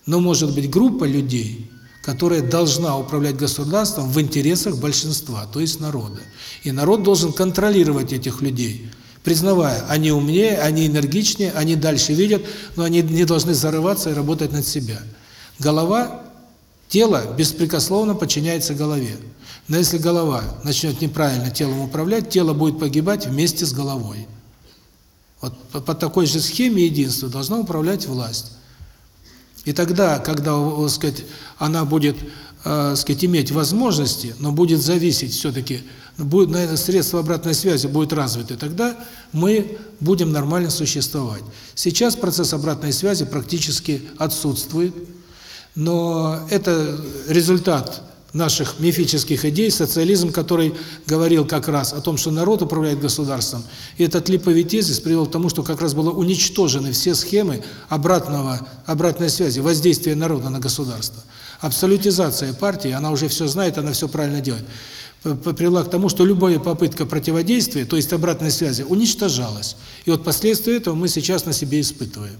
Но может быть группа людей, которая должна управлять государством в интересах большинства, то есть народа. И народ должен контролировать этих людей, признавая, они умнее, они энергичнее, они дальше видят, но они не должны зарываться и работать над себя. Голова, тело беспрекословно подчиняется голове. Но если голова начнет неправильно телом управлять, тело будет погибать вместе с головой. Вот по, такой же схеме единства должна управлять власть. И тогда, когда, так сказать, она будет, э, сказать, иметь возможности, но будет зависеть все-таки, будет, наверное, средства обратной связи будет развиты, тогда мы будем нормально существовать. Сейчас процесс обратной связи практически отсутствует, но это результат наших мифических идей, социализм, который говорил как раз о том, что народ управляет государством. И этот липовый привел к тому, что как раз было уничтожены все схемы обратного, обратной связи, воздействия народа на государство. Абсолютизация партии, она уже все знает, она все правильно делает, привела к тому, что любая попытка противодействия, то есть обратной связи, уничтожалась. И вот последствия этого мы сейчас на себе испытываем.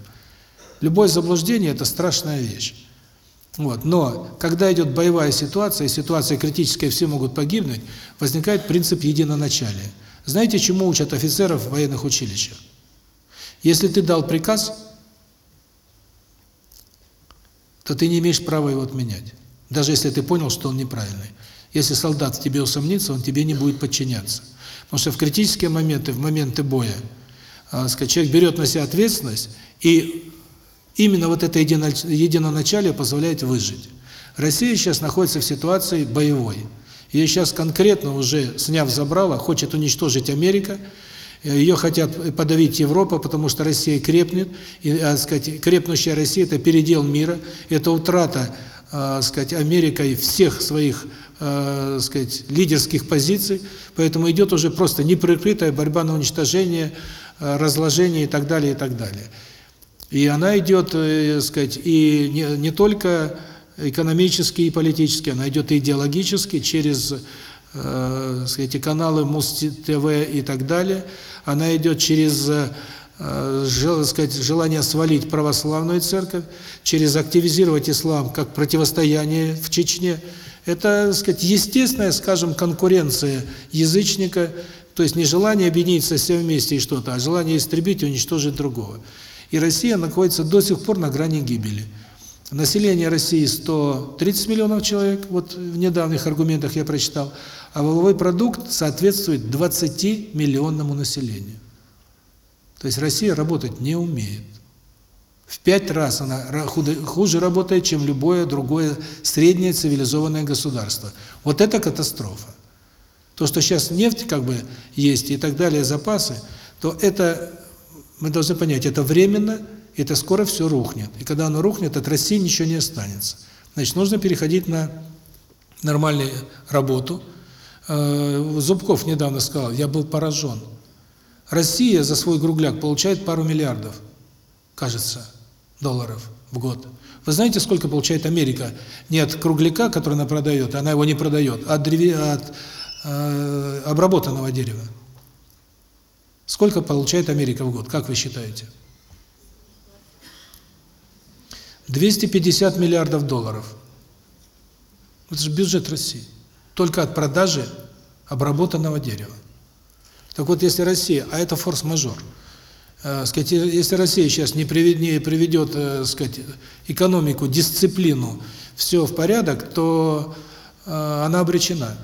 Любое заблуждение – это страшная вещь. Вот. Но когда идет боевая ситуация, ситуация критическая, все могут погибнуть, возникает принцип единоначалия. Знаете, чему учат офицеров в военных училищах? Если ты дал приказ, то ты не имеешь права его отменять. Даже если ты понял, что он неправильный. Если солдат в тебе усомнится, он тебе не будет подчиняться. Потому что в критические моменты, в моменты боя, сказать, человек берет на себя ответственность и Именно вот это единоначалие позволяет выжить. Россия сейчас находится в ситуации боевой. Ее сейчас конкретно уже, сняв забрала, хочет уничтожить Америка, ее хотят подавить Европа, потому что Россия крепнет, и, так сказать, крепнущая Россия – это передел мира, это утрата, так сказать, Америкой всех своих, так сказать, лидерских позиций, поэтому идет уже просто неприкрытая борьба на уничтожение, разложение и так далее, и так далее. И она идет, э, сказать, и не, не только экономически и политически, она идет идеологически через э, сказать, каналы Муз ТВ и так далее. Она идет через э, жел- сказать, желание свалить православную церковь, через активизировать ислам как противостояние в Чечне. Это, так сказать, естественная, скажем, конкуренция язычника, то есть не желание объединиться все вместе и что-то, а желание истребить и уничтожить другого. И Россия находится до сих пор на грани гибели. Население России 130 миллионов человек, вот в недавних аргументах я прочитал, а валовой продукт соответствует 20 миллионному населению. То есть Россия работать не умеет. В пять раз она хуже работает, чем любое другое среднее цивилизованное государство. Вот это катастрофа. То, что сейчас нефть как бы есть и так далее, запасы, то это, мы должны понять, это временно, это скоро все рухнет. И когда оно рухнет, от России ничего не останется. Значит, нужно переходить на нормальную работу. Э, Зубков недавно сказал, я был поражен. Россия за свой кругляк получает пару миллиардов, кажется, долларов в год. Вы знаете, сколько получает Америка? Не от кругляка, который она продает, она его не продает, а от, древе, от э, обработанного дерева. Сколько получает Америка в год, как вы считаете? 250 миллиардов долларов. Это же бюджет России. Только от продажи обработанного дерева. Так вот, если Россия, а это форс-мажор, э, сказать, если Россия сейчас не приведет, не приведет э, сказать, экономику, дисциплину, все в порядок, то э, она обречена.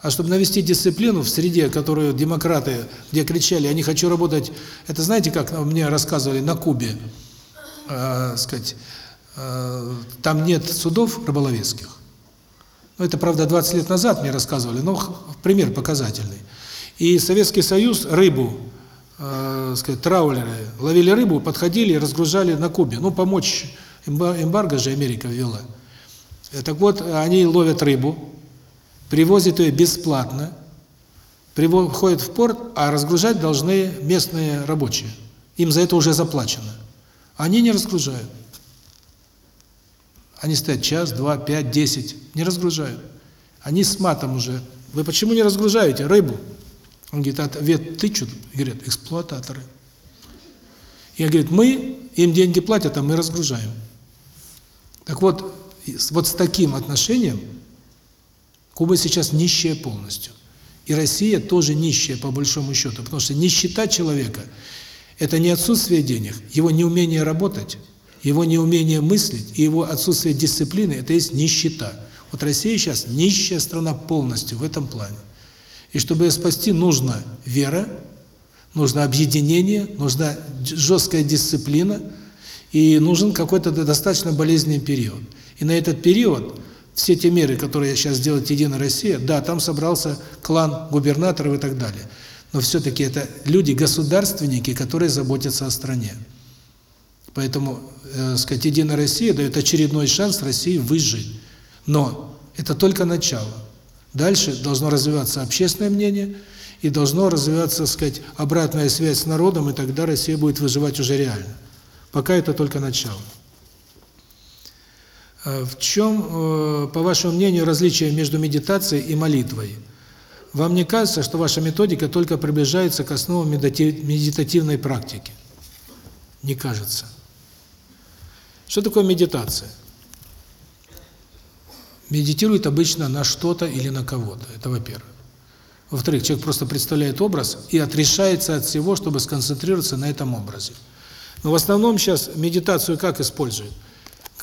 А чтобы навести дисциплину в среде, которую демократы, где кричали, я не хочу работать, это знаете, как мне рассказывали на Кубе, э, сказать, э, там нет судов рыболовецких. Ну, это, правда, 20 лет назад мне рассказывали, но пример показательный. И Советский Союз рыбу, э, сказать, траулеры ловили рыбу, подходили и разгружали на Кубе. Ну, помочь, эмба- эмбарго же Америка ввела. Э, Так вот, они ловят рыбу, привозят ее бесплатно, входят в порт, а разгружать должны местные рабочие. Им за это уже заплачено. Они не разгружают. Они стоят час, два, пять, десять, не разгружают. Они с матом уже. Вы почему не разгружаете рыбу? Он говорит, а вет тычут, говорят, эксплуататоры. И он говорит, мы, им деньги платят, а мы разгружаем. Так вот, вот с таким отношением Куба сейчас нищая полностью. И Россия тоже нищая, по большому счету, потому что нищета человека – это не отсутствие денег, его неумение работать, его неумение мыслить и его отсутствие дисциплины – это есть нищета. Вот Россия сейчас нищая страна полностью в этом плане. И чтобы ее спасти, нужна вера, нужно объединение, нужна жесткая дисциплина, и нужен какой-то до- достаточно болезненный период. И на этот период все те меры, которые сейчас делает Единая Россия, да, там собрался клан губернаторов и так далее. Но все-таки это люди-государственники, которые заботятся о стране. Поэтому, э, сказать, Единая Россия дает очередной шанс России выжить. Но это только начало. Дальше должно развиваться общественное мнение и должно развиваться, так сказать, обратная связь с народом, и тогда Россия будет выживать уже реально. Пока это только начало. Э, В чем, э, по вашему мнению, различие между медитацией и молитвой? Вам не кажется, что ваша методика только приближается к основам медитативной практики? Не кажется. Что такое медитация? Медитирует обычно на что-то или на кого-то. Это во-первых. Во-вторых, человек просто представляет образ и отрешается от всего, чтобы сконцентрироваться на этом образе. Но в основном сейчас медитацию как используют?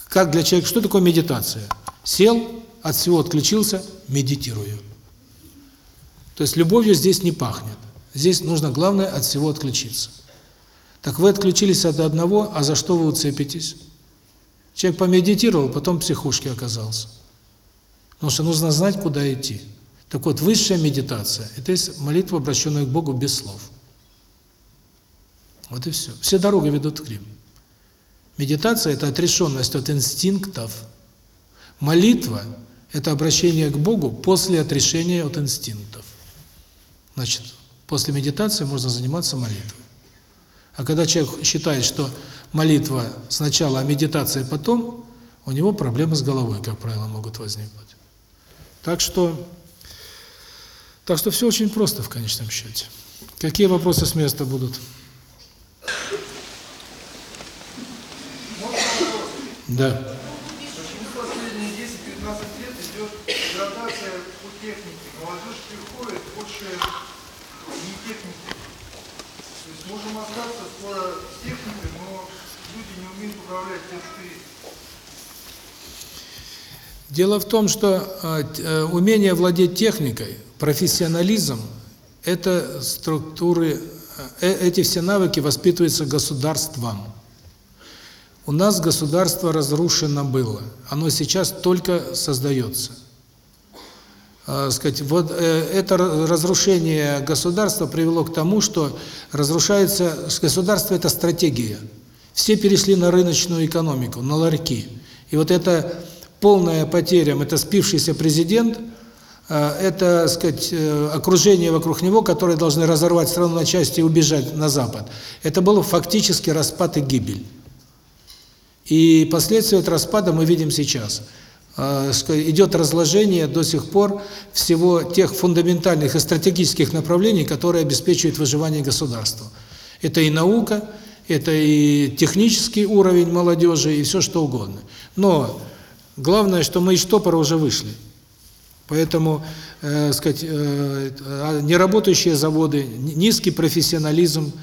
Как для человека, что такое медитация? Сел, от всего отключился, медитирую. То есть любовью здесь не пахнет. Здесь нужно, главное, от всего отключиться. Так вы отключились от одного, а за что вы уцепитесь? Человек помедитировал, потом в психушке оказался. Потому что нужно знать, куда идти. Так вот, высшая медитация – это есть молитва, обращенная к Богу без слов. Вот и все. Все дороги ведут к Риму. Медитация – это отрешенность от инстинктов. Молитва – это обращение к Богу после отрешения от инстинктов. Значит, после медитации можно заниматься молитвой. А когда человек считает, что молитва сначала, а медитация потом, у него проблемы с головой, как правило, могут возникнуть. Так что, так что все очень просто в конечном счете. Какие вопросы с места будут? Да. Почему последние 10-15 лет идет деградация по технике? Молодежь приходит, больше не техники. То есть можем остаться скоро с техникой, но люди не умеют управлять тем, что есть. Дело в том, что э, т- э, умение владеть техникой, профессионализм – это структуры, э, эти все навыки воспитываются государством. У нас государство разрушено было, оно сейчас только создается. Э, сказать, вот э, это ра- разрушение государства привело к тому, что разрушается государство это стратегия. Все перешли на рыночную экономику, на ларьки. И вот это полная потеря, это спившийся президент, э, это, сказать, э, окружение вокруг него, которые должны разорвать страну на части и убежать на запад. Это был фактически распад и гибель. И последствия этого распада мы видим сейчас. Ска- Идет разложение до сих пор всего тех фундаментальных и стратегических направлений, которые обеспечивают выживание государства. Это и наука, это и технический уровень молодежи, и все что угодно. Но главное, что мы из штопора уже вышли. Поэтому, э, сказать, э, э, неработающие заводы, ни- низкий профессионализм,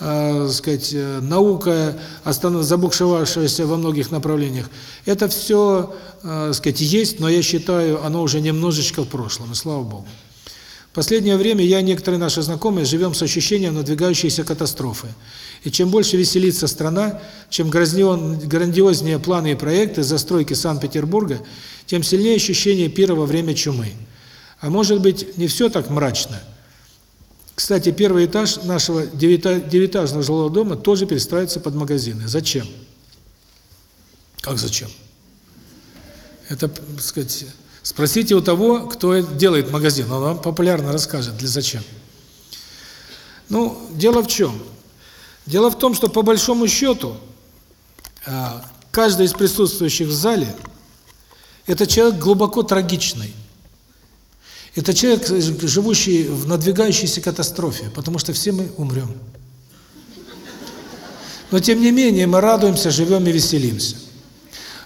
э, сказать, э, наука, забуксовавшаяся во многих направлениях. Это все, э, сказать, есть, но я считаю, оно уже немножечко в прошлом, и слава Богу. В последнее время я и некоторые наши знакомые живем с ощущением надвигающейся катастрофы. И чем больше веселится страна, чем грандиознее планы и проекты застройки Санкт-Петербурга, тем сильнее ощущение пира во время чумы. А может быть, не все так мрачно? Кстати, первый этаж нашего девятиэтажного жилого дома тоже перестраивается под магазины. Зачем? Как зачем? Это, так сказать, спросите у того, кто это делает магазин, он вам популярно расскажет, для зачем. Ну, дело в чем? Дело в том, что по большому счету а, каждый из присутствующих в зале – это человек глубоко трагичный. Это человек, живущий в надвигающейся катастрофе, потому что все мы умрем. Но тем не менее мы радуемся, живем и веселимся.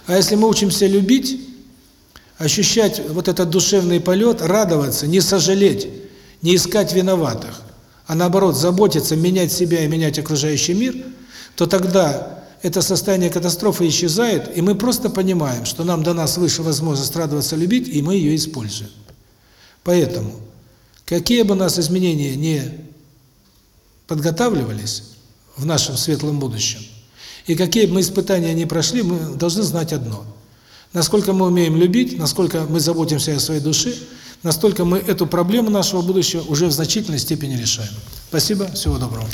А если мы учимся любить, ощущать вот этот душевный полет, радоваться, не сожалеть, не искать виноватых, а наоборот заботиться, менять себя и менять окружающий мир, то тогда это состояние катастрофы исчезает, и мы просто понимаем, что нам дана свыше возможность радоваться, любить, и мы ее используем. Поэтому, какие бы нас изменения не подготавливались в нашем светлом будущем, и какие бы мы испытания не прошли, мы должны знать одно. Насколько мы умеем любить, насколько мы заботимся о своей душе, настолько мы эту проблему нашего будущего уже в значительной степени решаем. Спасибо, всего доброго.